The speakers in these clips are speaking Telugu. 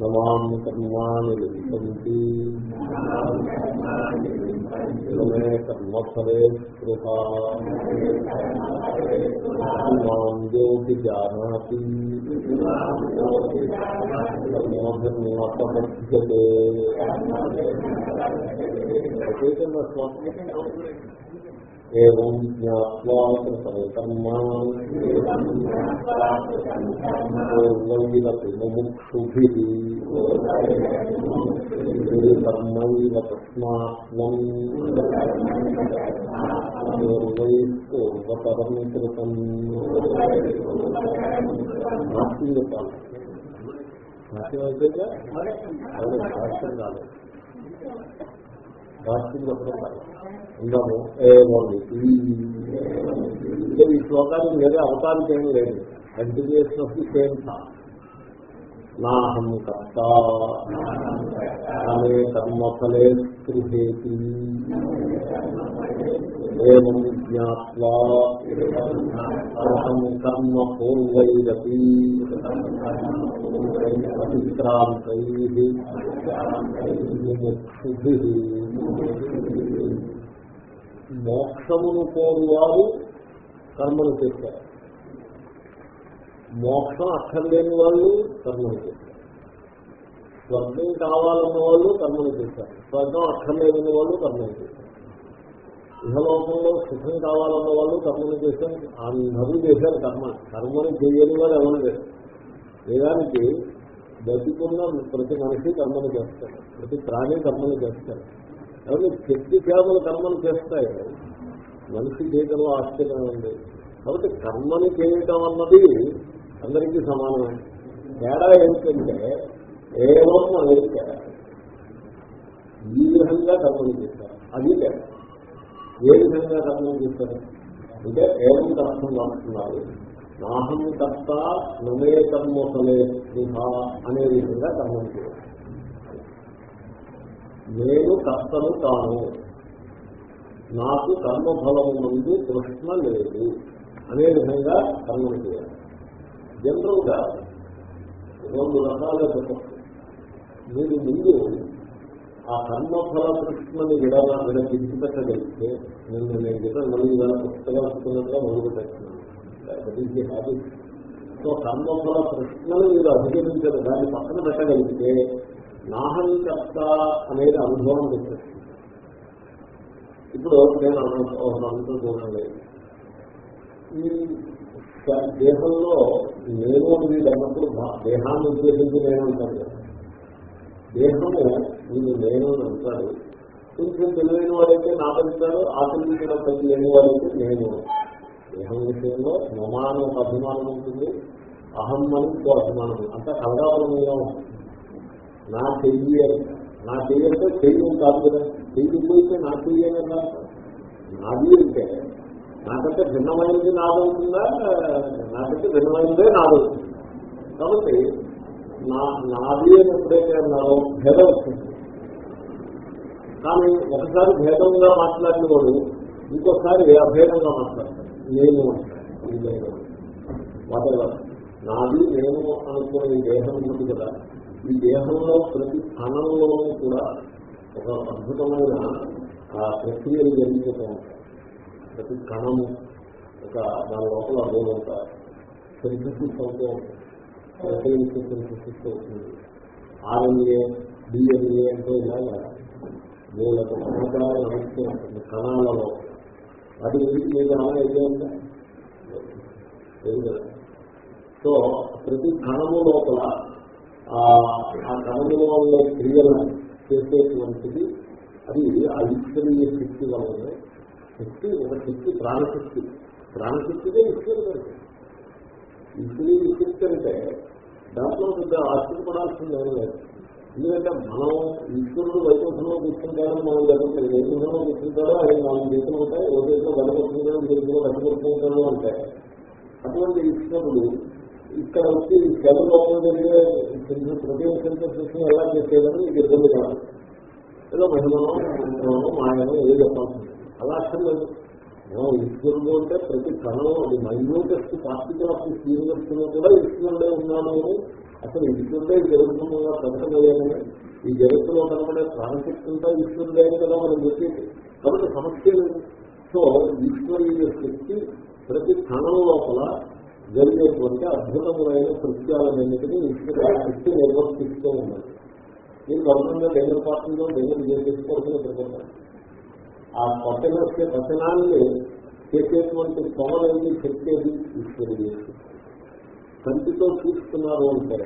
నమామి కర్మాణి లిఖంతి మే కర్మఫలే స్పృహాం జానాతి. కృతకర్మ పూర్వైరపి ముముక్షుభిः కర్మైవ తస్మాత్మం పూర్వైపూర్వతరం కృతం నాస్తి చెప్పాలి నాస్తి అయితే భాష్యం కాలేదు భాష్యం చెప్పడం కాదు. ఈ శ్లోకానికి వేరే అవతారికి ఏం లేదు. Continuation of the same thought నాహం కర్త. అనే కర్మఫలే స్పృహేతి. ఏం జ్ఞాత్వా. కర్మ పూర్వైరపి. అతిక్రాంతై ముముక్షుభి మోక్షమును కోరువారు కర్మను చేస్తారు. మోక్షం అక్కర్లేని వాళ్ళు కర్మలు చేస్తారు. స్వర్గం కావాలన్న వాళ్ళు కర్మలు చేస్తారు. స్వర్గం అక్కర్లేని వాళ్ళు కర్మలు చేస్తారు. ఇహలోకంలో సుఖం కావాలన్న వాళ్ళు కర్మలు చేశారు అందరూ చేశారు కర్మ. కర్మను చేయని వాళ్ళు ఎవరు లేదు నిజానికి బతికున్న ప్రతి మనిషి కర్మలు చేస్తారు. ప్రతి ప్రాణి కర్మలు చేస్తారు. కాబట్టి శక్తి కేవలం కర్మను చేస్తాయి? మనిషి చేయడంలో ఆశ్చర్యం ఉంది కాబట్టి కర్మని చేయటం అన్నది అందరికీ సమానమే. తేడా ఏంటంటే ఏమో అనేది తేడా ఈ విధంగా కర్మలు చేస్తారు. అది తేడా. ఏ విధంగా కర్మలు చేస్తారు? అంటే ఏం కష్టం రాస్తున్నారు? నాహం కర్త నమే కర్మోసలే అనే విధంగా కర్మలు చేయాలి నేను కర్తను కాను. నాకు కర్మఫలము ముందు ప్రశ్న లేదు. అనే విధంగా కర్మలు చేయాలి. జనరల్గా రెండు రకాలుగా చెప్పచ్చు. మీరు ముందు ఆ కర్మఫల కృష్ణని విడవ విడపించగలిగితే విడిచిపెట్టగలిగితే నేను నేను గీత మళ్ళీ ఇవాళ పుస్తకాలున్నట్టుగా మొదలు పెట్టాను. హ్యాబిట్ సో కర్మఫల కృష్ణని మీరు అధిగమించారు దాన్ని పక్కన పెట్టగలిగితే నాహంకర్త అనేది అనుభవం తెచ్చేస్తుంది ఇప్పుడు నేను అనుభవం చూడండి. ఈ దేహంలో నేను మీరు అన్నప్పుడు దేహాన్ని ఉద్దేశించి నేను అంటాను కదా. దేహము మీరు నేను అని అంటాడు కొంచెం తెలివైన వాడైతే నా పెడతాడు ఆచరించిన ప్రతి లేని వాడైతే నేను. దేహం విషయంలో మమానం ఒక అభిమానం ఉంటుంది. అహం అని ఇంకో అభిమానం అంతా కలగాబలంగా ఉంటుంది నా చెయ్యి నా చెయ్యి అంటే చెయ్యి కాదు కదా. చెయ్యి పోయితే నా చెయ్యి అని నాది అంటే నాకంటే భిన్నమైనది నాదవుతుందా నాకంటే భిన్నమైనదే నాదవుతుంది కాబట్టి నా నాది అని ఎప్పుడైతే అన్నారో భేదం వస్తుంది. కానీ ఒకసారి భేదంగా మాట్లాడిన వాడు ఇంకోసారి అభేదంగా మాట్లాడతాడు. నేను వాటెవర్ నాది నేను అనుకునే దేహం ఉంది కదా. ఈ దేహంలో ప్రతి స్థానంలోనూ కూడా ఒక అద్భుతమైన ఆ ప్రక్రియలు జరిగిపోతూ ఉంటాయి. ప్రతి కణము ఒక దాని లోపల అర్థమంతా సింథసిస్ అవుతూ ఉంటుంది. సింథసిస్ అవుతుంది. ఆర్ఎన్ఏ డిఎన్ఏ అంటే ఇలాగా మూలకు సమాచారం నడుస్తూ ఉంటుంది కణాలలో. వాటి గురించి మీరు ఏమైనా అయితే సో ప్రతి కణము లోపల ఆ కణములో క్రియలు చేసేటువంటిది అది ఆ ఈశ్వరీయ శక్తి వల్ల శక్తి ఒక శక్తి ప్రాణశక్తి. ప్రాణశక్తిదే ఈశ్వరుడు ఈశ్వరీయ శక్తి అంటే దాంట్లో పెద్ద ఆశ్చర్యపడాల్సింది ఏం లేదు. ఎందుకంటే మనం ఈశ్వరుడు వైకుంఠంలో కూర్చుంటాడని మనం జరుగుతుంది వైకుంఠంలో కూర్చుంటారో అది మనం చేతులు ఉంటాయి ఓ దేశంలో గడపడుతుంటాడు చేతిలో కట్టుకుంటుంటాడు అంటే అటువంటి ఈశ్వరుడు ఇక్కడ వచ్చి సెల్ లోపల జరిగే ప్రోటీన్ సింథసిస్ ఎలా చేసేదని మీకు ఇబ్బంది కాదు. ఏదో మహిమనో మంత్రమో మాయనో ఏదో చెప్పాల్సి అలా అక్కర్లేదు మనం ఈశ్వరుడు అంటే ప్రతి కణం అది మైన్యూటెస్ట్ పార్టికల్ ఆఫ్ దిస్ యూనివర్స్లో కూడా ఈశ్వరుడే ఉన్నాను అని అసలు ఈశ్వరుడే జరుగుతుందా జగత్తుగా ఈ జగత్తులో కనబడే ప్రాణశక్తి అంతా ఈశ్వరుడే అని కదా మనం చెప్పేది. కాబట్టి సమస్య లేదు. సో ఈశ్వరీయ శక్తి ప్రతి కణం లోపల జరిగేటువంటి అద్భుతములైన కృత్యాలన్నింటినీ ఈశ్వర శక్తి నిర్వర్తిస్తూ ఉన్నది మీరు గవర్నమెంట్ డెంగర్ పార్టీలో డెంగర్ చేసేసుకోవాల్సిన ప్రపంచం ఆ పట్టణ పట్టణాన్ని చేసేటువంటి పవర్ ఏది శక్తి ఏది ఈశ్వరీయ శక్తి కంటితో చూస్తున్నారు అంటే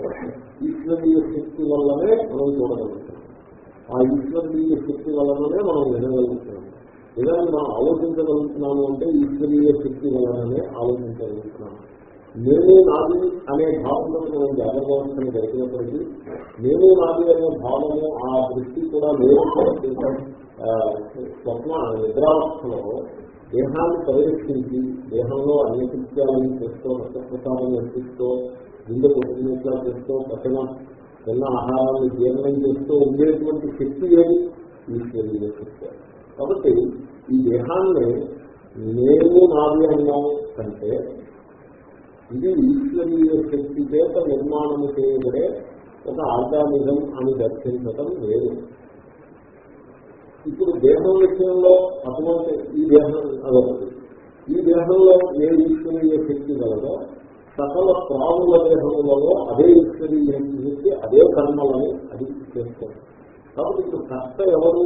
ఈశ్వరీయ శక్తి వల్లనే మనం చూడగలుగుతాం. ఆ ఈశ్వరీయ శక్తి వల్లనే మనం వినగలుగుతున్నాం నిజాన్ని మనం ఆలోచించగలుగుతున్నాము అంటే ఈశ్వరీయ శక్తి వల్లనే ఆలోచించగలుగుతున్నాము. నేను నాది అనే భావంలో మనం జాగ్రత్తని జరిగినప్పటికీ నేను నాది అనే భావము ఆ దృష్టి కూడా లేదు స్వప్న నిద్రావస్థలో దేహాన్ని పరిరక్షించి దేహంలో అనేక విషయాలను చేస్తూ రక్తప్రసాదం నడిపిస్తూ గుండె కొట్టుకునేట్లా చేస్తూ పక్కన చిన్న ఆహారాన్ని జీర్ణం చేస్తూ ఉండేటువంటి శక్తి ఏది? ఈశ్వరీయ శక్తి. కాబట్టి ఈ దేహాన్ని నేను నాది అన్నాము కంటే ఇది ఈశ్వరీయ శక్తి చేత నిర్మాణం చేయబడే ఒక ఆర్గానిజం అని దర్శించటం లేదు. ఇప్పుడు దేహం విషయంలో అటువంటి ఈ దేహం అదొకటి. ఈ దేహంలో ఏ ఈశ్వరీయ శక్తి కలదో సకల ప్రాణుల దేహములలో అదే ఈశ్వరీయ శక్తి అదే కర్మలని అది చేస్తుంది. కాబట్టి ఇప్పుడు కర్త ఎవరు?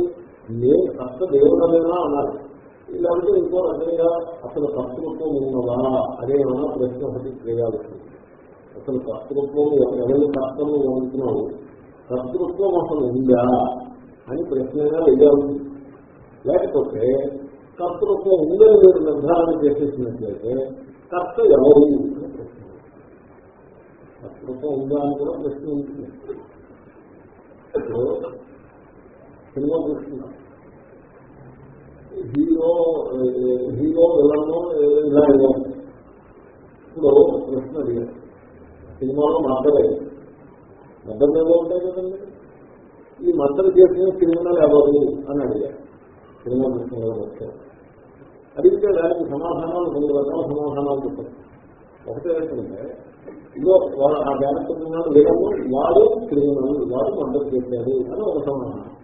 నేను కర్త దేవుడనేనా అన్నారు ఇలాంటి ఇంకో రకంగా అసలు కర్తృత్వం ఉన్నదా? అదే ఏమన్నా ప్రశ్న ఒకటి చేయాల్సింది అసలు కర్తృత్వం ఎవరి కర్తను వండుతున్నావు కర్తృత్వం అసలు ఉందా అని ప్రశ్నగా వేయాలి లేకపోతే కర్తృత్వం ఉందని మీరు నిర్ధారణ చేసేసినట్లయితే కర్త ఎవరు? కర్తృత్వం ఉందా అని కూడా ప్రశ్న ఉంటుంది. సినిమా చూస్తున్నా. హీరో హీరో విలన్నో ఇలా ఇవ్వాలి ఇప్పుడు ప్రశ్న అడిగారు. సినిమాలో మద్దరే మద్దరు ఏదో ఉంటాయి కదండి. ఈ మద్దరు చేసిన క్రిమినల్ ఎవరు అని అడిగారు. సినిమా దృష్టిలో వచ్చారు? అడిగితే దానికి సమాధానాలు రెండు రకాల సమాధానాలు చెప్పారు. ఒకటి ఏంటంటే ఇదో వాడు ఆ డైరెక్టర్ ఉన్నాడు విలము వాడు క్రిమినల్ వాడు మద్దతు చేశాడు అని ఒక సమాధానం.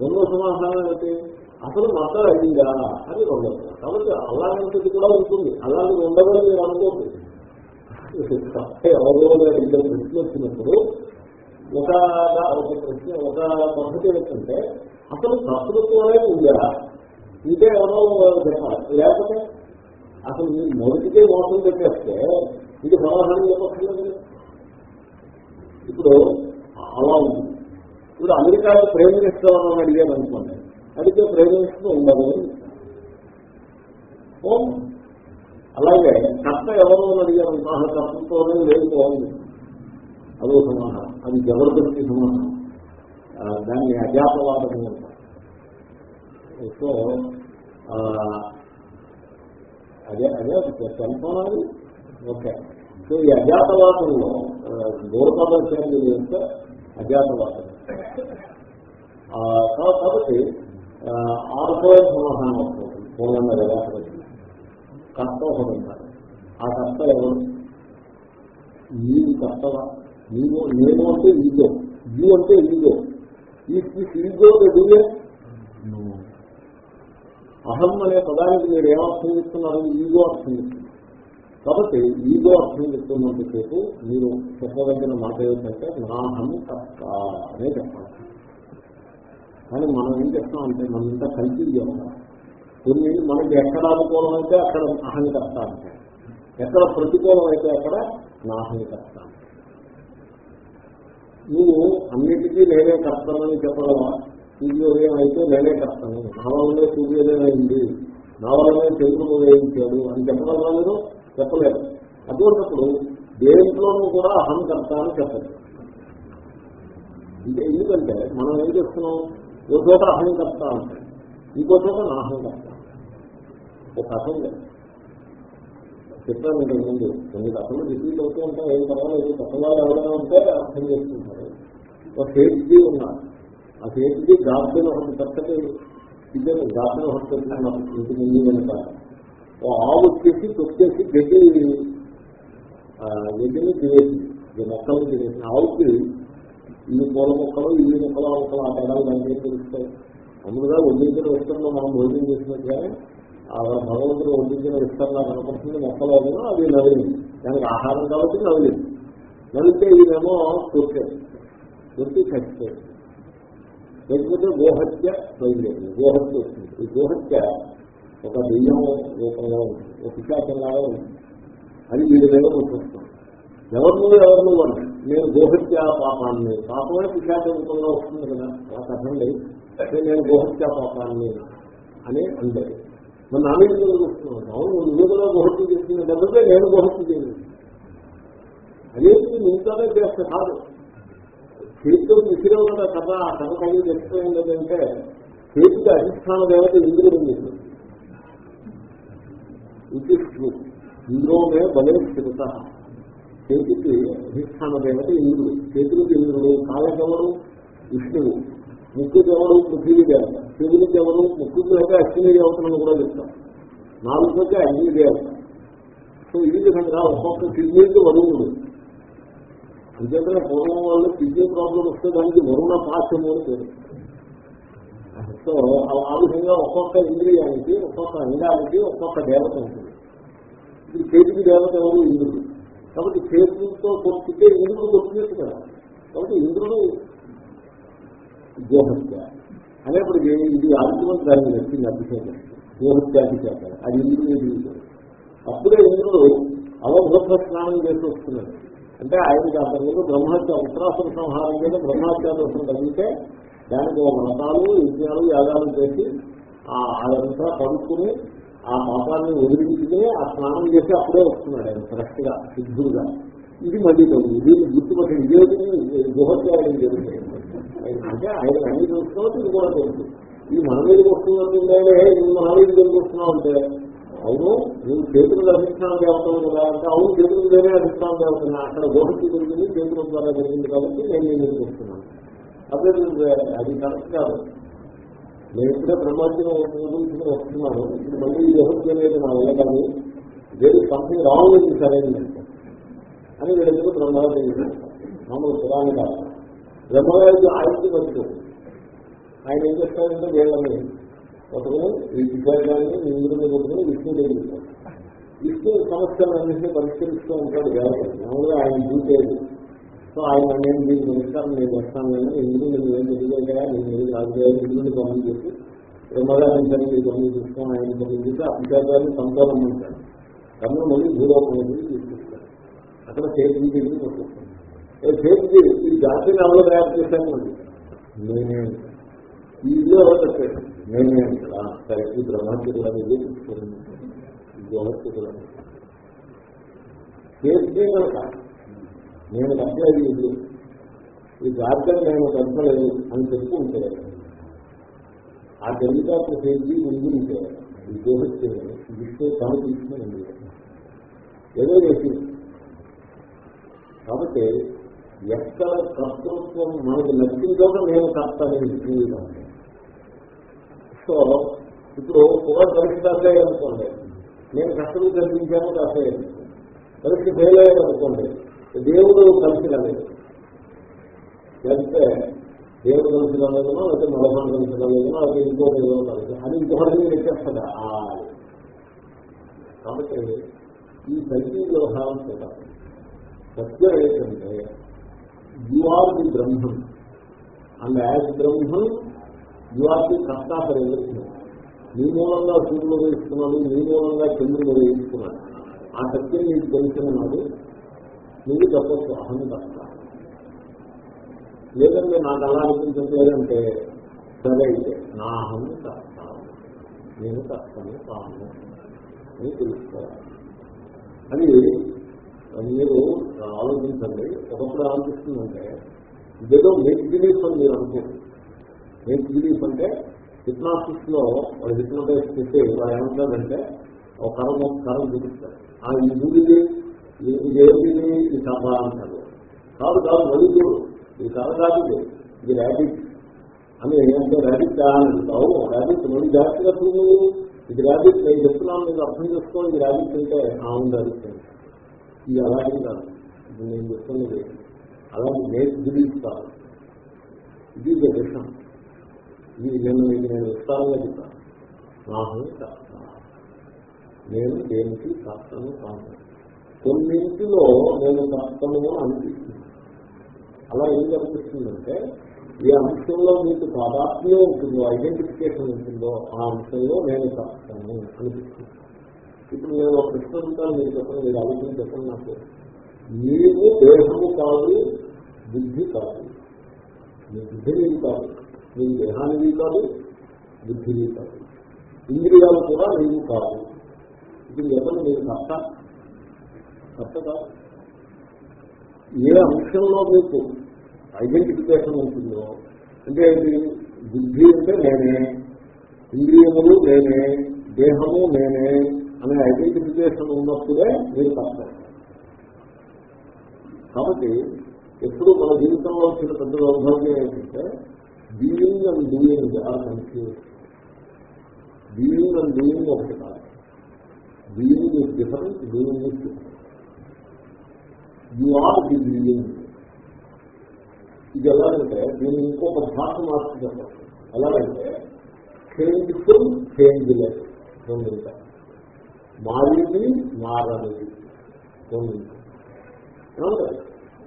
రెండో సమాధానం అయితే అసలు మద్దతు అయిందా అని ఉండదు కాబట్టి అలాంటిది కూడా ఉంటుంది. అలాంటిది ఉండదని మీరు అనుకోండి ఎవరో ఇద్దరు ప్రశ్న వచ్చినప్పుడు ఒక ఒక ప్రశ్న ఒక పద్ధతి ఏంటంటే అసలు కర్తృత్వమే ఉందా? ఇంకే ఎవరో చెప్పాలి. లేకపోతే అసలు మీరు మొదటికే మోసం పెట్టేస్తే ఇది సమాధానం చెప్పట్లేదు ఇప్పుడు అలా ఉంది. ఇప్పుడు అమెరికాలో ప్రైమ్ మినిస్టర్ అని అడిగాను అనుకోండి. అడిగితే ప్రయోజనం మినిస్టర్ ఉండదు అలాగే కర్త ఎవరో అడిగారు ఆ కర్తతోనే లేదు బాగుంది అదో సమాధానం. అది జబర్దస్తి సమాధానం. దాన్ని అజాతవాదం సో అదే అదే సెల్ఫోన్ ఓకే. సో ఈ అజాతవాదంలో దూరపదర్శనం చేస్తే అజాతవాదం. కాబట్టి ఆరుతో సమాధానం వస్తుంది. పూర్ణ వ్యవహారం. కర్త ఒకటి ఉంటారు ఆ కర్త ఎవరు? నీవు కర్తవా? నీవు నేను అంటే ఈగో యూ అంటే ఈగో ఈ ఈగో దిగే అహం అనే పదానికి మీరు ఏమర్థం చేస్తున్నారు ఈగో అర్థం చేస్తున్నారు కాబట్టి ఈగో అర్థం చెప్తున్నంతసేపు మీరు చెప్పదగిన మాట ఏమిటంటే నాహం కర్త అనే చెప్పాలి. కానీ మనం ఏం చేస్తామంటే మనం ఇంత కన్ఫ్యూజ్ చేస్తాం. కొన్ని మనకి ఎక్కడ అనుకూలం అయితే అక్కడ అహంకర్త అంటే ఎక్కడ ప్రతికూలం అయితే అక్కడ నాహంకర్త నువ్వు అన్నిటికీ నేనే కర్తనని చెప్పగలవా? సూర్యోదయం అయితే నేనే కర్తను. నా వల్లనే సూర్యోదయం అయింది నా వల్లనే చంద్రుడు ఉదయించాడు అని చెప్పగలవా మీరు చెప్పలేదు. అటువంటిప్పుడు దేంట్లోనూ కూడా అహంకర్త అని చెప్పలేదు. అంటే ఎందుకంటే మనం ఏం చేస్తున్నాం? ఓ చోట అహంకర్త కర్త ఇంకో చోట నా అహంకర్త ఒక అహం లేదు చెప్పాను ఇంతకు ముందు. కొన్ని కథలు రిపీట్ అవుతూ ఉంటాం ఏం పర్వాలేదు కథలో ఎవరైనా ఉంటే అర్థం చేసుకుంటారు. ఒక సేఫ్టీ ఉన్నారు ఆ సేఫ్టీ గార్డెన్ ఒకటి చక్కటి ఇదే గార్డెన్ ఒకటి పెట్టుకున్నారు ఇంటి ముందు కనుక ఓ ఆవు వచ్చేసి తొక్కేసి గడ్డి గడ్డిని తినేసి మొక్కలు తినేసి ఆవుకి ఈ పూల మొక్కలు ఈ మొక్కలు ఆ మొక్కలు ఆ తేడా దానికి తెలుస్తాయి? అందులో వండించిన విస్తరణలో మనం భోజనం చేసినట్టుగా ఆ భగవంతుడు వండించిన విస్తరణ కనపడుతుంది మొక్కలు ఏమో అది నవ్వింది దానికి ఆహారం కాబట్టి నవ్వింది నవ్వితే ఇదేమో తొక్కేది దొరికి చచ్చిపోయింది లేకపోతే గోహత్య బయలుదేరింది గోహత్య వచ్చింది ఈ గోహత్య ఒక దెయ్యం రూపంగా ఉంటుంది ఒక పిశాచంలాగా ఉంటుంది. అది వీడి మీద కూర్చొస్తాం ఎవరు ఎవరు నువ్వు నేను గోహత్య పాపాన్ని పాపమే పిశాచ రూపంగా వస్తుంది కదా అలా కథండి అంటే నేను గోహత్య పాపాన్ని అని అంటే మరి నా మీద ఎందుకు అవును నువ్వు గోహత్య చేసిన లేకపోతే నేను గోహత్య చేయలేదు అదేంటి? ఇంట్లోనే చేస్తే కాదు. చేతితో విసిరే ఉన్న కథ ఆ కథ కలిగి చెప్తుంది ఏంటంటే చేతికి అధిష్టాన దేవత ఇంద్రుడు మీకు ఇది ట్రూ ఇంద్రోమే బలే స్థిరత. చేతికి అధిష్టాన దేవత ఇంద్రుడు. చేతులకు ఇంద్రుడు కాళ్ళకెవరు విష్ణువు. ముక్కుకి ఎవరు పృథ్వీ దేవత చెవులకి ఎవరు ముక్కుకి అయితే అశ్విని దేవతలను కూడా చెప్తాం నాలుగుకి అగ్ని దేవత. సో ఈ విధంగా ఒక్కొక్క కిడ్నీకి వరుణుడు. అంతేకానే పూర్వం వాళ్ళు కిడ్నీ ప్రాబ్లం వస్తే దానికి వరుణ పాశము అని పేరు. సో ఆ- విధంగా ఒక్కొక్క ఇంద్రియానికి ఒక్కొక్క అంగానికి ఒక్కొక్క దేవత ఉంటుంది ఇది చేతికి దేవత ఎవరు? ఇంద్రుడు. కాబట్టి చేతులతో కొట్టితే ఇంద్రుడు కొట్టినట్టు కదా. కాబట్టి ఇంద్రుడు దేహత్య అనేప్పటికీ ఇది ఆర్గ్యుమెంట్ దాన్ని నచ్చింది అభిషేకం. దేహత్యాది చేత అది ఇంద్రుడు ఎదుగుతాడు అప్పుడే ఇంద్రుడు అవభూత స్నానం చేసి వస్తున్నాడు. అంటే ఆయనకి అతని మీద బ్రహ్మహత్య ఉత్తరాసుర సంహారం మీద బ్రహ్మహత్య దోషం తగ్గితే దానికి ఒక వ్రతాలు యజ్ఞాలు యాగాలు చేసి ఆ అదంతా పడుకుని ఆ పాపాన్ని వదిలించుకుని ఆ స్నానం చేసి అప్పుడే వస్తున్నాడు ఆయన కరెక్ట్గా సిద్ధుడుగా. ఇది మళ్ళీ తగ్గు దీన్ని గుర్తుపట్టి ఇదేది గుహత్యాగం జరుగుతుంది అంటే ఆయన అన్ని చూస్తున్నావు ఇది కూడా తెలుసు ఇది మన మీదకి వస్తుందంటే నువ్వు మన మీదకి ఎందుకు వస్తున్నావు అంటే అవును నువ్వు చేతులు అధిష్టానం దేవతలు కదా అంటే అవును చేతులు లేనే అధిష్టానం దేవతన్నా అక్కడ గోహత్య జరిగింది చేతుల ద్వారా జరిగింది కాబట్టి నేను నీ మీదకి వస్తున్నాను. అదే అది కరెక్ట్ కాదు. నేను ఇప్పుడే బ్రహ్మాజ్యం గురించి వస్తున్నాను ఇప్పుడు మళ్ళీ ఈ గోహత్య అనేది నా వల్ల కానీ వేరే సంథింగ్ రాంగ్ ఇది సరైనది అని వీళ్ళందరూ బ్రహ్మరాజ్యం మామూలు పురాణ కాదు. ఆయనకి వచ్చి ఆయన ఏం చేస్తారంటే వీళ్ళని ఒకరు ఈ విద్యార్థాన్ని ఇంద్రుని పట్టుకుని విష్ణు తెలియదు విష్ణు సమస్యలన్నింటినీ పరిష్కరిస్తూ ఉంటాడు దేవతలు. మామూలుగా ఆయన డ్యూటీ సో ఆయన నేను దీనికి పరిష్కారం నేను చేస్తాను నేను ఇంద్రుడు నేను ఏం తెలియదు కదా నేను ఏది రాజు ఇంద్రుడిని పనులు చేసి బ్రహ్మగారిని సరిగ్గా పనులు చూసుకొని ఆయన పనులు చేసి అభిషేకాన్ని సంతోషమంటాడు కన్ను మళ్ళీ భూలోకం తీసుకొస్తాడు. అక్కడ చేతికి కొట్టుకుంటాడు. ఏ చేతికి ఈ జాతిని ఎవరు తయారు చేశాను నేనే. ఈ ఇల్లు ఎవరు కట్టాడు నేనే. అంటాడా సరే ఈ బ్రహ్మచర్యులు అనేది తీసుకోండి ఈ గోహత్యులు చేతికి కనుక నేను కట్టలేదు ఇల్లు ఈ జాతకం నేను కట్టలేదు అని చెప్పుకుంటే ఆ తెలివితేటలు చేసి ముందు ఉంటే. ఈ గోహత్యులు విష్ణు తాను తీసుకుని ఏదో చేసి. కాబట్టి ఎక్కడ కర్తృత్వం మనకు నచ్చిన చోట నేను కర్తని జీవితం సో ఇప్పుడు కూడా పరీక్ష రాసాయి అనుకోండి. నేను కష్టం కల్పించాను రాసాయి పరీక్ష ఫెయిల్ అయ్యాను అనుకోండి. దేవుడు కలిసి రాలేదు లేకపోతే దేవుడు కలిసి రాలేదనో లేకపోతే మరొకటి కలిసి రాలేదనో అది ఇంకో ఏదో కలిసి అది ఇంకొకటి వ్యత్యాసంగా కాబట్టి ఈ సైకిల్ వ్యవహారం చూడాలి సత్యం ఏంటంటే you are the Brahman and as Brahman you are the karta for everything నీ మూలంగా సూర్యులు వేయిస్తున్నాడు నీ మూలంగా చంద్రుడు వేయిస్తున్నాడు ఆ సత్యం నీకు తెలిసిన నాడు నువ్వు చెప్పచ్చు అహం కర్త లేదంటే నాకు అలా అనిపించట్లేదంటే సరే అయితే నా అహం కర్త నేను కర్తను కాను అని తెలుసుకోవాలి అది మీరు ఆలోచించండి. ఒకప్పుడు ఆలోచిస్తుందంటే ఇదేదో మేక్ బిలీఫ్ అని మీరు అనుకోండి. మేక్ బిలీఫ్ అంటే హిప్నాసిస్లో వాళ్ళు హిప్నటైజ్ చేస్తే వాళ్ళు ఏమంటారంటే ఒక కరం కరం చూపిస్తారు. ఆ ఈ గుడిది ఇది ఏది ఈ కథ అంటారు కాదు కాదు వదిలి ఈ కథ కాదు ఇది. ర్యాబిట్ అని అంటే ర్యాబిట్ అని ర్యాబిట్ మళ్ళీ జాగ్రత్తగా చూడు. ఇది ర్యాబిట్ నేను చెప్తున్నాను మీరు అర్థం చేసుకో ఇది ర్యాబిట్ అంటే అవును ర్యాబిట్ ఇది అలాగే కాదు. ఇది నేను చెప్తున్నది. అలాగే మేక్ బిలీఫ్ కాదు ఇది విషయం. ఇది నేను ఇది నేను విస్తారంగా చెప్తాను. నాహం కర్త నేను దేనికి కర్తను కాను కొన్నింటిలో నేను కర్తను అని అనిపిస్తుంది అలా ఏం కనిపిస్తుందంటే ఏ అంశంలో మీకు తాదాత్మ్యం ఉంటుందో ఐడెంటిఫికేషన్ ఉంటుందో ఆ అంశంలో నేను కర్తను అనిపిస్తుంది ఇప్పుడు నేను ఒక ప్రశ్న ఉంటాను మీరు చెప్పండి మీరు ఆలోచన చెప్పండి నాకు. నీవు దేహము కాదు బుద్ధి కాదు. నీ బుద్ధి నీది కాదు. నీ దేహానికి కాదు బుద్ధిని కాదు. ఇంద్రియాలు కూడా నీవు కాదు. ఇప్పుడు ఎవరు మీరు కష్ట కర్త ఏ అంశంలో మీకు ఐడెంటిఫికేషన్ ఉంటుందో అంటే బుద్ధి అంటే నేనే ఇంద్రియములు నేనే దేహము నేనే అనే ఐడెంటిఫికేషన్ ఉన్నప్పుడే మీరు కష్టం కాబట్టి ఎప్పుడు మన జీవితంలో వచ్చిన పెద్ద దౌర్భాగ్యం ఏంటంటే being and doing are confuse being and doing ఒకటి కాదు. Being is different doing is different you are the being ఇది ఎలాగంటే దీన్ని ఇంకో భాష మార్చి చెప్పాలి ఎలాగంటే చేంజ్ఫుల్ చేంజ్లెస్ రెండు మారింది మారనిది. రెండు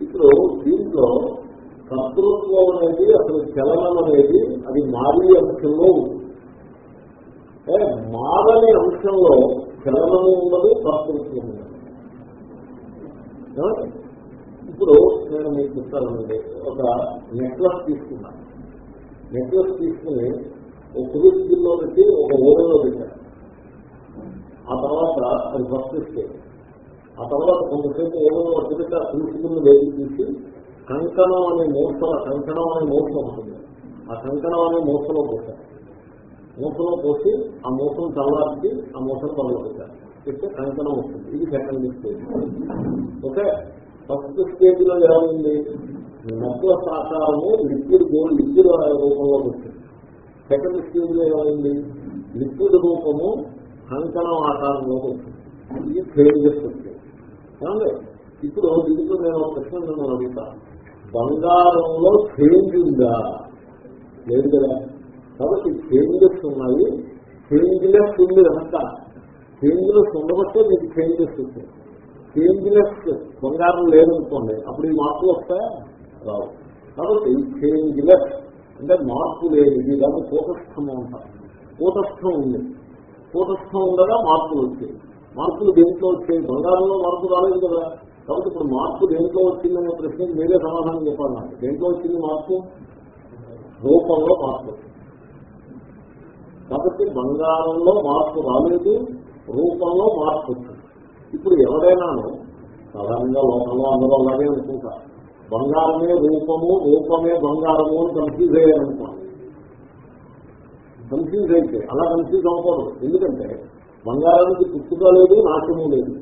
ఇప్పుడు దీంట్లో కర్తృత్వం అనేది అసలు చలనం అనేది అది మారి అంశంలో ఉంది. మారని అంశంలో చలనము ఉన్నది కర్తృత్వం ఉన్నది. ఇప్పుడు నేను మీకు చెప్తానండి. ఒక నెక్లెస్ తీసుకున్నాను నెక్లెస్ తీసుకుని ఒక కురుస్థితిలో పెట్టి ఒక ఊరంలో పెట్టాను. ఆ తర్వాత అది ఫస్ట్ స్టేజ్. ఆ తర్వాత కొంతసేపు ఏమో పెడితే ఆ తీసుకుని వేసి తీసి కంకణం అనే మూస కంకణం అనే మూస ఉంటుంది. ఆ కంకణం అనే మూసలో పోతారు మూసలో పోసి ఆ మూసను చల్లార్చి ఆ మూసను పనులు చెప్తే కంకణం వస్తుంది. ఇది సెకండ్ స్టేజ్. ఓకే? ఫస్ట్ స్టేజ్లో ఎలా ఉంది నెక్లెస్ ఆకారము లిక్విడ్ గోల్డ్ లిక్విడ్ రూపంలో వచ్చింది సెకండ్ స్టేజ్లో ఏమైంది? లిక్విడ్ రూపము కంకణం ఆకారంలో వచ్చింది ఇది ఫేరియస్ వచ్చింది ఇప్పుడు దీంట్లో నేను ప్రశ్న నేను అడుగుతాను బంగారంలో చేంజ్ ఉందా? లేదు కదా. కాబట్టి చేంజెస్ ఉన్నాయి. చేంజ్లెస్ ఉంది కనుక చేంజ్లెస్ ఉండబట్టే మీకు చేంజెస్ వస్తాయి చేంజ్లెస్ బంగారం లేదనుకోండి అప్పుడు ఈ మార్పులు వస్తాయా? రావు. కాబట్టి చేంజ్లెస్ అంటే మార్పు లేనిది దాన్ని కూటస్థము అంటారు. కూటస్థం ఉంది. కూటస్థం ఉండగా మార్పులు వచ్చాయి. మార్పులు దేంట్లో వచ్చాయి? బంగారంలో మార్పు రాలేదు కదా. కాబట్టి ఇప్పుడు మార్పు దేంట్లో వచ్చిందనే ప్రశ్నకి మీరే సమాధానం చెప్పాలి నాకు. దేంట్లో వచ్చింది మార్పు? రూపంలో మార్పు. కాబట్టి బంగారంలో మార్పు రాలేదు రూపంలో మార్పు వచ్చింది. ఇప్పుడు ఎవరైనాను సాధారణంగా లోకంలో అందరూ అలాగే అనుకుంటారు. బంగారమే రూపము రూపమే బంగారము అని కన్ఫ్యూజ్ అయ్యారనుకోండి. కన్ఫ్యూజ్ అయితే అలా కన్ఫ్యూజ్ అవ్వకూడదు. ఎందుకంటే బంగారానికి పుట్టుక లేదు నాశము లేదు.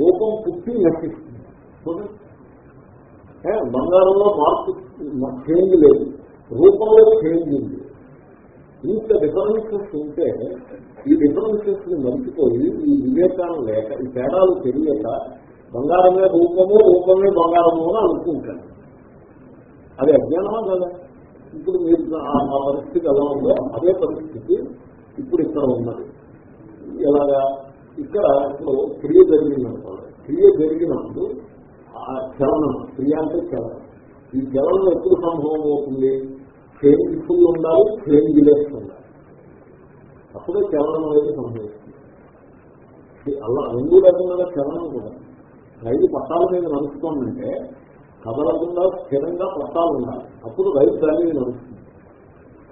రూపం పుట్టి నశిస్తుంది. బంగారంలో మార్పు చేంజ్ లేదు. రూపంలో చేంజ్ ఉంది. ఇంత డిఫరెన్సెస్ ఉంటే ఈ డిఫరెన్సెస్ని మర్చిపోయి ఈ వివేకాలు లేక ఈ తేడాలు తెలియక బంగారమే రూపము రూపమే బంగారము అని అనుకుంటాను అది అజ్ఞానమా కదా? ఇప్పుడు మీరు ఆ పరిస్థితి ఎలా ఉందో అదే పరిస్థితి ఇప్పుడు ఇక్కడ ఉన్నది. ఎలాగా? ఇక్కడ ఇప్పుడు క్రియ జరిగిందనుకోండి. క్రియ జరిగినప్పుడు ఆ చలనం క్రియ అంటే చలనం. ఈ చలనం ఎప్పుడు సంభవం అవుతుంది? చేంజ్ఫుల్ ఉండాలి చేంజ్లెస్ ఉండాలి. అప్పుడే కేవలం అనేది సంభవిస్తుంది అలా రెండు రకంగా చలనం కూడా. రైలు పట్టాల మీద నడుచుకోమంటే కదలకుండా స్థిరంగా పట్టాలు ఉండాలి. అప్పుడు రైలు దాని మీద నడుస్తుంది.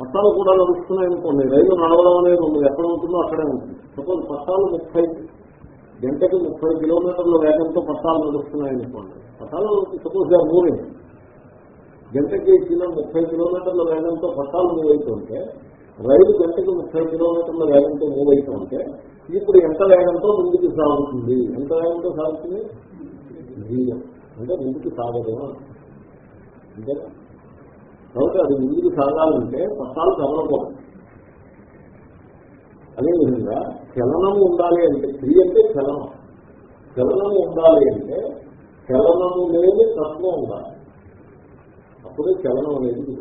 పట్టాలు కూడా నడుస్తున్నాయి అనుకోండి రైలు నడవడం అనేది ఉంది ఎక్కడ ఉంటుందో అక్కడే ఉంటుంది. సపోజ్ పట్టాలు ముప్పై గంటకి ముప్పై కిలోమీటర్ల వేగంతో పట్టాలు నడుస్తున్నాయి అనుకోండి. పట్టాలు సపోజ్ దే మూవింగ్. గంటకి ఇచ్చిన ముప్పై కిలోమీటర్ల వేగంతో పట్టాలు మూవ్ అవుతుంటే రైలు గంటకు ముప్పై కిలోమీటర్ల వేగంతో మూవ్ అవుతుంటే ఇప్పుడు ఎంత వేగంతో ముందుకు సాగుతుంది? ఎంత వేగంతో సాగుతుంది? జీవం అంటే ముందుకు సాగదు అంతేనా? కాబట్టి అది ముందుకు సాగాలంటే పట్టాలు కదలకూడదు అదేవిధంగా చలనం ఉండాలి అంటే క్రియ అంటే చలనం. చలనం ఉండాలి అంటే చలనము లేని తత్వం ఉండాలి. అప్పుడే చలనం అనేది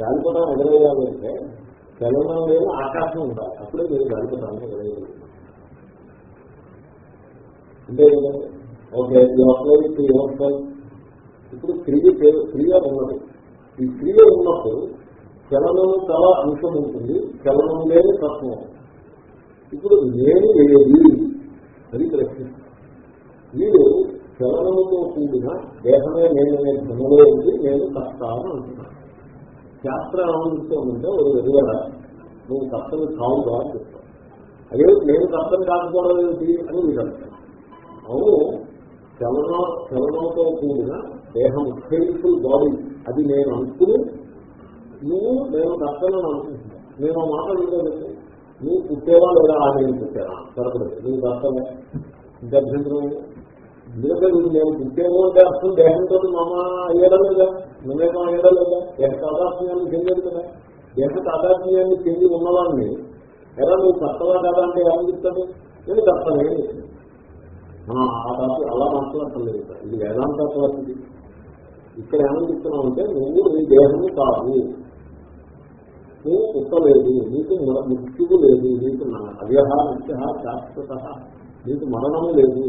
గాలిపటం ఎగరేయాలంటే చలనం లేదు ఆకాశం ఉండాలి. అప్పుడే మీరు గాలిపటాన్ని ఎగరేయగలుగుతారు అంటే ఓకే యువర్ ఇప్పుడు క్రియ క్రియ ఉన్నది. ఈ క్రియ ఉన్నప్పుడు చలనం చాలా అంశం ఉంటుంది. చలనం లేని తత్వం ఇప్పుడు నేను ఏది? అది ప్రశ్న. మీరు చలనంతో కూడిన దేహమే నేను నేను ధనలో ఉంది నేను కష్టాలను అంటున్నాను శాస్త్రం ఏమనిపిస్తుందంటే ఒక ఎదుగడ నువ్వు కష్టం కావు అని చెప్తాను అదే నేను కష్టం కాకపోవడం ఏమిటి అని మీరు అంటారు అవును చలన చలనంతో కూడిన దేహం ఫెయిల్ఫుల్ బాడీ అది నేను అనుకుని నువ్వు నేను కష్టనని అనుకుంటున్నాను నేను ఆ మాట వింటే నువ్వు పుట్టేవా లేదా ఆ నేను పుట్టానా సరపడదు. నువ్వు కష్టమే. ఇంకా అభ్యంతరం ఎందుకంటే నేను పుట్టేమో అంటే అసలు దేహంతో మామ అయ్యడం లేదా? నువ్వేమో అయ్యడం లేదా దేహ తాదాత్మ్యాన్ని చెందేది కదా. దేహ తాదాత్మ్యాన్ని చెంది ఉన్నవాడిని ఎలా నువ్వు కర్తవా కదా అంటే ఏమని చెప్తాను నేను కర్తవే ఆ తాత అలా మాట్లాడటం ఇది వేదాంత పరిస్థితి. ఇక్కడ ఏమని చెప్తున్నావు అంటే నువ్వు నీ దేహము కాదు. నువ్వు పుట్టలేదు నీకు మృత్యువు లేదు నీకు అవ్యహ నిత్య శాశ్వత నీకు మరణము లేదు.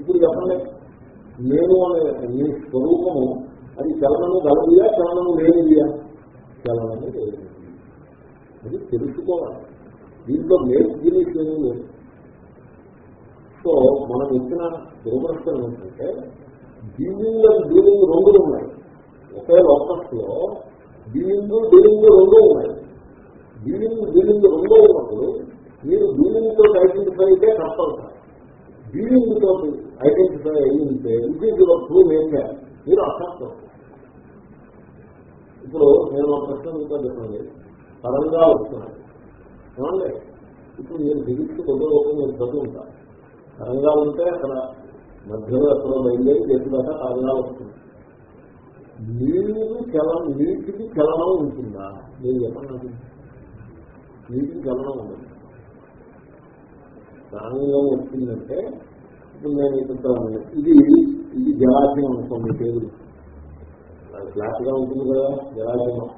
ఇప్పుడు చెప్పండి. నేను అనే నీ స్వరూపము అది చలనము గలదియా చలనము లేనిదియా? చలనము లేదు అది తెలుసుకోవాలి. దీంట్లో మేల్గినీస్ ఏమీ లేదు. సో మనం ఇచ్చిన దురదృష్టం ఏంటంటే డీలింగ్ అండ్ డీలింగ్ రెండు ఉన్నాయి. ఒకే లోకస్లో డీలింగ్ డీలింగ్ రెండు ఉన్నాయి. డీలింగ్ డీలింగ్ రెండు ఉన్నప్పుడు మీరు డీలింగ్తో ఐడెంటిఫై అయితే కష్టపడతారు డీలింగ్ తోటి ఐడెంటిఫై అయ్యి ఉంటే ఇది ట్రూ నేచర్ మీరు అసత్వం. ఇప్పుడు నేను ఒక ప్రశ్న మీతో చెప్పండి. పరంగా వస్తున్నాను ఏమండి? ఇప్పుడు మీరు ఫిజిక్స్ కొద్ది రూపం మీరు చదువుకుంటారు పరంగా ఉంటే అక్కడ మధ్యలో ఎక్కడో బయలుదేరి చేతులాక పరంగా వస్తుంది నీరు చలనం నీటికి చలనం ఉంటుందా? నేను చెప్పండి నీటికి చలనం ఉండదు. తరంగం వచ్చిందంటే ఇప్పుడు నేను చెప్తాను. ఇది ఇది జలాశయం అనుకోండి పేరు. ఫ్లాట్గా ఉంటుంది కదా జలాశయం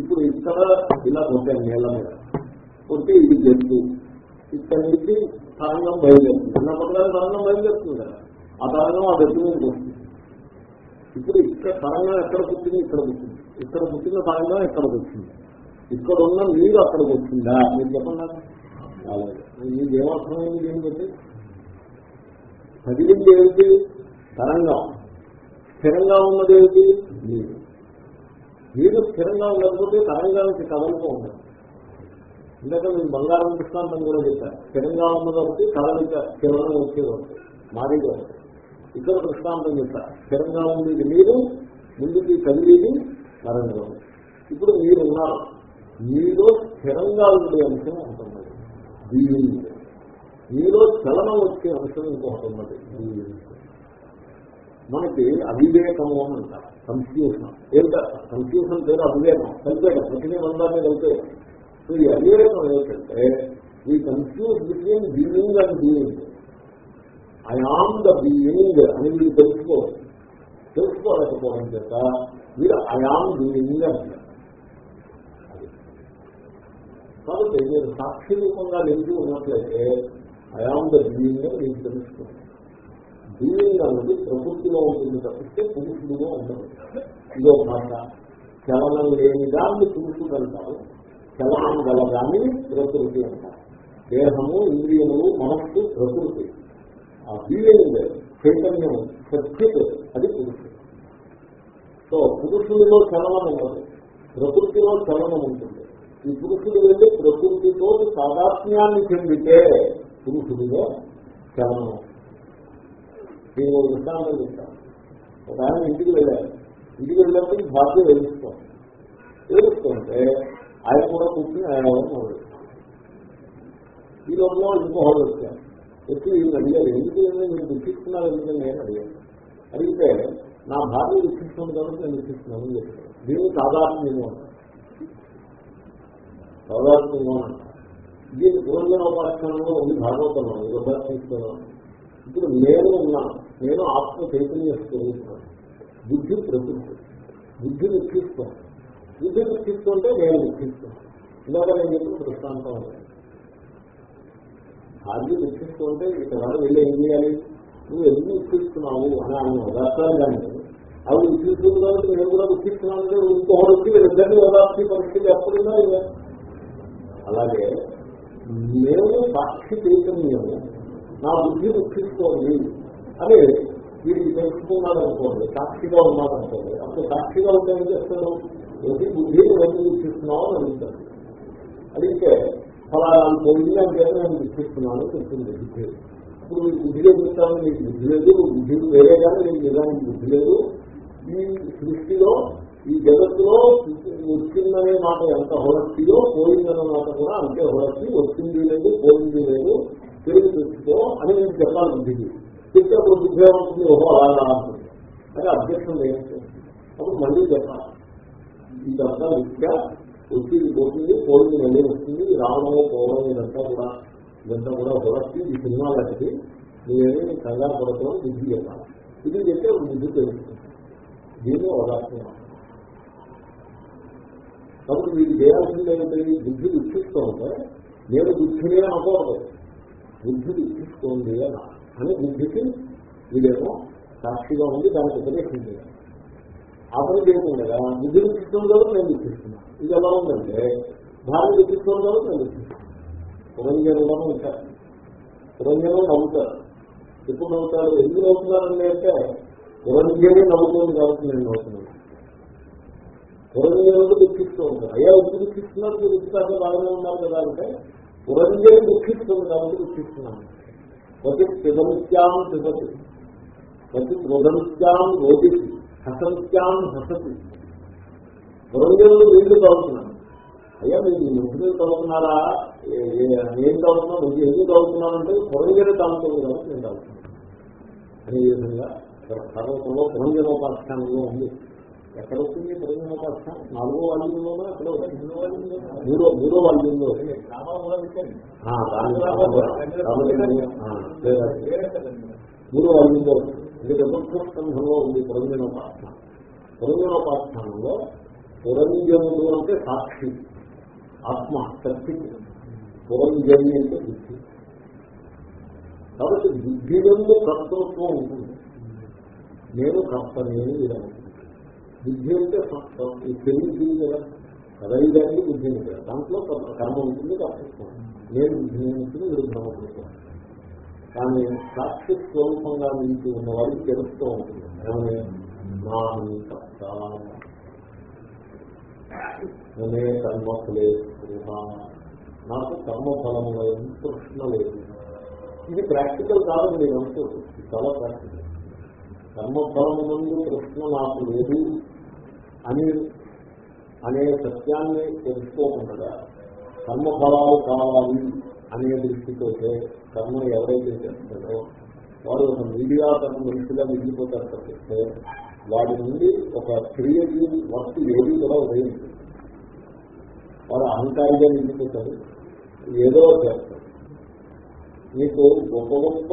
ఇప్పుడు ఇక్కడ ఇలా కొట్టాను నీళ్ళ మీద. కొట్టి ఇది జట్టు ఇక్కడి నుంచి తరంగం బయలుదేరుతుంది. చిన్నప్పటిగా తరంగం బయలుదేరుతుంది కదా. ఆ తరంగం ఆ వ్యక్తి మీద వస్తుంది. ఇప్పుడు ఇక్కడ తరంగం ఎక్కడ పుట్టింది? ఇక్కడ పుట్టింది. ఇక్కడ పుట్టిన తరంగం ఎక్కడ వచ్చింది ఇక్కడ ఉన్న నీరు అక్కడికి వచ్చిందా? మీరు చెప్పండి. మీకు ఏమర్థమైంది దీన్ని బట్టి కదిలింది ఏమిటి? తరంగం. స్థిరంగా ఉన్నదేమిటి నీరు. నీరు స్థిరంగా ఉండకపోతే తరంగానికి కదలిక ఉండదు. ఇందాక నేను బంగారం దృష్టాంతం కూడా చెప్పాను స్థిరంగా ఉన్నది ఒకటి కదలిక స్థిరంగా వచ్చేది ఒకటి మారేది ఒకటి. ఇక్కడ దృష్టాంతం చెప్పా. స్థిరంగా ఉండేది నీరు ముందుకి కదిలేది తరంగం. ఇప్పుడు మీరు ఉన్నారు. మీలో స్థిరంగా ఉండే అంశం ఉంటుంది దీని మీలో చలనం వచ్చే అంశం ఇంకొకటి ఉన్నది. మనకి అవివేకము అని అంటారు. కన్ఫ్యూషన్ ఏంటో కన్ఫ్యూషన్ పేరు అవివేకం. కలిపేయడం ప్రతిని మందాన్ని కలిపే సో ఈ అవివేకం ఏంటంటే ఈ confuse between being and being I am the being అని మీరు తెలుసుకో తెలుసుకోలేకపోవడం చేత మీరు ఐ ఆమ్ బీయింగ్ అంటారు. కాబట్టి మీరు సాక్షి రూపంగా నిలిచి ఉన్నట్లయితే ఐ ఆమ్ ద బీయింగ్ అని మీరు తెలుసుకోండి బీయింగ్ అనేది ప్రకృతిలో ఉంటుంది తప్పితే పురుషుడుగా ఉండదు. ఇదో భాష. చలనం లేని దాన్ని పురుషుడు అంటారు. చలనం గల దాన్ని ప్రకృతి అంటారు. దేహము ఇంద్రియములు మనస్సు ప్రకృతి. ఆ బీయింగ్ చైతన్యం సత్యత అది పురుషుడు. సో పురుషుడిలో చలనం ఉండదు. ప్రకృతిలో చలనం ఉంటుంది. ఈ పురుషుడు వెళ్ళి ప్రకృతితో సాదాత్మ్యాన్ని చెందితే పురుషుడిలో చలనం నేను ఒక దృష్టాంతం చెప్తాను ఒక ఆయన ఇంటికి వెళ్ళారు. ఇంటికి వెళ్ళినప్పుడు భార్య వెలుస్తాం వెలుస్తుంటే ఆయన కూడా కూర్చుని ఆయన మొదలు ఈ లోపల ఇంకో హోల్ వచ్చారు. వచ్చి వీళ్ళు అడిగారు ఎందుకు మీరు దుఃఖిస్తున్నారు? ఎందుకంటే నేను అడిగాను? అడిగితే నా భార్య దుఃఖిస్తుంది కాబట్టి నేను దుఃఖిస్తున్నాను అని చెప్పాను దీన్ని సాధారణంగా సాధారణంగా దీని పూర్వోపాఖ్యానంలో ఉంది భాగవతంలో ఉదాహరణిస్తున్నాను ఇప్పుడు నేను ఉన్నాను నేను ఆత్మ చైతన్య స్వరూపున్నాను బుద్ధి ప్రకృతి. బుద్ధి నిక్షిస్తాను బుద్ధి నిక్షిస్తుంటే నేను నిక్షిస్తాను ఇలాగ నేను చెప్పిన దృష్టాంతం ఉంది భార్య దుఃఖిస్తుంటే ఇక్కడ వెళ్ళి ఏం చేయాలి? నువ్వు ఎందుకు ఇచ్చిస్తున్నావు అని ఆయన ఓదార్చాలి కానీ అవి ఇచ్చిస్తుంది కాబట్టి నేను కూడా ఇచ్చిస్తున్నాను అంటే ఇంకొకటి వచ్చి ఇద్దరిని ఓదార్చి పరిస్థితి ఎప్పుడున్నా అలాగే నేను సాక్షి చైతన్యము నా బుద్ధి దుఃఖిస్తోంది అని వీడికి తెలుసుకున్నాడు అనుకోండి సాక్షిగా ఉన్నాడనుకోండి అప్పుడు సాక్షిగా ఉంటే ఏం చేస్తాడు ప్రతి బుద్ధిని ఎందుకు దుఃఖిస్తున్నావు అని అడుగుతాడు అడిగితే ఫలానా పోయింది అని నేను దుఃఖిస్తున్నాను చెప్తుంది బుద్ధి. ఇప్పుడు మీకు బుద్ధి చెప్తాను మీకు బుద్ధి లేదు బుద్ధి వేరే కానీ నీకు నిజానికి బుద్ధి లేదు. ఈ సృష్టిలో ఈ జగత్తులో వచ్చిందనే మాట ఎంత హోరక్తియో పోయిందనే మాట కూడా అంతే హోరక్తి వచ్చింది లేదు పోయింది లేదు. తిరిగి తెచ్చుకో అని నేను చెప్పాలి బుద్ధికి. చెప్తే అప్పుడు బుద్ధి ఏమవుతుంది? ఓహో అలా అంటుంది. అది అభ్యర్థం లేదు అప్పుడు మళ్ళీ చెప్పాలి. ఇదంతా విద్య వచ్చి పోతుంది పోయింది మళ్ళీ వస్తుంది రావడమో పోవడం ఇదంతా కూడా ఇదంతా కూడా హోరక్తి ఈ సినిమా లాంటిది. నేనేమి కంగారు పడతాం బుద్ధి చెప్పాలి. ఇది చెప్తే బుద్ధి తెలుస్తుంది. దీన్ని ఉదాహరణ. కాబట్టి మీరు చేయాల్సింది ఏమిటి? బుద్ధి దుఃఖిస్తూ ఉంటే నేను బుద్ధిని అనుకోవద్దు బుద్ధి దుఃఖిస్తోంది అని అని బుద్ధికి వీడేమో సాక్షిగా ఉంది దానికి ఉపదేశం చేయాలి ఆ పని చేయకుండా బుద్ధిని దుఃఖిస్తుంది నేను దుఃఖిస్తున్నాను ఇది ఎలా ఉందంటే భార్య దుఃఖిస్తుంది నేను దుఃఖిస్తున్నాను పురంజనులను ఉంటారు పురంజనం నవ్వుతారు ఎప్పుడు నవ్వుతారు ఎందుకు నవ్వుతున్నారండి అంటే పురంజని నవ్వుతుంది కాబట్టి నేను నవ్వుతున్నాను పురంజనుడు దుఃఖిస్తూ ఉంటారు? అయ్యా ఎందుకు దుఃఖిస్తున్నారు మీరు బాగానే ఉన్నారు కదా అంటే పురంజలి దుఃఖిస్తుంది కాబట్టి దుఃఖిస్తున్నాను ప్రతి పిదమిత్యాం పిబతి ప్రతి రోదమిత్యాం రోదిసి హసమిత్యాం హసతి పురంజలు వీళ్ళు తాగుతున్నాను అయ్యా మీరు ముగ్గురు తాగుతున్నారా ఏం తాగుతున్నాను నువ్వు ఎందుకు తాగుతున్నానంటే పురంజని తాగుతుంది కాబట్టి నేను తాగుతున్నాను అనే విధంగా సర్వతంలో పురంజలోపాఖ్యానంలో ఉంది ఎక్కడ వస్తుంది పురంజనోపాఖ్యానం నాలుగో వాల్యంలోనో ఎక్కడ? మూడో మూడో వాల్యంలో మూడో వాల్యంలో ఇది చతుర్థస్కంధంలో ఉంది పురంజనోపాఖ్యానం పురంజనోపాఖ్యానంలో పురంజనుడు అంటే సాక్షి. ఆత్మ శక్తి పురంజని అంటే బుద్ధి. కాబట్టి బుద్ధిలో కర్తృత్వం ఉంటుంది. నేను కర్తనే విధానం బుద్ధి అంటే ఈ తెలియదు కదా. కదలిదాన్ని బుద్ధి కదా దాంట్లో కర్మ ఉంటుంది కర్తృత్వం నేను బుద్ధి ఉంటుంది వీడు భ్రమపడుతాను కానీ సాక్షి స్వరూపంగా నుంచి ఉన్న వారికి తెలుస్తూ ఉంటుంది. కానీ నా కర్మ నేనే నాకు కర్మఫలముల ప్రశ్న లేదు. ఇది ప్రాక్టికల్ కాదు నేను అనుకోవచ్చు. చాలా ప్రాక్టికల్. కర్మఫలము నుండి ప్రశ్న నాకు లేదు. అని అనే సత్యాన్ని తెలుసుకోకుండా కర్మఫలాలు కావాలి అనే దృష్టితో కర్మ ఎవరైతే చేస్తారో వాడు ఒక మీడియా తన మనిషిగా మిగిలిపోతారు తప్పిస్తే వాడి నుండి ఒక క్రియేటివ్ వర్క్ ఏది కూడా ఉదయించింది వాడు అహంకారిగా మిగిలిపోతాడు ఏదో చేస్తారు. మీకు గొప్ప గొప్ప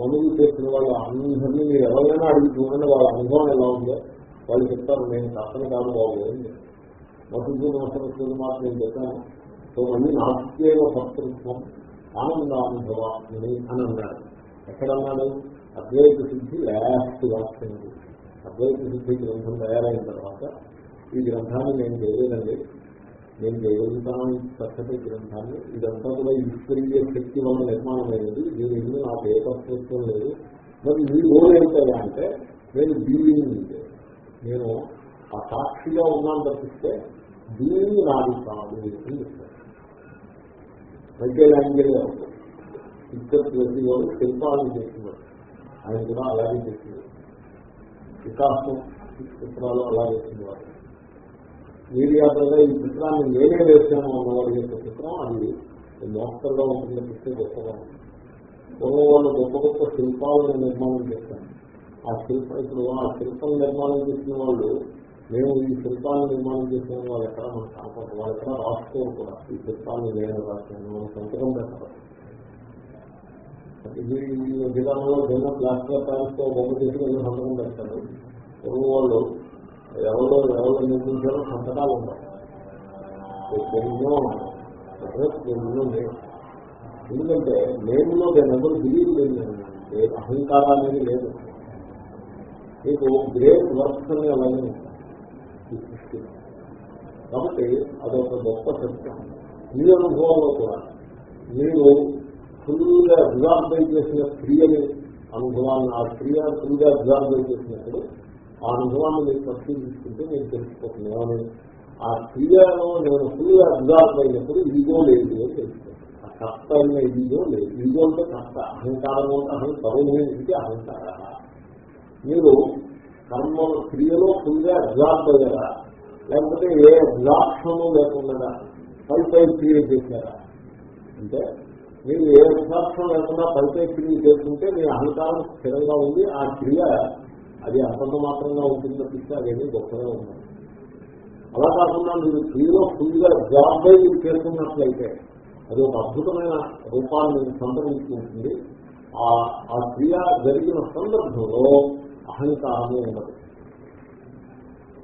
పనులు చేసిన వాళ్ళ అందరినీ మీరు ఎవరైనా అడిగి చూడండి వాళ్ళ అనుభవం ఎలా ఉందో. వాళ్ళు చెప్తారు నేను కష్టం కాదు బాగుంది వసతి నష్టం మాత్రం నేను చెప్పాను సో మళ్ళీ నాకేవ నాస్కేవ ఆనంద ఆనందానుభవాత్మని అని అన్నాడు ఎక్కడన్నాడు? అద్వైత సిద్ధి లాస్ట్ వాక్యం. అద్వైత సిద్ధి గ్రంథం తయారైన తర్వాత ఈ గ్రంథాన్ని నేను చేయలేదండి. నేను చేయగలుగుతాను చక్కటి గ్రంథాన్ని ఇదంతా కూడా ఈశ్వరీయ శక్తి వల్ల నిర్మాణం అయినది. దీని ఎందుకు నాకు ఏ కర్తృత్వం లేదు మరి ఈ రోజు ఏంటంటే అంటే నేను బీయింగ్ నేను ఆ సాక్షిగా ఉన్నాను తప్పిస్తే బీయింగ్ నాది కాదు అని చెప్తాను వైద్యలాంగ్యం ప్రతి వాడు శిల్పాలను చేస్తున్నారు. ఆయన కూడా అలాగే చేస్తున్నారు. వికాసం చిత్రాలు అలాగే చేస్తున్నారు. మీడియా ఈ చిత్రాన్ని నేనే వేసాను అన్నవాడి యొక్క చిత్రం. అది మోస్తరుగా ఉంటుంది చూస్తే గొప్పగా ఉంటుంది పూర్వం వాళ్ళు గొప్ప గొప్ప శిల్పాలను నిర్మాణం చేశాను ఆ శిల్ప ఇప్పుడు ఆ శిల్పం నిర్మాణం చేసిన వాళ్ళు మేము ఈ శిల్పాన్ని నిర్మాణం చేసిన వాళ్ళు ఎక్కడ మనం కనపడరు వాళ్ళు ఎక్కడ రాసుకోరు కూడా. ఈ శిల్పాన్ని నేను రాశాను. మనం సంతకం పెట్టాలి ఇది ఈ విధానంలో భిన్న ప్లాస్టర్ ప్యాన్స్తో బొమ్మ చేసి సంతకం పెడతారు పూర్వం వాళ్ళు ఎవరో ఎవరు నిర్మించారో సంతకాలు ఉన్నాయి ఎన్నో ఎన్నో లేవు ఎందుకంటే నేనులో నేను ఎవరు బిలీవ్ లేదు అహంకారం అనేది లేదు మీకు గ్రేట్ వర్క్స్ అని అలాగే సృష్టి కాబట్టి అదొక గొప్ప సత్యం. మీ అనుభవంలో కూడా మీరు ఫుల్గా అబ్జార్బై చేసిన క్రియని అనుభవాన్ని ఆ క్రియ ఫుల్గా అబ్జార్బై చేసినప్పుడు ఆ అనుభవాన్ని మీరు పరిశీలించుకుంటే నేను తెలుసుకుంటున్నాను. ఏమని? ఆ క్రియలో నేను ఫుల్గా అబ్జార్వ్ అయినప్పుడు ఇదిగో లేదు అని తెలుసుకుంటాను ఆ కష్ట అయిన ఈగో లేదు. ఇదిగో అంటే కష్ట అహంకారం అంటే అహంకారం ఇది అహంకార మీరు కర్మ క్రియలో ఫుల్గా అబ్జార్వ్ అయ్యారా లేకపోతే ఏ అబ్జార్ప్షన్ లేకుండా పై పై క్రియ చేశారా? అంటే మీరు ఏ అబ్జార్ప్షన్ లేకుండా పై పై క్రియ చేసుకుంటే మీ అహంకారం స్థిరంగా ఉంది ఆ క్రియ అది అంతంత మాత్రంగా ఉంటుంది తప్పిస్తే అదేమీ గొప్పగా ఉంటుంది అలా కాకుండా మీరు క్రియలో ఫుల్గా జాబ్ అయి మీరు చేరుకున్నట్లయితే అది ఒక అద్భుతమైన రూపాన్ని సంతరించుకుంటుంది. ఆ క్రియ జరిగిన సందర్భంలో అహంకారమే ఉండదు.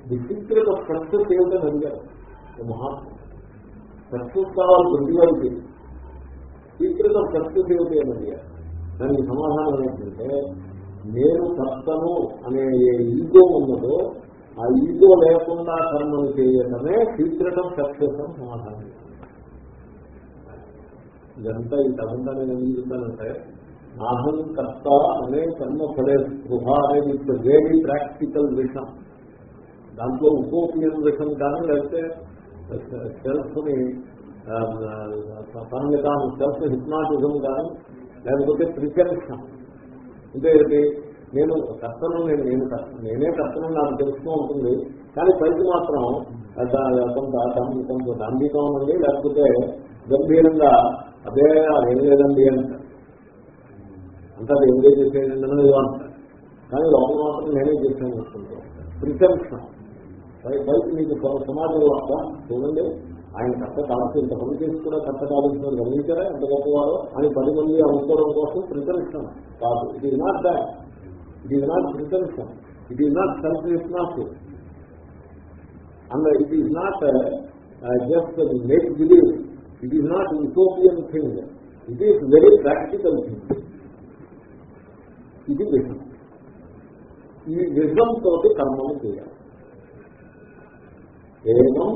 విచిత్రత సక్సెస్ ఏమిటని అడిగారు మహాత్మ సక్సెస్ కావాలి ప్రతివాడికి సీక్రెట్ ఆఫ్ సక్సెస్ ఏమిటి అని అడిగారు దానికి సమాధానం ఏంటంటే నేను కర్తను అనే ఈగో ఉన్నదో ఆ ఈగో లేకుండా కర్మను చేయటమే సీక్రెట్ ఆఫ్ సక్సెస్ అని సమాధానం. ఇదంతా ఈ కథంతా నేను ఏం చెప్తానంటే నాహం కర్త అనే కర్మ పడే స్పృహ అనేది ఇట్స్ వెరీ ప్రాక్టికల్ విషయం. దాంట్లో ఉపోపియన్ విషయం కానీ లేకపోతే సెల్ఫ్ని తనని తాను సెల్ఫ్ హిప్నాటిజం కానీ లేకపోతే ప్రిపెన్షన్ అంటే ఏంటి నేను కర్తను నేను నేను నేనే కర్తను నాకు తెలుస్తూ ఉంటుంది. కానీ పైకి మాత్రం కొంత కొంత దాంభికం ఉంది లేకపోతే గంభీరంగా అదే అదేం లేదండి అంటారు అంటే. అది ఎంజాయ్ చేసేది అంటారు. కానీ లోపల మాత్రం నేనే చేసాను అనుకుంటాను ప్రిసెప్షన్ బయట మీకు సమాజంలో చూడండి. ఆయన కష్ట కావచ్చు ఇంత పని చేసి కూడా కష్ట కావాల్సిన గమనించారా? ఎంత గొప్పవారో అని పది మంది అనుకోవడం కోసం ప్రిసెప్షన్ కాదు it is not that it is not perception it is not self రిస్నాట్ and it is not just make believe it is not utopian thing it is very practical thing ఇది విషం ఈ విషం తోటి కర్మను చేయాలి ఏమం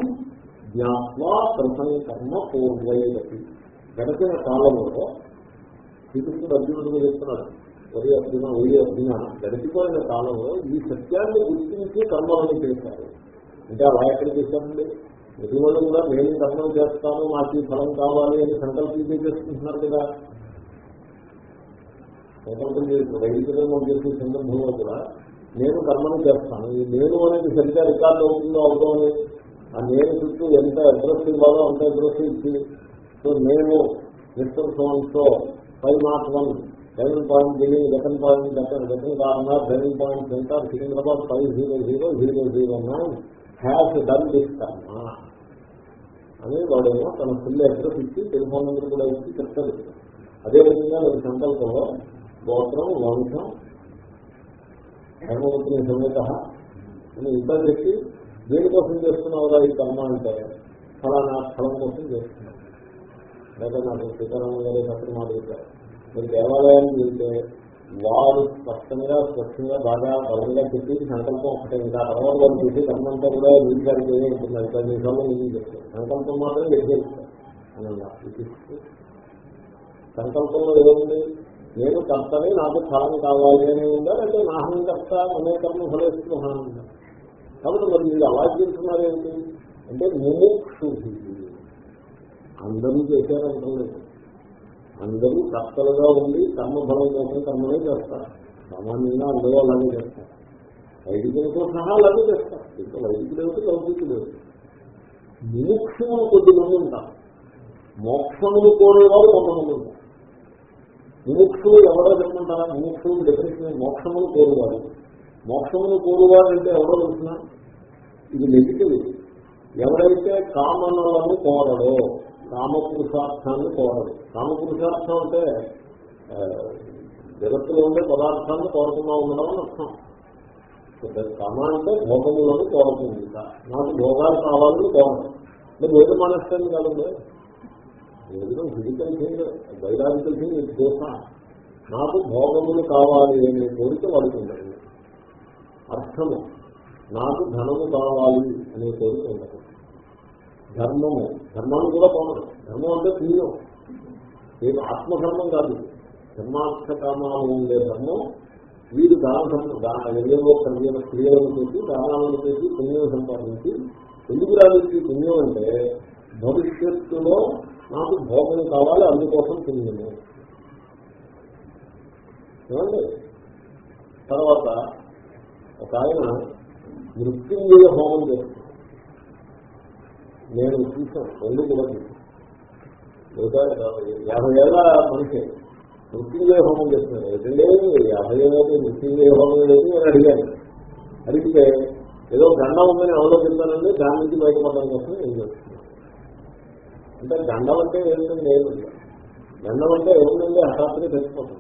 జ్ఞాత్వా ప్రసంకర్మ పూర్వైదపి గడిచిన కాలంలో శ్రీకృష్ణుడు అర్జునుడిగా చెప్తున్నాడు వరి అర్జున వరి అర్జున గడిచిపోయిన కాలంలో ఈ సత్యాన్ని గుర్తించి కర్మలను చేశారు. అంటే అలా ఎక్కడ చేశారండి? ప్రతి కూడా నేను కర్మలు చేస్తాను నాకు ఈ ఫలం కావాలి అని సంకల్పం చేసుకుంటున్నారు కదా. సంకల్పం చేసి వైద్యం చేసే సందర్భంలో కూడా నేను కర్మను చేస్తాను నేను అనేది సరిగ్గా రికార్డు అవుతుందో అవుతుందో ఆ నేను చుట్టూ ఎంత అడ్రస్ ఇవ్వాలో అంత అడ్రస్ ఇచ్చి సో నేను mister సోన్స్తో five nought one seven point building second point second second corner seven point centre Secunderabad five zero zero zero zero nine has done this అని వాడేమో తన ఫుల్ అడ్రస్ ఇచ్చి టెలిఫోన్ నెంబర్ కూడా ఇచ్చి చెప్తారు అదేవిధంగా నేను సంకల్పంలో గోత్రం వంశం హేమవతిని సమేత అని ఇంకా చెప్పి దేనికోసం చేస్తున్నావురా ఈ కర్మ అంటే? ఫలానా ఫలం కోసం చేస్తున్నాం లేదా నాకు సీతారామ గారు అప్పుడు మాట్లాడతారు మీరు దేవాలయానికి వెళ్తే వారు స్పష్టంగా స్పష్టంగా బాగా బలంగా చెప్పి సంకల్పం ఒకటే. ఇంకా తర్వాత వాళ్ళు చేసి కర్మంతా కూడా వీలు గారికి ఏదో ఉంటుంది. అది పది నిమిషాల్లో నేను చెప్తాను. సంకల్పం మాత్రం చెప్పేస్తాను సంకల్పంలో ఏముంది? నేను కర్తనే నాకు ఫలం కావాలి అని ఉందా? లేకపోతే నాహం కర్త అనే కర్మ ఫలేస్తున్నాను ఉందా కాబట్టి మరి మీరు అలా చేస్తున్నారేంటి? అంటే ముముక్షు అందరూ చేశారంటలేదు అందరూ కర్తలుగా ఉండి కర్మఫలం కోసం కర్మనే చేస్తారు. సామాన్యంగా అందరూ అలాగే చేస్తారు. వైదికులతో సహా అలాగే చేస్తారు. ఇంకా వైదికులు ఏమిటి? లౌకికులు ముముక్షులు కొద్దిమంది ఉంటారు. మోక్షములు కోరేవారు కొంతమంది ఉంటారు. ముముక్షులు ఎవరో చెప్పుకుంటారా ముముక్షులు డెఫినేషన్ మోక్షములు కోరేవారు. మోక్షమును కోరువారంటే ఎవరో తెలిసిన ఇది నెగిటివ్ ఎవరైతే కామనలను కోరడో కామపురుషార్థాన్ని కోరడు. కామపురుషార్థం అంటే జగత్తులో ఉండే పదార్థాన్ని కోరకుండా ఉండడం అని అర్థం. కామ అంటే భోగములను కోరుతుంది. నాకు భోగాలు కావాలని కోరడం. అంటే వేద మానేస్తాను కాదండి? ఏదో ఫిజికల్ థింగ్ బయలాజికల్ థింగ్ ఇది దోష. నాకు భోగములు కావాలి అనే కోరిక వాడికి అర్థము. నాకు ధనము కావాలి అనే కోరిక ఉండదు. ధర్మము. ధర్మాన్ని కూడా పొందడం ధర్మం అంటే పుణ్యం. నేను ఆత్మధర్మం కాదు. ధర్మార్థ కామాలు ఉండే ధర్మం వీరు దాన ధర్మం దాన ఎన్నో కర్మల క్రియలను చేసి దానాలను చేసి పుణ్యం సంపాదించి ఎందుకు రాదు పుణ్యం అంటే భవిష్యత్తులో నాకు భోగం కావాలి అందుకోసం పుణ్యము. తర్వాత ఒక ఆయన మృత్యుంజయ హోమం చేస్తాడు. నేను చూసాను రెండు కూడా లేదా యాభై ఏళ్ళ మనిషి మృత్యుంజయ హోమం చేస్తున్నాను ఏంటంటే యాభై ఏళ్ళకి మృత్యుంజయ హోమం లేదు నేను అడిగాను. అడిగితే ఏదో గండం ఉందని ఎవరో చెప్తానండి దాని నుంచి బయటపడడం కోసం ఏం చేస్తున్నాను అంటే గండం అంటే ఏంటంటే లేదు గండం అంటే ఏముందండి? హఠాత్తుగా తెచ్చిపోతాం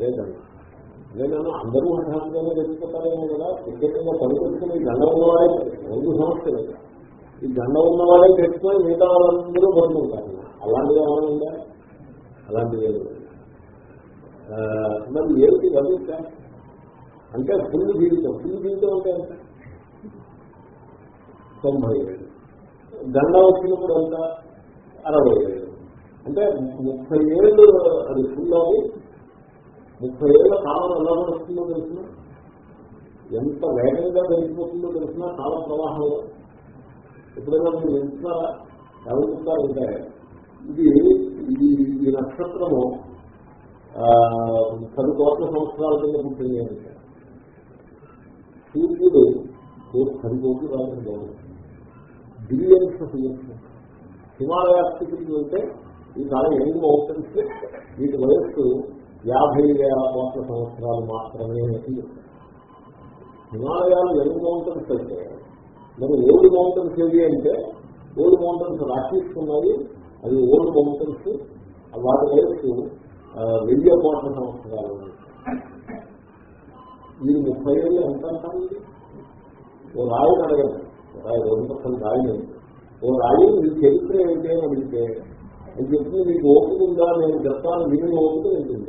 లేదండి. అదేనా అందరూ హఠాత్తుగానే తెచ్చిపోతారేమో కదా. ప్రత్యేకంగా పనికొచ్చుకుని ఈ గండం ఉన్నవాడే రెండు సమస్య లేదు ఈ గండం ఉన్నవాడే తెచ్చుకొని మిగతా వాళ్ళందరూ పడుతుంటారు అలాంటిది ఏమైనా ఉందా? అలాంటిది ఏమైనా మరి ఏమిటి వదిలిక అంటే ఫుల్ జీవితం. ఫుల్ జీవితం అంటే ఎంత? తొంభై ఏడు దండ వచ్చినప్పుడు ఎంత? అరవై ఏడు అంటే ముప్పై ఏళ్ళు అది ఫుల్ అవి ముప్పై ఏళ్ళ కాలం ఎలా నడుస్తుందో తెలిసిన? ఎంత వేగంగా జరిగిపోతుందో తెలిసిన? కాల ప్రవాహంలో. ఎప్పుడైనా మీరు వెళ్తున్నారా చదువుతుంటారంటే ఇది ఈ నక్షత్రము పది కోట్ల సంవత్సరాల కింద పుట్టింది అంటే. సూర్యుడు పది కోట్లు రావడం బాగుంది బిలియన్స్ ఆఫ్ ఇయర్స్ హిమాలయ వెళ్తే ఈ కాలం యంగ్ మౌంటైన్స్ వీటి వయస్సు యాభై వేల కోట్ల సంవత్సరాలు మాత్రమే అని హిమాలయాలు ఎన్ని మౌంటైన్స్ అయితే మరి ఓల్డ్ మౌంటైన్స్ ఏవి అంటే ఓల్డ్ మౌంటైన్స్ రాక్షిస్తున్నాయి అది ఓల్డ్ మౌంటైన్స్ వాటి వయస్సు వెయ్యి కోట్ల సంవత్సరాలు వీరు ముప్పై ఏళ్ళు ఎంత అంటారు? ఓ రాయిని అడగండి. రాయి రెండు పక్కన రాయి ఓ రాయి మీ చరిత్ర ఏంటి అని అడిగితే అని చెప్పి మీకు ఓపిక ఉందా? నేను చెప్తాను విని ఓపిక ఉంటుంది.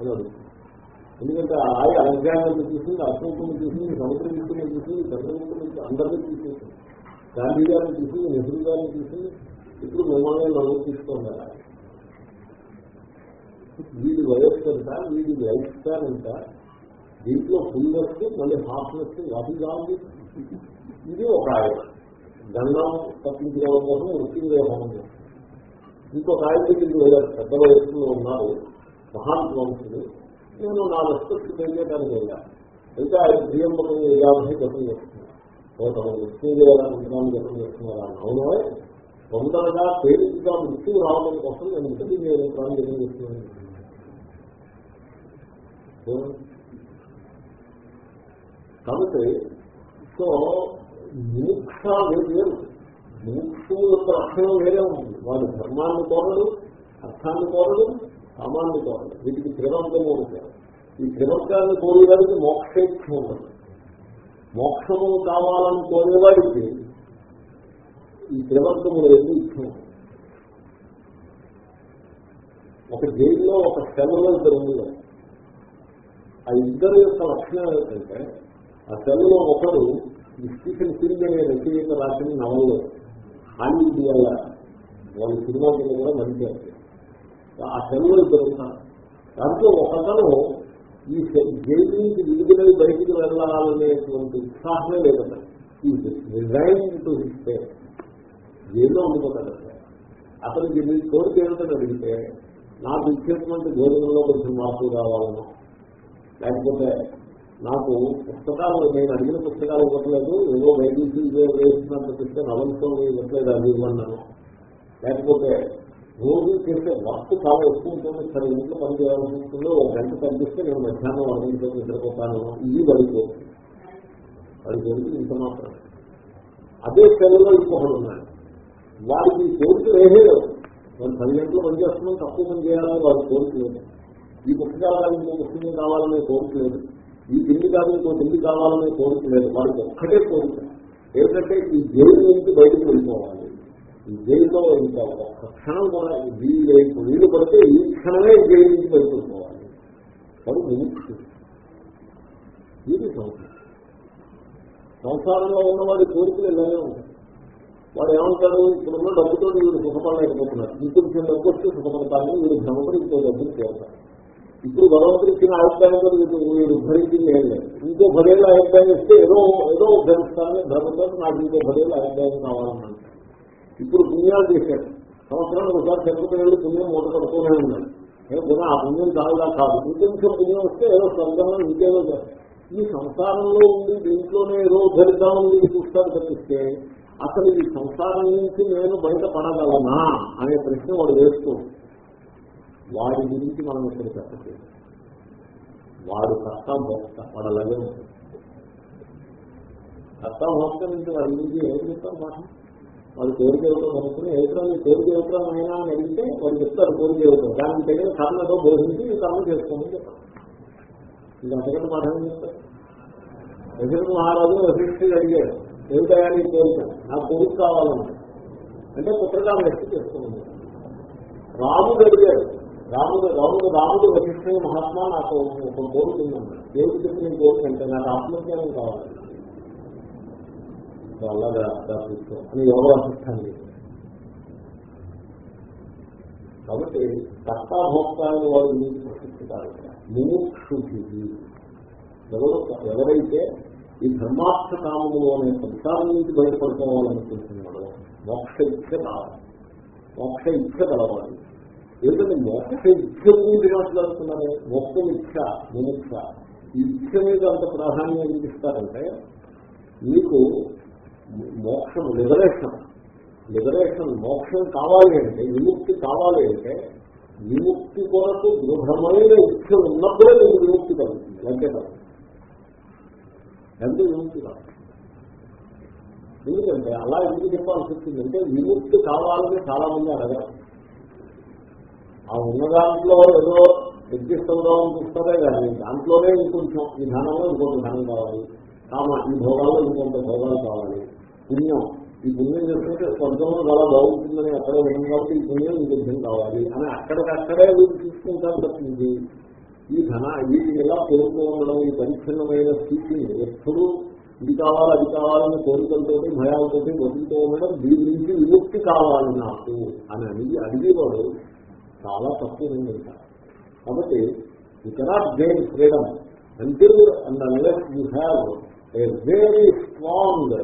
అని అడుగుతుంది ఎందుకంటే ఆ రాయి అలగ్జాండర్ని చూసింది అశోకుని చూసింది సముద్రం చూసుకుని చూసింది చంద్రగుప్తుని అందరినీ చూసింది గాంధీ గారిని చూసింది నెహ్రూ గారిని చూసింది ఇప్పుడు మిమ్మల్ని నవ్వు తీసుకోండి వీడి వయస్సు ఎంత? వీడి లైఫ్ స్టైల్ ఎంత? దీంట్లో ఫుల్నెస్ మళ్ళీ హాఫ్నెస్ వాటి కావాలి ఇది ఒక ఆయన. గండం తప్పించుకోవడం కోసం వృత్తి హోమం ఇంకొక ఆయన దగ్గరికి వెళ్ళారు పెద్ద వయస్సులో ఉన్నారు మహాత్వంశులు నేను నా రెస్పెక్ట్ తెలియడానికి వెళ్ళాను అయితే ఆయన ప్రియంబకం యాభై జపం చేస్తున్నారు. ఓ తమ వృత్తి చేయాలనుకుంటున్నాను జపం చేస్తున్నారా అవును తొందరగా తేలికగా మృత్యు రావడం కోసం నేను ఇంతకీ నేను ప్రాణం జపం చేస్తున్నాను. కాబట్టి సో ముముక్ష వేరు వేరు. ముముక్షు యొక్క అర్థం వేరే ఉంటుంది వాడు ధర్మాన్ని కోరడు అర్థాన్ని కోరడు సామాన్య కోరడు వీటికి త్రివర్గము ఉంటారు ఈ త్రివంతాన్ని కోరేవాడికి మోక్షేక్ష ఉండదు మోక్షము కావాలని కోరేవాడికి ఈ త్రివంతము లేదు ఇష్టం ఒక జైల్లో ఒక సెలలో ఇద్దరు ఉన్నారు ఆ ఇద్దరు యొక్క లక్షణం ఏంటంటే ఆ సెల్లో ఒకడు డిస్టిషన్ స్టీఫెన్ అనే రచయిత రాసిన నవల్లో హాని వల్ల వాళ్ళ సినిమా కూడా మంచి ఆ సెల్లో ఇద్దరు ఉన్నారు దాంట్లో ఒకతను ఈ జైలు నుంచి విడుదలై బయటికి వెళ్ళాలనేటువంటి ఉత్సాహమే లేదన్న ఈ రిజైన్ టు హిస్టే జైల్లో ఉండిపోతాడు అతనికి మీ కోరిక ఏమిటని అడిగితే నాకు ఇచ్చేటువంటి భోజనంలో కొంచెం మార్పు కావాలను లేకపోతే నాకు పుస్తకాలు నేను అడిగిన పుస్తకాలు ఇవ్వట్లేదు ఏదో వైద్యులు వేస్తున్నట్టు చెప్తే నవల్స్ ఇవ్వట్లేదు అది ఇవ్వన్నాను లేకపోతే రోజు చేసే వర్క్ చాలా ఎక్కువ ఉంటుంది. సరే ఇంట్లో పని చేయాల్సి ఉంటుందో ఒక గంట కనిపిస్తే నేను మధ్యాహ్నం అడిగితే నిద్రపోతాను ఇది పడిపోతుంది పడిపోయింది ఇంత మాత్రం అదే సెలవులో ఇంకొకటి ఉన్నాయి వారికి కోరికలు లేదే లేదు వాళ్ళు పది గంటలు పని చేస్తున్నాం తక్కువ పని చేయాలని వారికి కోరిక ఈ పుస్తకాలు ఇంకో పుస్తకం కావాలనే కోరిక ఈ తిండి కాదు ఇంకో తిండి కావాలనే కోరిక వారికి ఒక్కటే కోరిక. ఏంటంటే ఈ జైలు నుంచి బయటకు వెళ్ళిపోవాలి. జైల్లో ఇంకా ఒక్క క్షణం కూడా వీళ్ళు వీలు పడితే ఈ క్షణమే జైలు నుంచి బయటకు వాడు విముక్తి ఇది సంసారం సంసారంలో ఉన్నవాడి కోరికలు ఇలానే ఉంటాయి. వాడు ఏమంటాడు? ఇప్పుడున్న డబ్బుతో వీడు సుఖపడలేకపోతున్నారు ఇంకొంచెం డబ్బు వస్తే సుఖపడతాను వీడు భ్రమపడి ఇంకో డబ్బులు చేస్తారు ఇప్పుడు భగవంతుడు ఇచ్చిన అభిప్రాయంతో వీడు భరించింది ఏం లేదు. ఇంకో పదేళ్ళ అభిప్రాయం ఇస్తే ఏదో ఏదో భరిస్తానని భ్రమంతో నాకు ఇంకో పదేళ్ళ అభిప్రాయం కావాలన్నాను ఇప్పుడు పుణ్యాలు చేశాడు సంవత్సరానికి ఒకసారి చెప్పుకుని వెళ్ళి పుణ్యం మూట కడుతూనే ఉన్నాడు పుణ్యం ఆ పుణ్యం చాలా కాదు. ఇంకొంచెం పుణ్యం వస్తే ఏదో స్వర్గంలో ఇంకేదో ఈ సంసారంలో ఉండి దీంట్లోనే ఏదో భరిద్దామని చూస్తాడు తప్పిస్తే అసలు ఈ సంసారం నుంచి నేను బయటపడగలనా అనే ప్రశ్న వాడు వేస్తూ వాడి గురించి మనం ఇక్కడ చెప్పలేదు. వాడు కష్టం భోక్త ఉంటుంది కష్టం వస్తే నుంచి వాడి గురించి ఏం చెప్తాం మాట వాడు పేరు ఎవరో కనుక్కుని ఏదో నీ కోరిక ఎవరో అయినా అని అడిగితే వాడు చెప్తారు పేరు ఎవరో దానికి తగిన కర్మతో బోధించి కర్మ చేసుకోమని చెప్పారు ఇది అంతకంటే మాట చెప్తారు వశిష్ఠ మహారాజు వశిష్ఠుడు అడిగాడు ఏమిటయా నీ కోరిక? నాకు కొడుకు కావాలంటే. అంటే పుత్రకాలు వ్యక్తి చేసుకున్నాడు రాముడు అడిగాడు రాముడు రాముడు రాముడు వశిష్ఠ మహాత్మా నాకు ఒక కోరిక ఉందన్నాడు దేవుడు చెప్పి కోరిక అంటే నాకు ఆత్మజ్ఞానం కావాలి. అలాగా తీసుకో అని ఎవరు వశిష్టాన్ని కాబట్టి కర్తాభోక్తాన్ని వాడు మీకు ప్రశ్నిస్తారు ముముక్షుభి ఎవరు ఎవరైతే ఈ ధర్మార్థ కామములు అనే సంసారం నుంచి బయటపడుకోవాలనుకుంటున్నాడో మోక్ష ఇచ్చ రావాలి మోక్ష ఇచ్చ కలవాలి ఏంటంటే మోక్ష ఇచ్చ గురించి మాట్లాడుతున్నాను మొత్తం ఇచ్చ ముముక్ష ఇచ్చ మీద అంత ప్రాధాన్యం ఇస్తారంటే మీకు మోక్షం లిబరేషన్ లిబరేషన్ మోక్షం కావాలి అంటే విముక్తి కావాలి అంటే విముక్తి కొరకు దృఢమైన ఇచ్చ ఉన్నప్పుడే మీకు విముక్తి కలుగుతుంది. అంతే కాదు? ఎంత విముక్తి కాదు ఎందుకంటే అలా ఎందుకు చెప్పాల్సి వచ్చిందంటే విముక్తి కావాలని చాలా మంది అడగారు. ఆ ఉన్న దాంట్లో ఏదో నిర్దిష్టంగా చూస్తారే కానీ దాంట్లోనే ఇంకొంచెం విధానంలో ధనంలో ఇంకొక ధనం కావాలి. కామ ఈ భోగాల్లో ఇంకొంత భోగాలు కావాలి. పుణ్యం. ఈ పుణ్యం చేసుకుంటే స్వర్గంలో చాలా బాగుంటుందని అక్కడే విన్నాం కాబట్టి ఈ పుణ్యం ఇంకొంచెం కావాలి అని అక్కడికక్కడే వీళ్ళు తీసుకుంటారు తప్పింది ఈ ధన వీటిని ఎలా కోరుతూ ఉండడం ఈ పరిచ్ఛిన్నమైన స్థితిని ఎప్పుడు ఇది కావాలి అది కావాలని కోరికలతో భయాలతో బతుకుతూ ఉండడం దీని నుంచి విముక్తి కావాలి నాకు అని అడిగి అడిగేవాడు చాలా తక్కువ ఉంది కాబట్టి యూ కెనాట్ గెయిన్ ఫ్రీడమ్ అంటే and unless you have a very strong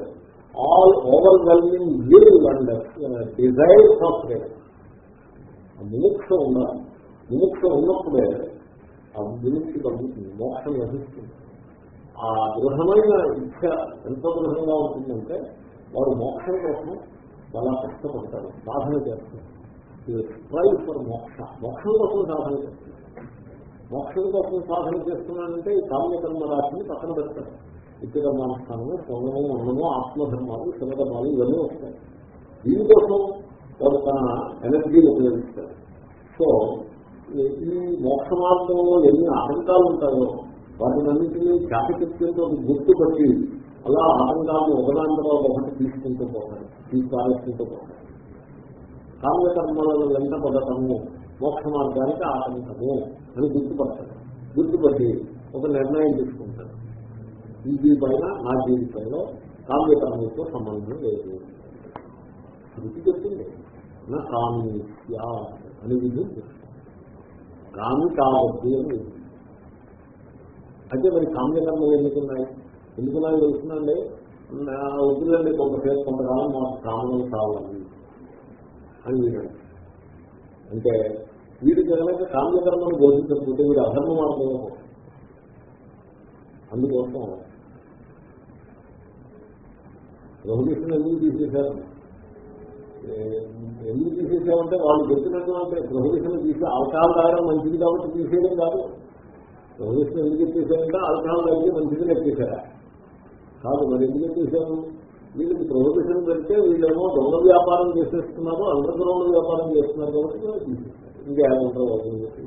all overwhelming will and desire of freedom విముక్ష ఉండాలి విముక్ష ఉన్నప్పుడే ఆ విముక్తి కలుగుతుంది మోక్షం లభిస్తుంది. ఆ దృఢమైన ఇచ్చ ఎంత దృఢంగా ఉంటుందంటే వారు మోక్షం కోసం చాలా కష్టపడతారు సాధన చేస్తారు. ట్రై ఫర్ మోక్ష. మోక్షం కోసం సాధన చేస్తున్నారు మోక్షం కోసం సాధన చేస్తున్నానంటే ఈ కామ్యకర్మ రాశిని పక్కన పెడతారు. నిత్యకర్మానుష్ఠానము స్వర్ణము అన్నము ఆత్మధర్మాలు శివధర్మాలు ఇవన్నీ వస్తాయి. దీనికోసం వాడు తన ఎనర్జీని ఉపయోగిస్తారు. సో ఈ మోక్ష మార్గంలో ఎన్ని ఆటంకాలు ఉంటాయో వాటినన్నింటినీ చాకచక్యంతో గుర్తుపట్టి అలా ఆటంకాలను ఒకదాంతలో ఒకటి తీసుకుంటూ పోతాయి తీసుకాలేసుకుంటూ పోతాయి. కామ్యకర్మలను వెంట పడటము మోక్ష మార్గానికి ఆటంకము అని గుర్తుపడతాడు గుర్తుపట్టి ఒక నిర్ణయం తీసుకుంటాడు ఈ పైన నా జీవితంలో కామ్యకర్మలతో సంబంధం లేదు. శృతి చెప్పింది. నా కామ్య అని విధి కామి కావద్దు అని విధి అయితే మరి కామ్యకర్మలు ఎందుకున్నాయి? ఎందుకున్నాయి తెలుస్తుందండి? వద్దులండి కొంతసేపు కొంతకాలం మాకు కామలు కావాలి అని వీడాడు అంటే వీడు కనుక కామ్యకర్మను బోధించకపోతే వీడు అధర్మ మార్గంలో అందుకోసం ప్రొహిబిషన్ ఎందుకు తీసేశారు? ఎందుకు తీసేసామంటే వాళ్ళు చెప్పినటువంటి ప్రొహిబిషన్ తీసే అవకాశం తాగడం మంచిది కాబట్టి తీసేయడం కాదు. ప్రొహిబిషన్ ఎందుకు ఎత్తేసారంటే అవకాశం తాగితే మంచిది ఎత్తేసారా? కాదు మరి ఎందుకు ఎత్తేసారు? వీళ్ళకి ప్రొహిబిషన్ పెడితే వీళ్ళేమో దొంగ వ్యాపారం చేసేస్తున్నారు అందరూ గ్రౌండ్ వ్యాపారం చేస్తున్నారు కాబట్టి వీళ్ళు ఇంకా వాళ్ళు చెప్పి.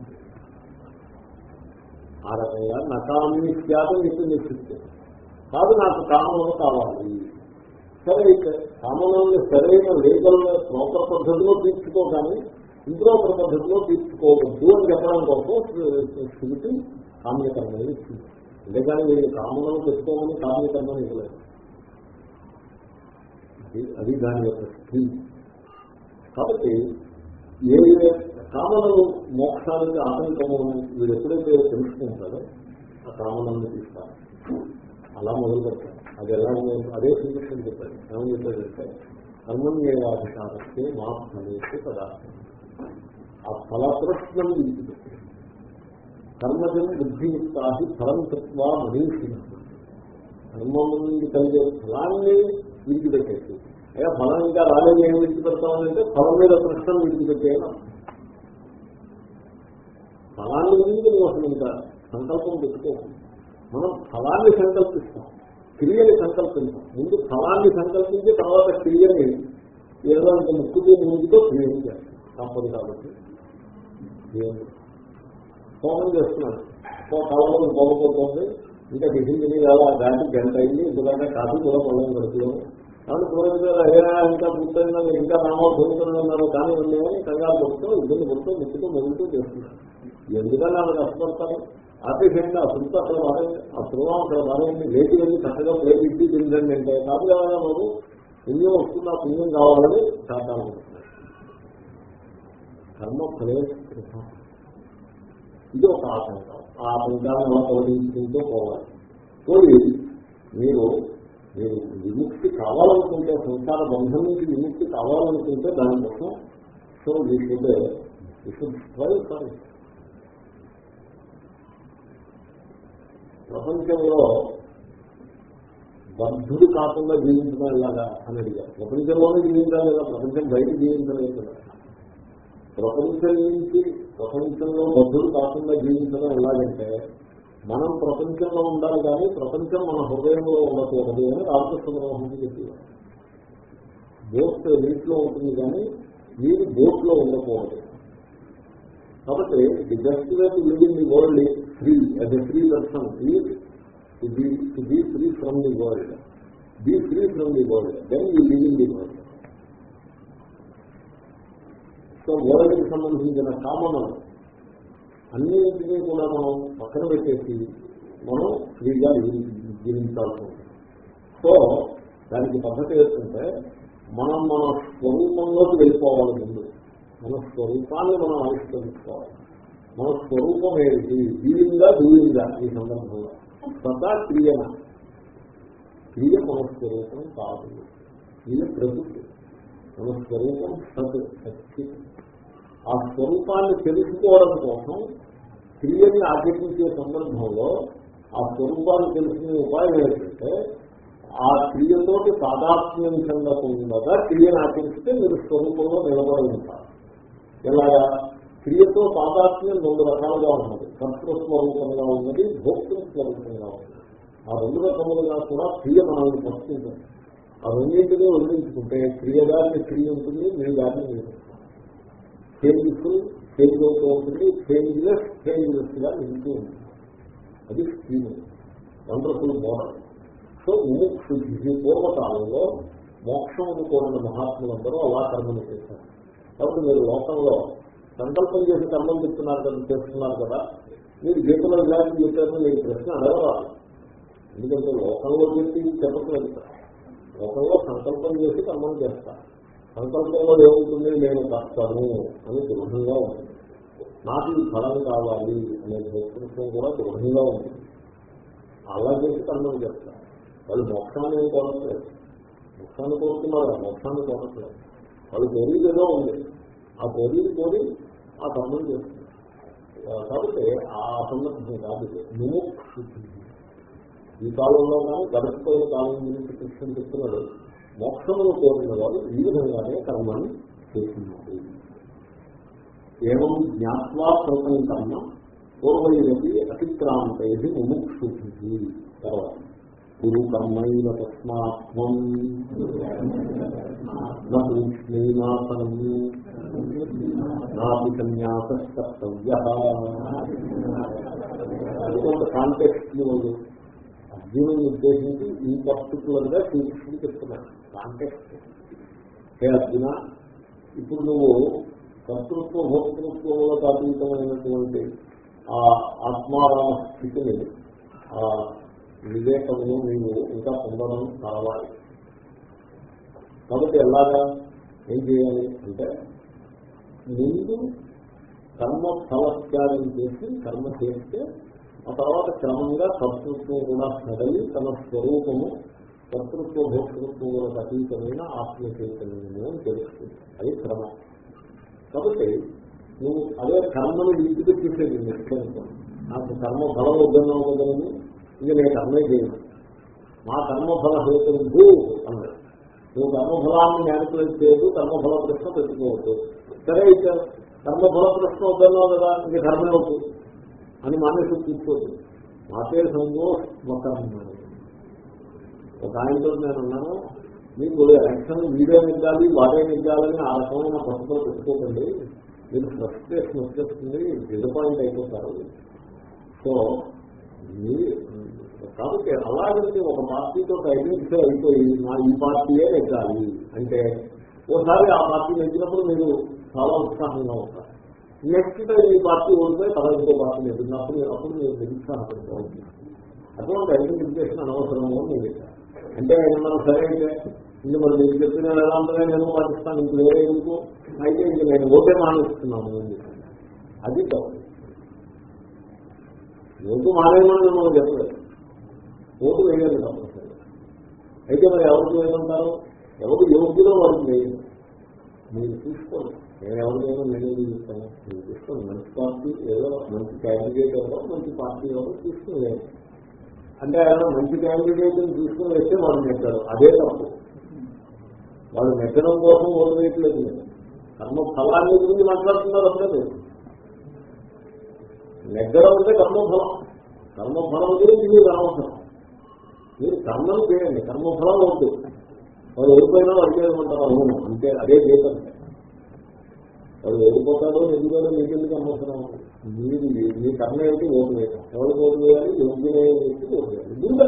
ఆ రకంగా నకామి త్యాగం చెప్పి నిశ్చిస్తారు కాదు నాకు కామం కావాలి. సరే ఇక కామనాన్ని సరైన లీగల్ ప్రాపర్ పద్ధతిలో తీర్చుకో కానీ ఇంప్రాపర్ పద్ధతిలో తీర్చుకోవద్దు అని చెప్పడం కోసం స్థితి కామ్యకర్మ ఇచ్చింది. అంతేగాని మీరు కామనం పెట్టుకోమని కామ్యకర్మ ఇవ్వలేదు. అది- దాని యొక్క స్థితి కాబట్టి ఏ కామనలు మోక్షానికి ఆటంకము అని వీడు ఎప్పుడైతే తెలుసుకుంటారో ఆ కామనాన్ని తీస్తారు. అలా మొదలు పెడతారు అది ఎలా ఉండేది అదే శ్రీకృష్ణుడు చెప్పాడు ఏమని చెప్పాడంటే కర్మన్యేవాధికారస్తే మా ఫలేసి పదార్థం. ఆ ఫలప్రశ్నం విడిచిపెట్టి కర్మజం బుద్ధియుక్తాహి ఫలం తత్వా మనీషిన కర్మం నుండి కలిగే ఫలాన్ని విడిచిపెట్టేసి. అయ్యా ఫలం ఇంకా రాలేదు ఏం విడిచిపెడతామంటే ఫలం మీద ప్రశ్న విడిచిపెట్టేయడం. ఫలాన్ని గురించి నువ్వు అసలు ఇంకా సంకల్పం పెట్టుకోవాలి. మనం ఫలాన్ని సంకల్పిస్తాం. క్రియని సంకల్పించాం. ముందు ఫలాన్ని సంకల్పించి తర్వాత క్రియని ఏదో అంత ముక్కుతో ముందుతో క్రియని చేస్తాం తప్పదు కాబట్టి ఏమి? హోమం చేస్తున్నాడు. ఓ కాలంలో ఇంకా టిఫిన్ తిని అలా దాటి గంట అయింది. ఎందుకంటే కాఫీ కూడా పొలం కడుతున్నాము కానీ పూర్వజులు అయ్యా ఇంకా పూర్తయిందా ఇంకా నామాలు పొందుతున్నారు కానీ ఉన్నాయని కంగారు పడుతూ ఇబ్బంది పడుతూ ముక్కుతూ మొదలుతూ చేస్తున్నారు ఎందుకని ఆమె కష్టపడతారు? ఆర్థికంగా అసలు అక్కడ మారేయండి ఆ శృవం అక్కడ మారేయండి లేచి వెళ్ళి చక్కగా ప్లేట్ ఇచ్చి తిందండి అంటే. కాదు కదా బాబు పుణ్యం వస్తుంది? ఆ పుణ్యం కావాలని సాధారణపడుతున్నారు కర్మ ఫలే ఇది ఒక ఆటంకం. ఆ ఆటంకాన్ని అలా తొలగించుకుంటూ పోవాలి. పోయి మీరు మీరు విముక్తి కావాలనుకుంటే సంసార బంధం నుంచి విముక్తి కావాలనుకుంటే దానికోసం so we should we should try for ప్రపంచంలో బద్ధుడు కాకుండా జీవించడం ఎలాగా అని అడిగారు. ప్రపంచంలోనే జీవించాలి కదా ప్రపంచం బయట జీవించలేదు కదా ప్రపంచం నుంచి ప్రపంచంలో బద్ధుడు కాకుండా జీవించడం ఎలాగంటే మనం ప్రపంచంలో ఉండాలి కానీ ప్రపంచం మన హృదయంలో ఉండకూడదు అని రామకృష్ణ బ్రహ్మకి చెప్పేవారు బోట్ నీటిలో ఉంటుంది కానీ నీరు బోట్లో ఉండకూడదు. కాబట్టి the best way to live in the world free as a free person is to be to be free from the world be free from the world then you live in the world so వరల్డ్కి సంబంధించిన కామనం అన్నింటినీ కూడా మనం పక్కన పెట్టేసి మనం ఫ్రీగా జీవించాల్సి ఉంటుంది. సో దానికి పద్ధతి ఏంటంటే మనం మన స్వరూపంలోకి వెళ్ళిపోవాలి ముందు. మన స్వరూపాన్ని మనం ఆవిష్కరించుకోవాలి. మన స్వరూపం ఏమిటి? దీనిగా దూరిందా ఈ సందర్భంలో. సదా క్రియన. క్రియ మన స్వరూపం కాదు. క్రియ ప్రకృతి. మన స్వరూపం సత్ శక్తి ఆ స్వరూపాన్ని తెలుసుకోవడం కోసం క్రియని ఆచరించే సందర్భంలో ఆ స్వరూపాన్ని తెలుసుకునే ఉపాయం ఏంటంటే ఆ క్రియతోటి తాదాత్మ్యం చెందకుండా క్రియను ఆచరిస్తే మీరు స్వరూపంలో నిలబడి ఉంటారు. ఎలాగా? క్రియతో తాదాత్మ్యం రెండు రకాలుగా ఉన్నది. కర్తృస్వరూపంగా ఉన్నది భోక్తృస్వరూపంగా ఉన్నది. ఆ రెండు రకములుగా కూడా క్రియ మనల్ని పట్టుకుంటుంది. ఆ రెండింటినీ వదిలించుకుంటే క్రియ దారిని క్రియ ఉంటుంది మీ దారిని మీరు చేంజ్ఫుల్ చేంజ్ అవుతూ ఉంటుంది చేంజ్లెస్ చేంజ్లెస్గా నిలుతూ ఉంటుంది. అది స్కీమ్ వండర్ఫుల్ మోడల్ సో ముముక్షుద్ధి పూర్వకాలంలో మోక్షం కోరిన మహాత్ములందరూ అలా కర్మలు చేశారు. కాబట్టి మీరు లోకంలో సంకల్పం చేసి కర్మం చెప్తున్నారు కదా చేస్తున్నారు కదా మీరు గీతలో ఇలాంటి చెప్పారని మీకు ప్రశ్న అడగరాదు ఎందుకంటే లోకంలో చెప్పి చెప్పట్లేదు లోకంలో సంకల్పం చేసి కర్మం చేస్తారు సంకల్పంలో ఏముంటుంది? నేను కాస్తాను అని దృఢంగా ఉంటుంది నాకు ఈ ఫలం కావాలి అనే దృష్టం కూడా దృఢంగా ఉంటుంది అలా చేసి కర్మం చేస్తారు వాళ్ళు మోక్షాన్ని ఏం కోరట్లేదు. మోక్షాన్ని కోరుతున్నారు మోక్షాన్ని కోరట్లేదు. వాళ్ళు కోరిక ఏదో ఉంది. ఆ కోరిక కోరి ఆ కర్మం చేస్తుంది. కాబట్టి ఆ సందర్భం కాదు ఇది. ముముక్షు ఈ కాలంలో కానీ గడిచిపోయిన కాలం గురించి కృష్ణ చెప్తున్నాడు. మోక్షమును కోరిన వారు ఈ విధంగానే కర్మని చేస్తున్నారు ఏమం జ్ఞాత్వా కృతం కర్మ పూర్వైరపి అతిక్రాంతై ముముక్షు తర్వాత గురు కర్మైన తస్మాత్మం నూష్ణీనాసనం నాపి సన్యాస కర్తవ్య కొంత కాంటెక్స్ట్ అర్జునుని ఉద్దేశించి ఈ పర్టికులర్గా శ్రీకృష్ణుడు చెప్తున్నాడు. కాంటెక్స్ట్ హే అర్జున ఇప్పుడు నువ్వు కర్తృత్వ భోక్తృత్వంలో అతీతమైనటువంటి ఆ ఆత్మారామ స్థితిని వివేకమును వివేకము ఇంకా పొందడం కావాలి. కాబట్టి ఎలాగా ఏం చేయాలి అంటే ముందు కర్మ ఫలత్యాగం చేసి కర్మ చేస్తే ఆ తర్వాత క్రమంగా కర్తృత్వం కూడా సడలి తన స్వరూపము కర్తృత్వ భోక్తృత్వములకు అతీతమైన ఆత్మ చైతన్యము అని తెలుస్తుంది. అది క్రమం. కాబట్టి నువ్వు అదే కర్మను విడిచిపెట్టేసేది నిశ్చయంతో నాకు కర్మ ఫలం వద్దన్నావు కదండి ఇది నేను కర్మే చేయను. మా కర్మఫల హేతు అన్నాడు. నువ్వు కర్మఫలాన్ని మ్యానిపులేట్ చేయదు కర్మఫల ప్రశ్న పెట్టుకోవద్దు. సరే అయితే కర్మఫల ప్రశ్న వద్దన్నావు కదా ఇది కర్మే అవుతుంది అని మానేసి కూర్చోద్దు మాతే సంగో ఒక ఆయనతో నేను అన్నాను మీకు ఎలక్షన్ వీడే నెగ్గాలి వాడే నెగ్గాలని ఆ రకమైన పద్ధతులు పెట్టుకోకండి. మీరు ఫ్రస్ట్రేషన్ వచ్చేస్తుంది డిసపాయింట్ అయిపోతారు. సో కాబట్టి అలాగంటే ఒక పార్టీతో ఐడెంటిఫై అయిపోయి నా ఈ పార్టీయే నెగ్గాలి అంటే ఓసారి ఆ పార్టీ నెగ్గినప్పుడు మీరు చాలా ఉత్సాహంగా ఉంటారు. నెక్స్ట్ టైం ఈ పార్టీ ఓడిపోయి పదవితో పార్టీ నెగ్గినప్పుడు అప్పుడు మీరు నిరుత్సాహపడుతూ ఉంటారు. అటువంటి ఐడెంటిఫికేషన్ అనవసరము నేను చెప్పాను అంటే ఏమన్నా సరే అయితే ఇంక మరి మీరు చెప్పిన వేదాంతమే నేను పాటిస్తాను. ఇంక వేరే ఎందుకు? అయితే ఇంక నేను ఓటే మానేస్తున్నాను అని చెప్పాను. అది తప్పు ఎందుకు మానేయమని మనం చెప్పలేదు. ఓటు వేయాలి తప్పనిసరి అయితే మరి ఎవరికి వేయమంటారు? ఎవరు యోగ్యులో వారికి వేయండి మీరు చూసుకోండి. నేను ఎవరు వేయడం నేనే చూస్తాను? మీరు చూసుకోండి. మంచి పార్టీ ఏదో మంచి క్యాండిడేట్ ఎవరో మంచి పార్టీ ఎవరో తీసుకుని వేయండి. అంటే ఆయన మంచి క్యాండిడేట్ తీసుకుని వేస్తే వాళ్ళు నెగ్గారు. అదే తప్పు. వాళ్ళు నెగ్గడం కోసం ఓటు వేయట్లేదు. కర్మ ఫలాన్ని గురించి మాట్లాడుతున్నారు అప్పుడే నెగ్గడం అంటే కర్మఫలం. కర్మఫలం గురించి మీరు అనవసరం మీరు కర్మలు చేయండి కర్మఫలం వద్దు. వాళ్ళు ఓడిపోయినా అడిగేయమంటారు అవును అంటే అదే జీతంటే వాడు ఓడిపోతాడో ఎందుకో మీకెందుకు అనవసరం? మీరు మీ కర్మ ఏంటి? ఓటు వేయడం. ఎవరికి ఓటు వేయాలి? యోగ్యమైన వ్యక్తి ఓటు వేయాలి. ఎందుకు?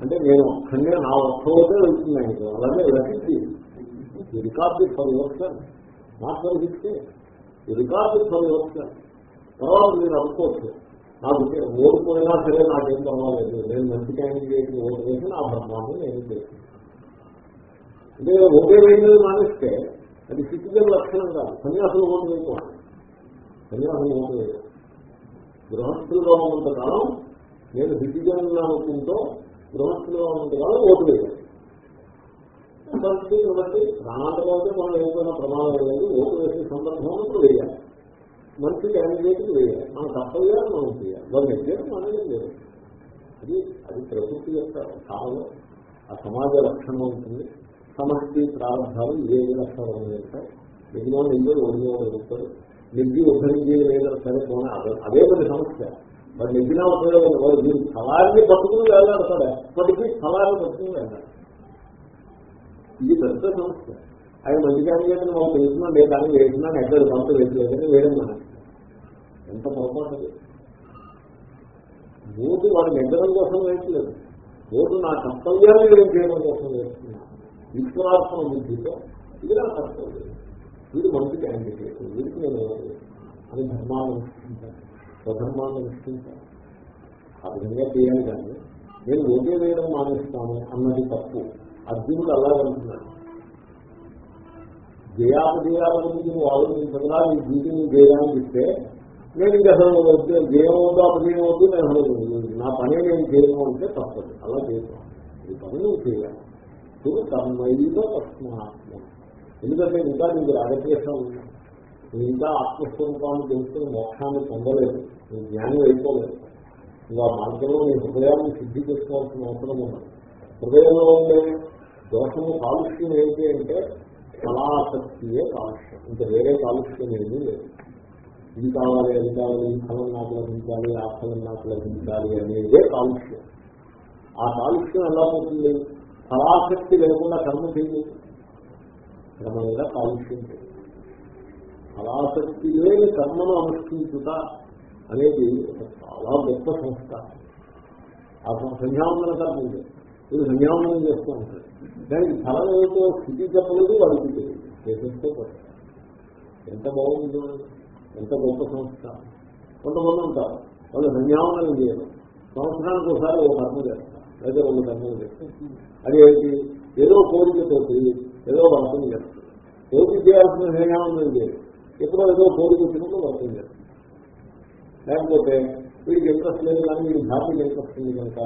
అంటే నేను ఒక్కడే నా ఒక్క వెళ్తున్నాను వెళ్తుంది అలాగే రచించి record for your not for history record for your తర్వాత మీరు అనుకోవచ్చు. నాకు ఓడిపోయినా సరే నాకేం పర్వాలేదు. నేను మంచి క్యాండిడేట్ ఓటు వేసి నా బ్రహ్మాన్ని నేను చేస్తాను. అంటే ఓటే వేయలేదు మానేస్తే అది సిటిజన్ లక్షణం కాదు. సన్యాసులు ఓటు వేయకూడదు సన్యాసులు ఓటు వేయాలి గృహస్థులుగా ఉన్నంత కాలం నేను సిటిజన్ అనుకుంటూ గృహస్థులుగా ఉన్నంత కాలం ఓటు వేయాలి పరిస్థితి బట్టి ప్రాణాంతరం అయితే మనం ఏదైనా ప్రమాదం లేదు ఓటు వేసే సందర్భంలో వేయాలి. మంచి క్యాండిడేట్ వేయాలి. మన కర్తవ్యాలు మనం చేయాలి. వాళ్ళు ఎగ్జామ్ మనమే లేదు. అది అది ప్రకృతి యొక్క కాలంలో ఆ సమాజ లక్షణం ఉంటుంది. సమష్టి ప్రారంభాలు ఏ ఏ లక్షణాలు ఉంటాయి ఎన్నో నెగ్గి ఒడిలో ఎదుగుతారు నెగ్గి ఉద్ధరించి లేదా సరే పోనీ అదే కొన్ని సమస్య. మరి నిద్దిన ఉపయోగం వాళ్ళు మీరు స్థలాన్ని పట్టుకుని వెళ్ళాలి వెళ్ళాడతాడు ఎప్పటికీ స్థలాన్ని పట్టుకుని వెళ్ళాలి. ఇది పెద్ద సమస్య. ఆయన మంచి క్యాండిడేట్ మాకు తెలిసినా లేదు కానీ వేసినా ఎక్కడ సంత వేయలేదని వేయడం మనకి ఎంత పొరపాటుది బోర్డు వాడు నిద్రం కోసం వేయట్లేదు. బోర్డు నా కర్తవ్యాన్ని నేను చేయడం కోసం వేస్తున్నాను విశ్వాసం బుద్ధితో ఇది నా కర్తవ్యం. వీడు మంచి క్యాండిడేట్ వీడికి నేను అని ధర్మాన్ని అనుష్ఠించాను స్వధర్మాన్ని అనుష్ఠించాను ఆ విధంగా చేయాలి కానీ నేను ఓటే వేయడం మానేస్తాను అన్నది తప్పు. అర్జునుడు అలాగంటున్నాడు జయాపజయాల గురించి నువ్వు ఆలోచించగా నీ జీవితం జయాన్ని ఇస్తే నేను ఇంకా అసలు జయం వద్దు అపజయం వద్దు నేను నా పని నేను చేయను అంటే తప్పదు. అలా చేయను ఈ పని నువ్వు చేయాలి. నువ్వు కర్మైలో తస్మాత్మ. ఎందుకంటే ఇంకా నీకు రాగద్వేషం నువ్వు ఇంకా ఆత్మస్వరూపాన్ని తెలుసుకుని మోక్షాన్ని పొందలేదు. నువ్వు జ్ఞానం అయిపోలేదు. నువ్వు ఆ మార్గంలో నీ హృదయాన్ని సిద్ధి చేసుకోవాల్సిన అవసరం ఉన్నది హృదయంలో ఉండే దోషము కాలుష్యం ఏంటి అంటే కళాసక్తియే కాలుష్యం. ఇంకా వేరే కాలుష్యం ఏమీ లేదు. ఇది కావాలి అది కావాలి ఈ ఫలం నాకు లభించాలి ఆ ఫలం నాకు లభించాలి అనేదే కాలుష్యం. ఆ కాలుష్యం ఎలా పోతుంది? ఫలాసక్తి లేకుండా కర్మ చేయాలి క్రమంగా కాలుష్యం ఫలాసక్తి లేని కర్మను అనుష్ఠించుట అనేది చాలా గొప్ప సంస్థ. ఆ సంధ్యావందన కర్మ ఉంది వీడు సంధ్యావందనం చేస్తూ ఉంటాడు దానికి ఫలం ఏమిటో స్థితి చెప్పలేదు వాడికి తెలియదు. చేసేస్తే ఎంత బాగుంది చూడండి. ఎంత గొప్ప సంస్థ? కొంతమంది ఉంటారు. వాళ్ళు సంధ్యావందనం చేయరు. సంవత్సరానికి ఒకసారి ఒక కర్మ చేస్తారు. లేదా రెండు కర్మలు చేస్తారు. అది ఏదో కోరికతోటి ఏదో వర్తం చేస్తారు. కోరిక చేయాల్సిన సంధ్యావందనం చేయరు. ఎప్పుడో ఏదో కోరిక వచ్చినప్పుడు వర్తం చేస్తారు. లేకపోతే వీడికి ఇంట్రెస్ట్ లేదు కానీ వీడి భార్యకి ఇంట్రెస్ట్ ఉంది కనుక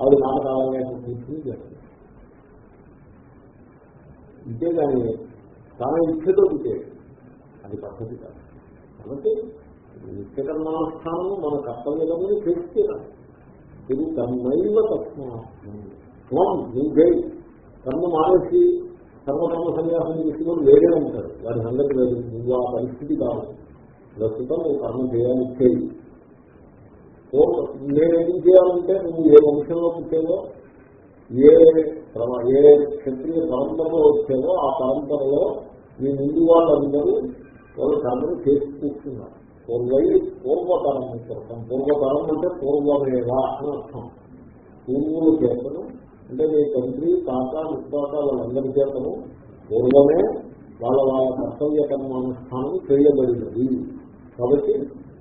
ఆవిడ మాట కావాలని కూర్చుని చేస్తుంది ఇంతే కానీ తన ఇచ్చతో చేయదు అది పద్ధతి కాదు. కాబట్టి నిత్యకర్మానుష్ఠానం మన కర్తవ్యమని తెలుస్తున్నాను ఇది కర్మైవ తస్మాత్మం నువ్వే కర్మ మానేసి కర్మకర్మ సన్యాసం తీసుకుని వేరే ఉంటాడు వారి సంగతి లేదు. నువ్వు ఆ పరిస్థితి కాదు. ప్రస్తుతం నువ్వు కర్మ చేయాలి చేయి. నేనేం చేయాలంటే నువ్వు ఏ వంశంలో పుట్టావో ఏ ఏ క్షత్రియ పరంపరలో వచ్చావో ఆ పరంపరలో మీ ముందు వాళ్ళందరూ వాళ్ళు కర్మను చేసి కూర్చున్నారు. పూర్వై పూర్వతరం కోసం పూర్వతరం అంటే పూర్వమేవా అని అర్థం. పూర్వుల చేతను అంటే మీ తండ్రి తాత ముత్తాత వాళ్ళందరి చేతను పూర్వమే వాళ్ళ వాళ్ళ కర్తవ్య కర్మానుష్ఠానం చేయబడినది. కాబట్టి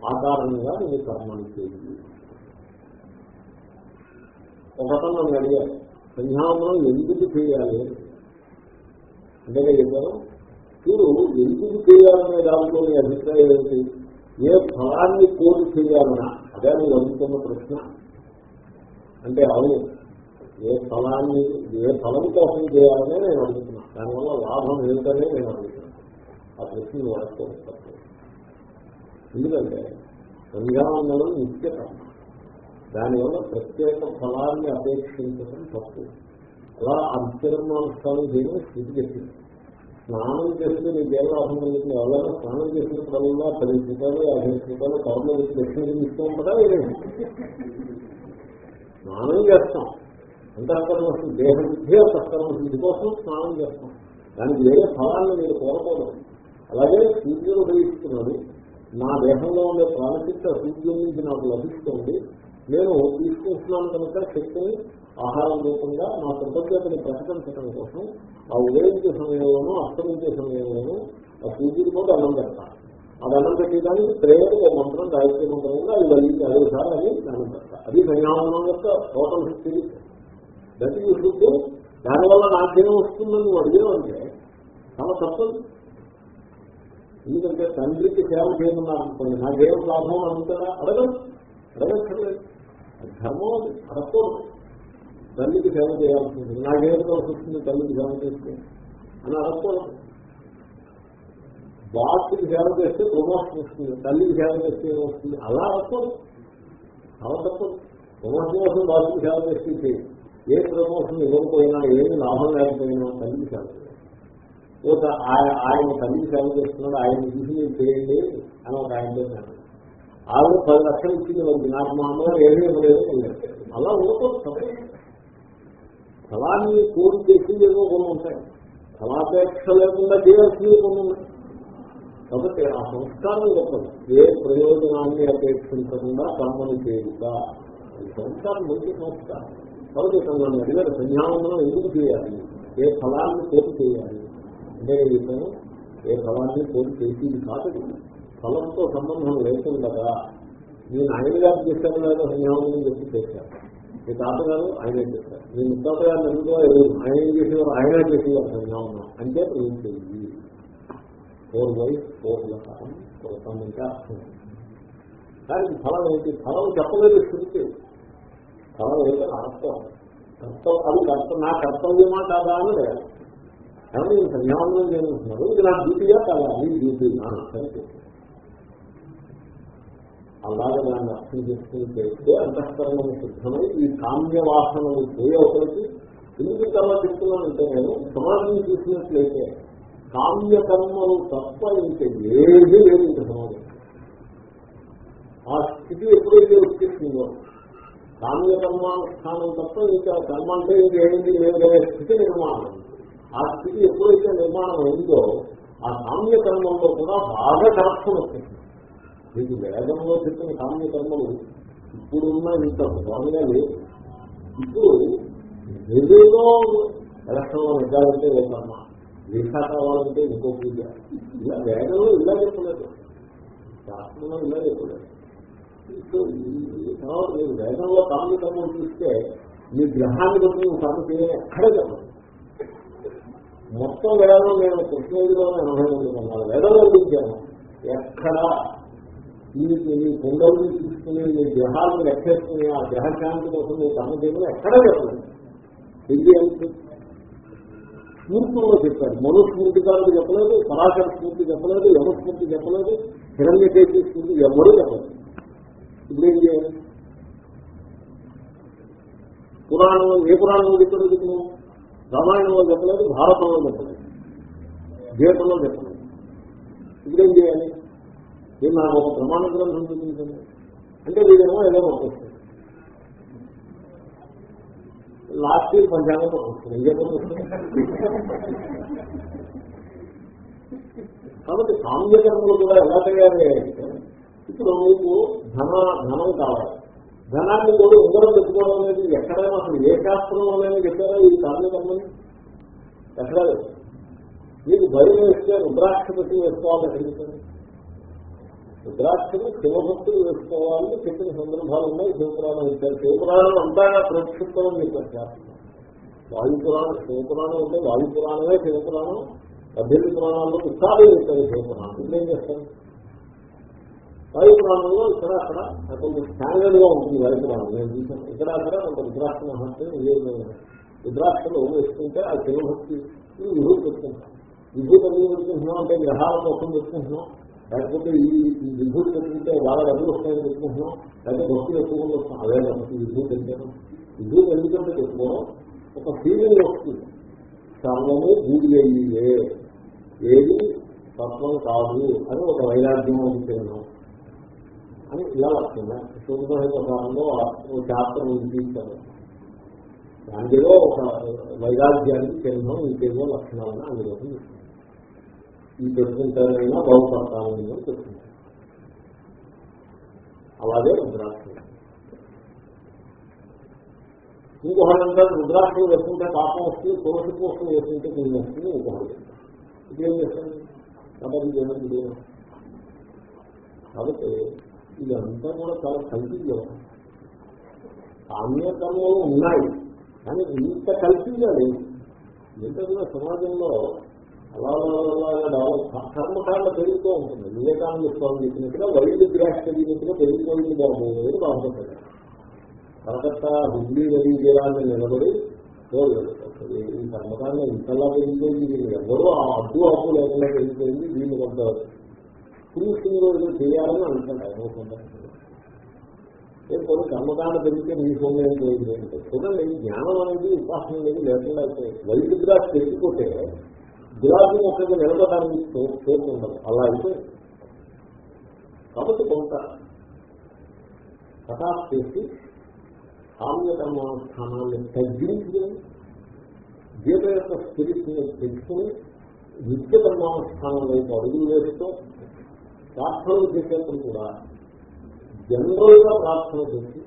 ఆ కారణంగా నేను కర్మాన్ని చేయాలి ఒకటం నన్ను అడిగారు సంధ్యావనం ఎందుకు చేయాలి? అంటే నేను మీరు ఎందుకు చేయాలనే దాంట్లో నీ అభిప్రాయం ఏంటి? ఏ ఫలాన్ని కోరి చేయాలన్నా అదే మీరు అడుగుతున్న ప్రశ్న. అంటే అవును ఏ ఫలాన్ని ఏ ఫలం కోసం చేయాలనే నేను అడుగుతున్నాను దానివల్ల లాభం ఏమిటనే నేను అడుగుతున్నాను ఆ ప్రశ్న నువ్వు ఎందుకంటే సంధ్యావందనం నిత్య కర్మ. దానివల్ల ప్రత్యేక ఫలాన్ని అపేక్షించడం తప్పు. అలా అంతర్మానుష్ఠానం చేయడం స్థితి చెప్పింది స్నానం చేస్తే నీకు ఏం లాభం కలుగుతుంది ఎవరైనా స్నానం చేసిన చేసినప్పుడల్లా పది రూపాయలు యాభై రూపాయలు కవర్లో వచ్చి దక్షిణ ఇస్తాం ఉంటారా స్నానం చేస్తాం. అంతఃకరణ వస్తుంది దేహ బుద్ధి అంతఃకరణ వస్తుంది కోసం స్నానం చేస్తాం. దానికి వేరే ఫలాన్ని మీరు కోరకూడదు. అలాగే సూర్యుడు ఉపయోగిస్తున్నాడు నా దేహంలో ఉండే ప్రాణశక్తి సూర్యుడి నుంచి నాకు లభిస్తుంది. నేను తీసుకుంటున్నాను కనుక శక్తిని ఆహారం రూపంగా నా కృతజ్ఞతని ప్రకటించడం కోసం ఆ ఉదయించే సమయంలోనూ అస్తమించే సమయంలోనూ ఆ సూర్యుడి కూడా అన్నం పెడతాను. అది అన్నం పెట్టేదానికి ప్రేయర్ ఒక మంత్రం గాయత్రి మంత్రం ఉంది? అది వెళ్ళి అదే సార్ అని దానం పెడతా. అది సంయామనం యొక్క total history that you should దానివల్ల నాకేం వస్తుందని నువ్వు అడిగేవంటే చాలా తప్పదు. ఎందుకంటే తండ్రికి సేవ చేయమన్నారు అనుకోండి. నాకేం లాభం అనుకుంటారా అడగదు అడగక్కర్లేదు. ధర్మం అది. అడగకూడదు. తల్లికి సేవ చేయాల్సి ఉంటుంది నాకేం కలిసి వస్తుంది తల్లికి సేవ చేస్తే? అని అడగకూడదు. బాస్కి సేవ చేస్తే ప్రమోషన్ వస్తుంది తల్లికి సేవ చేస్తే వస్తుంది అలా అనుకోదు అలా తప్పదు ప్రమోషన్ కోసం బాస్కి సేవ చేస్తే ఏ ప్రమోషన్ ఇవ్వకపోయినా ఏమి లాభం లేకపోయినా తల్లికి సేవ చేయాలి. ఆయన- తల్లికి సేవ చేస్తున్నాడు ఆయన చూసి మీరు చేయండి అని ఒక ఆయన చెప్పాను ఆవిడ పది లక్షలు ఇచ్చింది నాకు మా అమ్మగారు ఏమీ ఇవ్వలేదు అలా ఉండకూడదు. ఫలాన్ని కోరి చేసి ఏదో కొన్ని ఉంటాయి. ఫలాపేక్ష లేకుండా చేయాల్సింది కొన్ని ఉన్నాయి. కాబట్టి ఆ సంస్కారం గొప్పది. ఏ ప్రయోజనాన్ని అపేక్షించకుండా కర్మని చేయుట. ఈ సంస్కారం మంచి సంస్కారం. కాబట్టి ఇక్కడ నన్ను అడిగారు సంధ్యావందనం ఎందుకు చేయాలి? ఏ ఫలాన్ని కోరి చేయాలి? అంటే ఇతను ఏ ఫలాన్ని కోరి చేసేది కాదు. ఫలంతో సంబంధం లేకుండా మీ నాయన గారు చేశారు లేదా సంధ్యావందనం చెప్పి చేశారు. మీ తాతగారు ఆయనే చేశారు మీ ముత్తాతగారు ఎందుకో ఆయన ఏం చేసేవారు? ఆయన చేసేవారు. సంధ్యావందనం అంటే ఏం చేయాలి ఫోర్ వైఫ్ ఫోర్ లకారం కోసం అంటే అర్థం దానికి ఫలం ఏంటి? ఫలం చెప్పలేదు శృతి ఫలం ఏంటో అర్థం కర్తవ్యం అది కర్త. నా కర్తవ్యమా కాదా అని లేదు ఏమన్నా నేను చేస్తున్నారు? ఇది నా డ్యూటీయా కాదా? నీ డ్యూటీ నా సరే అలాగే దాన్ని అర్థం చేసుకుని చేస్తే అంతఃకరణం సిద్ధమై ఈ కామ్య వాసనలు చేయవలసి ఎందుకు తర్వాత చెప్తున్నానంటే నేను సమాజం చూసినట్లయితే కామ్య కర్మలు తప్ప ఇంకా ఏది లేదు ఇంకా సమాజం. ఆ స్థితి ఎప్పుడైతే వచ్చేసిందో కామ్య కర్మానుష్ఠానం తప్ప ఇంకా కర్మ అంటే ఇంకేమిటి లేదనే స్థితి నిర్మాణం. ఆ స్థితి ఎప్పుడైతే నిర్మాణం అయిందో ఆ కామ్య కర్మంలో కూడా బాగా కరప్షన్ వచ్చేసింది. మీకు వేదంలో చెప్పిన కామ్య కర్మలు ఇప్పుడున్న ఇంత బలంగా లేవు ఇప్పుడు ఏదేదో ఎలక్షన్లో నెగ్గాలంటే ఏ కర్మ వీసా కావాలంటే ఇంకో పూజ. ఇలా వేదంలో ఇలా చెప్పలేదు. శాస్త్రంలో ఇలా చెప్పలేదు. తర్వాత మీరు వేదంలో కామ్య కర్మలు చూస్తే మీ గ్రహాన్ని బట్టి నువ్వు కర్మ చేయని ఎక్కడే చెప్పండి. మొత్తం వేదంలో నేను కృష్ణగిరిలో ఎనభై మంది ఉన్నాను వేదంలో చూపించాను. ఎక్కడా దీనికి ఈ కుండల్ని తీసుకుని మీ గ్రహాలను లెక్కేసుకుని ఆ గ్రహశాంతి కోసం మీ కర్మ ఎక్కడ ఎక్కడా చెప్పలేదు. ఇది అంటే చెప్పారు. మనుస్మృతి కాదు చెప్పలేదు పరాశర స్ఫూర్తి చెప్పలేదు యమస్మృతి చెప్పలేదు హిరణ్యకేశి స్మృతి ఎవరూ చెప్పలేదు. ఇప్పుడు ఏం చేయాలి? పురాణంలో ఏ పురాణంలో చెప్పారు ఇప్పుడు రామాయణంలో చెప్పలేదు భారతంలో చెప్పలేదు గీతంలో చెప్పలేదు. ఇప్పుడు ఏం చేయాలి? నేను నాకు ఒక ప్రమాణ గ్రంథం చూపించండి. అంటే వీడేమో ఏదో పంపిస్తుంది లాస్ట్ ఇయర్ పంచాంగం పంపిస్తుంది కాబట్టి సామ్యకర్మలు కూడా ఎలా తయారయ్యాయంటే ఇప్పుడు మీకు ధన ధనం కావాలి. ధనాన్ని కూడా ఉంగరం పెట్టుకోవడం అనేది ఎక్కడైనా అసలు ఏ శాస్త్రంలోనైనా చెప్పారా ఈ కామ్యకర్మని ఎక్కడా లేదు. మీకు భయం వేస్తే రుద్రాక్ష పెట్టి వేసుకోవాలని అడుగుతుంది రుద్రాక్షని శివభక్తులు వేసుకోవాలని చెప్పిన సందర్భాలు ఉన్నాయి. శివపురాణం ఇచ్చారు. శివపురాణం అంతా ప్రక్షిప్తం అని చెప్పారు. వాయుపురాణం శివపురాణం ఉంటే వాయుపురాణమే శివపురాణం. పద్దెనిమిది పురాణాల్లో ఉత్సాహం ఇస్తారు శివపురాణం. ఇప్పుడు ఏం చేస్తాను వాయుపురాణంలో ఇక్కడ అక్కడ కొంచెం స్టాండర్డ్గా ఉంటుంది వాయుపురాణం. నేను చూసాను ఇక్కడ అక్కడ కొంత రుద్రాక్ష మహత్యం రుద్రాక్షలు వేసుకుంటే ఆ శివభక్తి విభూతి పెట్టుకుంటాం విభూతి ఎందుకు పెట్టుకుంటున్నాం అంటే గ్రహాల కోసం పెట్టుకుంటున్నాం. లేకపోతే ఈ విభూతి పెట్టుకుంటే వాళ్ళ డబ్బులు వస్తాయని పెట్టుకుంటున్నాం? లేకపోతే భక్తులు ఎక్కువ వస్తున్నాం అదే మనకి విభూతి అంటే విభూతి ఎందుకంటే పెట్టుకోవడం ఒక ఫీలింగ్ వస్తుంది సర్వము బూడి అయ్యే ఏది? తత్వం కాదు అని ఒక వైరాగ్యం అనుకున్నాం అని ఇలా వస్తుంది. శుభ్రహితంలో శాస్త్రం వినిపించారు దానిలో ఒక వైరాగ్యానికి చిహ్నం ఇంకేదో లక్షణాలని అందులో ఈ పెట్టుకుంటానైనా బాగుపడతానని చెప్తుంటారు అలాగే రుద్రాక్ష ఇంకొకటి రుద్రాక్షలు వేసుకుంటే పాపం వస్తుంది తులసి కోసం వేసుకుంటే పుణ్యం వస్తుంది ఇంకొకటి. ఇదేం చేస్తాను కాబట్టి ఏమైంది కాబట్టి ఇదంతా కూడా చాలా కల్పించే సామ్యతంలో ఉన్నాయి కానీ ఇంత కల్పించాలి లేదు సమాజంలో అలా కర్మకాండ పెరుగుతూ ఉంటుంది. వివేకానంద స్వామి చెప్పినట్టుగా వైద్య గ్రాస్ పెరిగినట్టుగా పెరిగిపోయింది బాగుంది బాగుంటుంది కలకత్తా హుగ్లీ నదీ తీరాన్ని నిలబడి ఈ కర్మకాండ ఇంతలా పెరిగిపోయింది. వీళ్ళు ఎవరో ఆ అడ్డు అప్పు లేకుండా పెరిగిపోయింది. దీన్ని కొంత పురుషులు ఏదో చేయాలని అనుకుంటారు. అనుకుంటారు కొన్ని కర్మకాండ పెరిగితే మీ సొమ్ము ఏం చేయండి అంటే చూడండి జ్ఞానం అనేది ఉపాసన అనేది లేకుండా అయితే వైద్య గ్రాస్ పెరిగిపోతే గులాబీ మొక్కకి నిలబడడానికి చోటు ఉండదు అలా అయితే కాబట్టి కొంత కటాఫ్ చేసి కామ్యకర్మానుష్ఠానాన్ని తగ్గించి గీత యొక్క స్పిరిట్ని నిత్య కర్మానుష్ఠానం వైపు అడుగులు వేస్తూ ప్రార్థనలు చేసేటప్పుడు కూడా జనరల్గా ప్రార్థన చేసి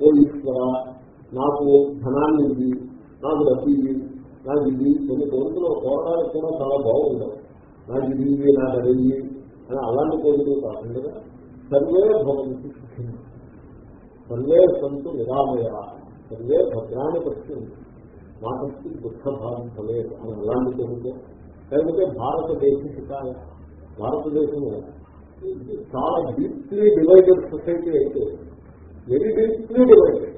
ఓ ఈశ్వర నాకు ధనాన్ని నాకు డబ్బు నాకు ఇది కొన్ని కోరికలు కోరడానికి కూడా చాలా బాగుండవు నాకు ఇది ఇది నాకు అది అని అలాంటి కోరికలు కాకుండా సర్వే భవంతి సర్వే సంతు నిరామయ. సర్వే భద్రాన్ని పడుతుంది మాటకి దుఃఖ భావం ఫలేదు అని అలాంటి కోరిక లేకపోతే భారతదేశ శికాయ భారతదేశం చాలా డీప్లీ డివైడెడ్ సొసైటీ అయితే వెరీ డీప్లీ డివైడెడ్.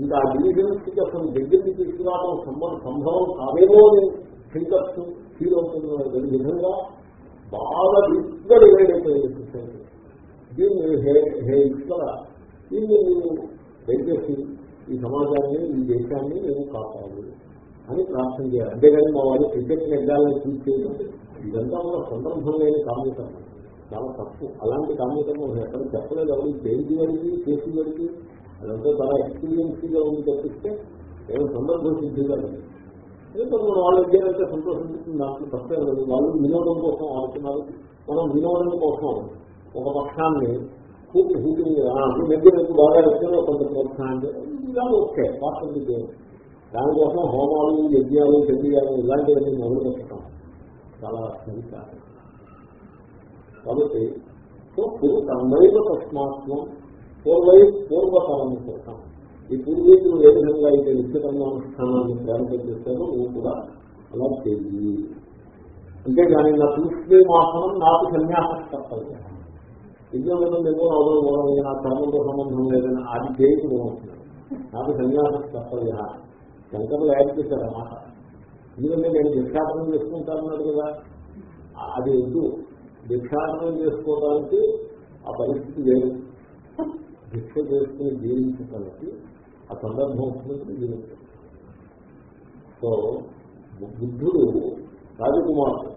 ఇంకా ఆ డివిజన్స్ అసలు దగ్గరికి తీసుకురావడం సంబంధం సంభవం కాదేమో అని థింకర్స్ ఫీల్ అవుతుంది విధంగా బాగా డీప్గా డివైడ్ అయిపోయింది సొసైటీ దీన్ని హే హే ఇక్కడ దీన్ని నేను దయచేసి ఈ సమాజాన్ని ఈ దేశాన్ని నేను కాపాడు అని ప్రార్థన చేయాలి. అంతేగాని మా వాళ్ళు క్రికెట్ నెగ్గాలని చూసేది ఇదంతా మన సందర్భం లేని కామ్యతం. చాలా తప్పు. అలాంటి కామ్యతం ఎక్కడ చెప్పలేదు. ఎవరు దేనికి వరకు చేసి వరకు అదంతా చాలా ఎక్స్పీరియన్స్గా ఉంది తప్పిస్తే ఏదో సందర్భం సిద్ధిగా లేదు. ఎందుకంటే మన వాళ్ళు ఎగ్గేదంటే సంతోషిస్తుంది దాంట్లో తప్పే లేదు. వాళ్ళు వినోదం కోసం ఆడుతున్నారు మనం వినోదం కోసం ఒక పక్షాన్ని పూర్తి హూటింగ్ దగ్గర బాగా వచ్చారో కొంత ప్రోత్సాహం ఇలా ఓకే పార్ట్ దానికోసం హోమాలు యజ్ఞాలు చర్యాలు ఇలాంటివన్నీ మొదలు పెట్టడం చాలా సరి కాదు కాబట్టి సో పూర్వ తస్మాత్వం పూర్వై పూర్వతరం కోసం. ఈ పూర్వీకులు ఏ విధంగా అయితే నిశ్చితంగా అనుష్ఠానాన్ని ప్రారంభం చేస్తారో నువ్వు కూడా అలా చేయి అంతేగాని నా తూష్మే మాసనం నాకు సన్యాసం కర్తవ్యం విద్యార్థులు ఏమో అవడం మూలమే నా కర్మంతో సంబంధం లేదని అది చేయకుండా ఉంటున్నాడు నాకు సన్యాసం కర్తవ్య శంకర్లు యాడ్ చేశారు అన్నమాట ఎందుకంటే నేను దీక్షాటనం చేసుకుంటానన్నాడు కదా. అది ఎందుకు దీక్షాటనం చేసుకోవడానికి ఆ పరిస్థితి లేదు దీక్ష చేసుకుని జీవించడానికి ఆ సందర్భం వచ్చినప్పుడు జీవించాలి సో బుద్ధుడు రాజకుమారుడు.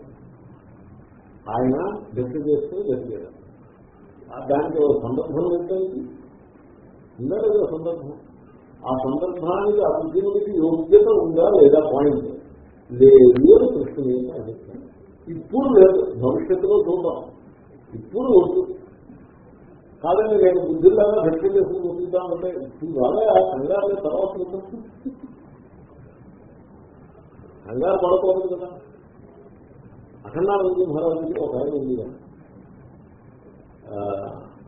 ఆయన దీక్ష చేసుకుని జరిగాడు దానికి ఒక సందర్భం ఏంటంటే ఉండలేదు సందర్భం? ఆ సందర్భానికి ఆ అర్జునుడికి యోగ్యత ఉందా లేదా పాయింట్? లేదు అని కృష్ణుని ఇప్పుడు లేదు భవిష్యత్తులో చూద్దాం. ఇప్పుడు వద్దు. కాదండి నేను బుద్ధిలాగా భక్తి చేసుకుని బతుకుతామంటే ఇవాళ ఆ కంగారు తర్వాత కంగారు పడకూడదు కదా. అఖండానంద మహారాజుకి ఒక ఆయన ఉంది.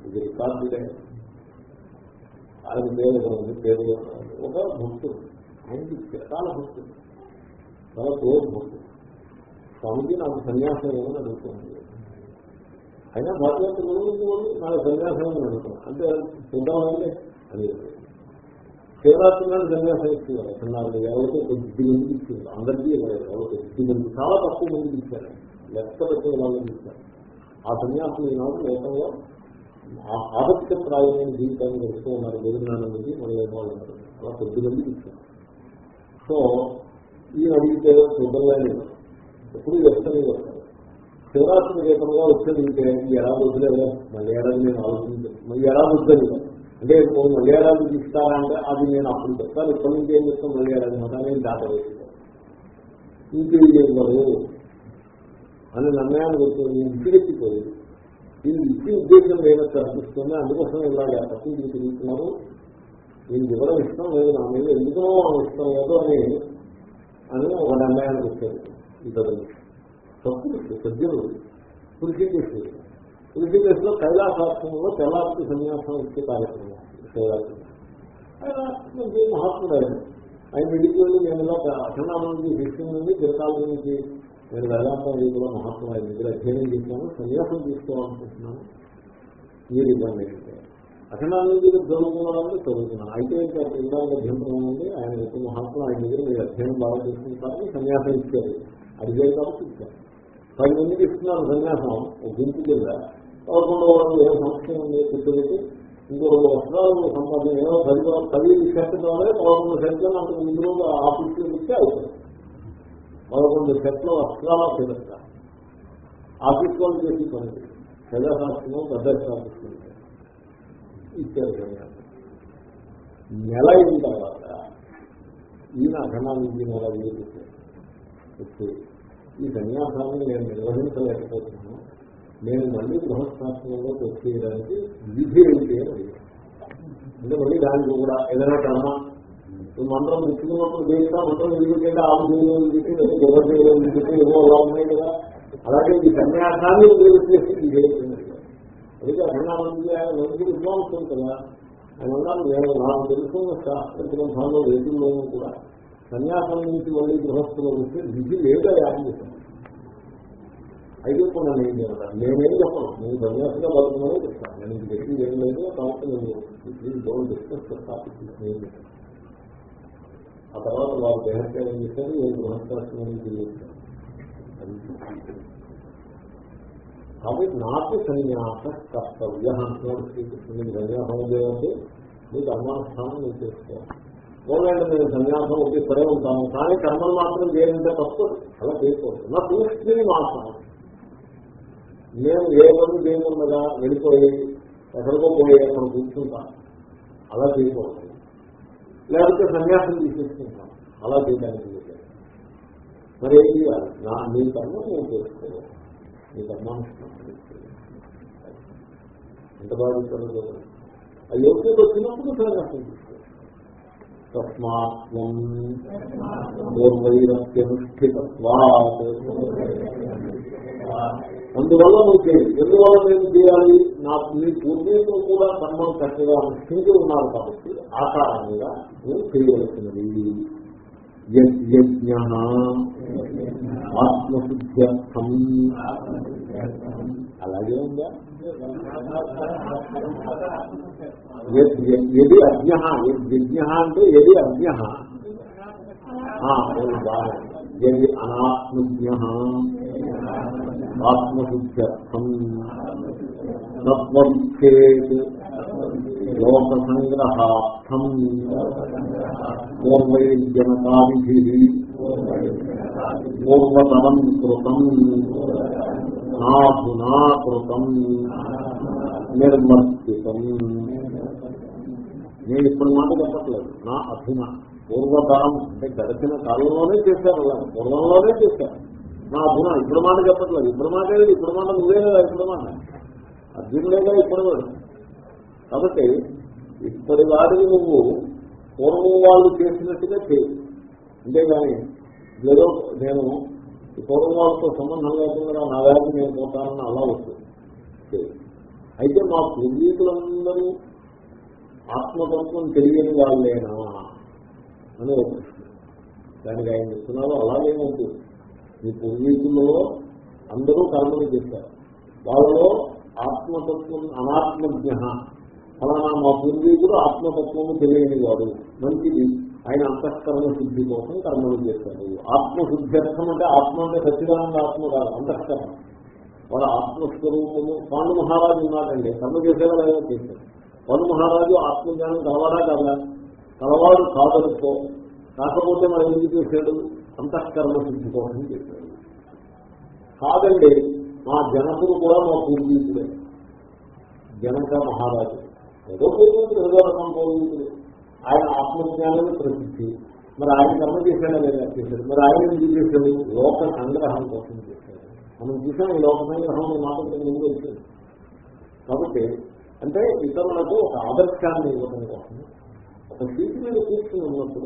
ఇది రికార్డుడే ఆయన పేరు పేరు ఒక భక్తుడు. ఆయనకి చాలా భక్తుడు. చాలా క్లోజ్ భక్తుడు. స్వామికి నాకు సన్యాసం ఏమని అడుగుతుంది అయినా భాగవత గురువుకోండి నాకు సన్యాసం అని అడుగుతున్నాను అంటే చూద్దామండి అని శివరాత్రి నాడు సన్యాసం ఇచ్చేవారు. అన్నారు ఎవరికో కొద్ది మందికి ఇచ్చింది అందరికీ ఇవ్వలేదు. ఎవరికి కొద్ది మంది చాలా తక్కువ మందికి ఇచ్చారు. లెక్క తక్కువ వాళ్ళకి ఇచ్చారు. ఆ సన్యాసం ఈనాడు లోకంలో ఆదర్శప్రాయమైన జీవితాన్ని గడుస్తూ ఉన్నారు గురునానందకి మొదలైన వాళ్ళు అలా కొద్ది మందికి ఇచ్చారు. సో ఈ అడిగితే చూడలేదు ఎప్పుడు వ్యక్తంగా వస్తారు శివరాత్రి రూపంగా వచ్చేది ఇంకే ఈ ఏడాది వద్దులేదు మళ్ళీ ఏడాది నేను ఆలోచించాను. మళ్ళీ ఎలా వద్దని అంటే మళ్ళీ ఏడాది తీస్తారా అంటే అది నేను అప్పుడు చెప్తాను. ఇప్పటి నుంచి ఏం చెప్తాను మళ్ళీ ఏడాది మాట నేను దాట వేస్తాను ఇంకేవారు అని నిర్ణయాన్ని వచ్చింది ఇంటికెత్తిపోయి ఇది ఇచ్చి ఉద్దేశం లేనట్టు అనిపిస్తుంది? అందుకోసం ఇలాగ పట్టించి తిరుగుతున్నారు. దీనికి ఇవ్వడం ఇష్టం లేదు నా మీద ఎందుకో ఇష్టం లేదు అని అని ఒక నిర్ణయానికి వచ్చారు ఇతరులు సంస్కృతి సజ్జనులు కృషికేశ్వరు కృషికేశ్లో కైలాసాశ్రమంలో తెల్లారికి సన్యాసం ఇచ్చే కార్యక్రమం కైలాసం. ఆయన మంచి మహాత్ముడు ఆయన. ఆయన ఇంటికి వెళ్ళి నేను ఇలా శిక్షణ నుండి చిరకాల నుంచి నేను వేదాంతం వీధిలో మహాత్ముడు ఆయన దగ్గర అధ్యయనం చేశాను. సన్యాసం తీసుకోవాలనుకుంటున్నాను. మీరు ఇబ్బంది ఏంటంటే అఖండానంద దగ్గర చదువుకున్నారని చదువుతున్నాను అయితే ఇందాక అభ్యంతరం ఉంది ఆయన యొక్క మహాత్ముడు ఆయన దగ్గర మీరు అధ్యయనం బాగా చేసుకుంటారని సన్యాసం ఇచ్చారు. అడిగారు కాబట్టి ఇచ్చారు. పది మందికి ఇస్తున్నారు సన్యాసం గుంపు కింద. పదకొండో వాళ్ళు ఏ సమస్య ఉంది కూర్చోబెట్టి ఇంకో రెండు వస్త్రాలు సంపాదన ఏదో పది పది సెట్ కావాలి పదకొండు సెట్లు నాకు ముందు రోజు ఆఫీస్లో ఇస్తే అవుతుంది. పదకొండు సెట్ల వస్త్రాల తిరస్తా ఆఫీస్ వాళ్ళు చేసి పని. ప్రజాశాస్త్రం పెద్ద స్థాపిస్తుంది ఇచ్చారు సన్యాసం నెల అయిన తర్వాత ఈయన అఘనానికి నెల వీలు వచ్చి ఈ సన్యాసాన్ని నేను నిర్వహించలేకపోతున్నాను. నేను మళ్ళీ గృహస్థాపనంలోకి వచ్చేయడానికి విధి ఏంటి అని అడిగాను అంటే మళ్ళీ దానికి కూడా ఏదైనా కర్మ. మంత్రం ముట్టుకున్నప్పుడు దేనికా మంత్రం ఎందుకంటే ఆవు దేవులు ఎందుకంటే లేదా గొర్రె దేవులు ఎందుకంటే అలా ఉన్నాయి కదా. అలాగే ఈ సన్యాసాన్ని చేసి ఇది ఏంటంటే అందుకే అభిమానంగా విద్వాంసం కదా. అని అన్నారు నేను నాకు తెలుసుకున్న శాస్త్ర గ్రంథాల్లో వేదుల్లోనూ కూడా సన్యాసం నుంచి మళ్ళీ గృహస్థులు వస్తే విధి లేదా యాడ్ చేశాను అయితే కూడా నేను చెప్తాను నేనేం చెప్పను. నేను సన్యాసిగా బతుకున్నానే చెప్తాను. నేను ఇది వ్యక్తి ఏం లేదు. కాబట్టి నేను ప్లీజ్ డిస్కస్ టాపిక్ ఆ తర్వాత వారు దేహత్యాగం చేశారు నేను గృహస్థాశ్రమం నుంచి చేశాను కాబట్టి నాకు సన్యాస కర్తవ్య. అంటున్నాడు శ్రీకృష్ణుడు. సన్యాసం ఉందేమంటే మీ కర్మానుష్ఠానం నేను చేసుకోవాలి. పోలేండి నేను సన్యాసం వచ్చి ఇక్కడే ఉంటాను కానీ కర్మలు మాత్రం చేయాలంటే తప్పు. అలా చేసుకోవచ్చు నా దృష్టిని మాత్రం నేను ఏ పని చేయకుండా వెళ్ళిపోయి ఎక్కడికో పోయి అక్కడ కూర్చుంటాను. అలా చేయకూడదు. లేకపోతే సన్యాసం తీసేసుకుంటాను. అలా చేయడానికి మరి ఏం చేయాలి? నా నీ కర్మ నేను చేసుకోవాలి. నీ కర్మానుష్ఠానం ఎంత బాగుంటుందో ఆ యోగ్యత వచ్చినప్పుడు సన్యాసం తీసుకోవాలి పూర్వైరత్యనుష్ఠితత్వాత్ అందువల్ల నువ్వు చేయి ఎందువల్ల నేను చేయాలి? నా నీ పూర్వీకులు కూడా కర్మం చక్కగా అనుష్ఠించి ఉన్నారు కాబట్టి ఆ కారణంగా నువ్వు చేయవలసినది. యజ్ఞ ఆత్మశుద్ధ్యర్థం. అలాగే ఉందా? ఎది అజ్ఞ యజ్ఞ అంటే ఎది అజ్ఞ ఎది అనాత్మజ్ఞ ఆత్మశుద్ధ్యర్థం. తత్వచ్చేత్ చేత్ లోకసంగ్రహార్థం పూర్వైర్జనకాది పూర్వతరం కృతం నాధునా కృతం నిర్వర్తితం నేను ఇప్పుడు మాట చెప్పట్లేదు. నా అధున పూర్వతరం అంటే గడిచిన కాలంలోనే చేశారు అలా. పూర్వంలోనే చేశారు. నా అధున ఇప్పుడు మాట చెప్పట్లేదు. ఇప్పుడు మాట ఇప్పుడు మాట నువ్వే కదా ఇప్పుడు మాట. అర్జునులేగా ఇప్పుడు కాబట్టి ఇప్పటి వాడిని నువ్వు పూర్వం వాళ్ళు చేసినట్టుగా చేయి. అంతేగాని ఏదో నేను పూర్వం వాళ్ళతో సంబంధం లేకుండా నా వ్యాధి నేను పోతానని అలా వస్తుంది. అయితే మా పూర్వీకులందరూ ఆత్మతత్వం తెలియని వాళ్ళేనా అని ఒక ప్రశ్న. దానికి ఆయన చెప్తున్నారు అలాగే ఉంటుంది మీ పూర్వీకుల్లో అందరూ కర్మలు చేశారు. వాళ్ళలో ఆత్మతత్వం అనాత్మజ్ఞ. ఫలానా మా పూర్వీకుడు ఆత్మతత్వము తెలియని వాడు. మంచిది. ఆయన అంతఃకరణ శుద్ధి కోసం కర్మలు చేస్తారు ఆత్మశుద్ధి అర్థం అంటే ఆత్మ అంటే సచ్చిదానంద ఆత్మ కాదు అంతఃకరణ. వాడు ఆత్మస్వరూపము. పాండు మహారాజు ఉన్నాడండి. కర్మ చేసేవాడు ఏదో చేశారు పాండు మహారాజు ఆత్మజ్ఞానం కలవాడా కదా? కలవాడు కాదనుకో. కాకపోతే మనం ఎందుకు చేశాడు? అంతఃకరణ శుద్ధి కోసం చేశాడు. కాదండి మా జనకుడు కూడా మా పూర్వీకుడే. జనక మహారాజు. ఏదో పూర్వీకుడు ఏదో రకం పోయింది. ఆయన ఆత్మజ్ఞానాన్ని ప్రసిద్ధి. మరి ఆయన కర్మ చేశాడా లేదా చేశాడు? మరి ఆయన ఏం చేశాడు? లోక సంగ్రహం కోసం చేశాడు. మనం చూసాం లోక సంగ్రహం మాత్రం ముందు వచ్చింది. కాబట్టి అంటే ఇతరులకు ఒక ఆదర్శాన్ని ఇవ్వడం కోసం ఒక సీటు మీద కూర్చుని ఉన్నప్పుడు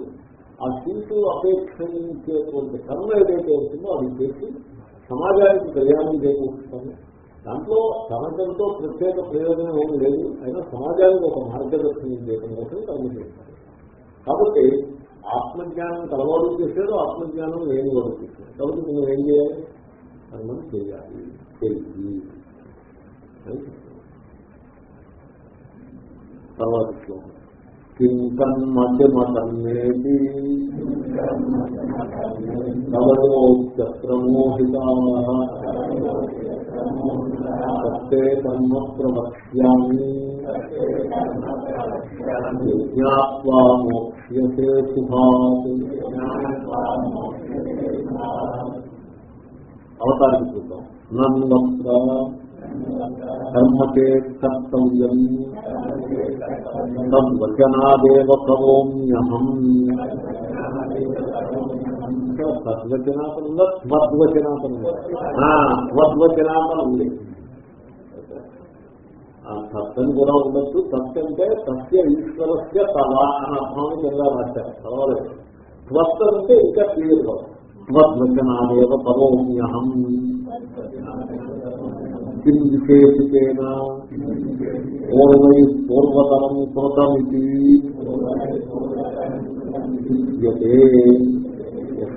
ఆ సీటు అపేక్షించేటువంటి కర్మ ఏదైతే ఉంటుందో అది చేసి సమాజానికి కళ్యాణం చేకూరుస్తాము. దాంట్లో తనకంతో ప్రత్యేక ప్రయోజనం ఏమి లేదు. అయినా సమాజానికి ఒక మార్గదర్శనం చేయడం కోసం కర్మ చేస్తారు. కాబట్టి ఆత్మజ్ఞానం కలవాడు చేశాడు ఆత్మజ్ఞానం లేని వాడు చేశాడు. కాబట్టి నువ్వు ఏం చేయాలి? కర్మం చేయాలి. చెయ్యి తర్వాత శ్లోకం. కింకన్మధ్యమతన్నేది కలయోత్యత్రమోహితా సత్తే కర్మ ప్రవక్ష్యామి జ్ఞాత్వా మోక్ష్యసే శుభాత్ అవతారికి చూద్దాం నన్వత్ర కర్మచే కర్తవ్యం తద్వచనాదేవ కరోమ్యహం తద్వచనాపం ఉందా త్వద్వచనాపం ఉందా ఉంది. ఆ సత్తని కూడా ఉండొచ్చు. సత్ అంటే సత్య ఈశ్వరస్య తవా అని కింద రాశారు. పర్వాలేదు. త్వత్ అంటే ఇంకా క్లియర్గా త్వద్వచనాదేవ కరోమ్యహం కిం విశేషితేన పూర్వై పూర్వతరం కృతమితి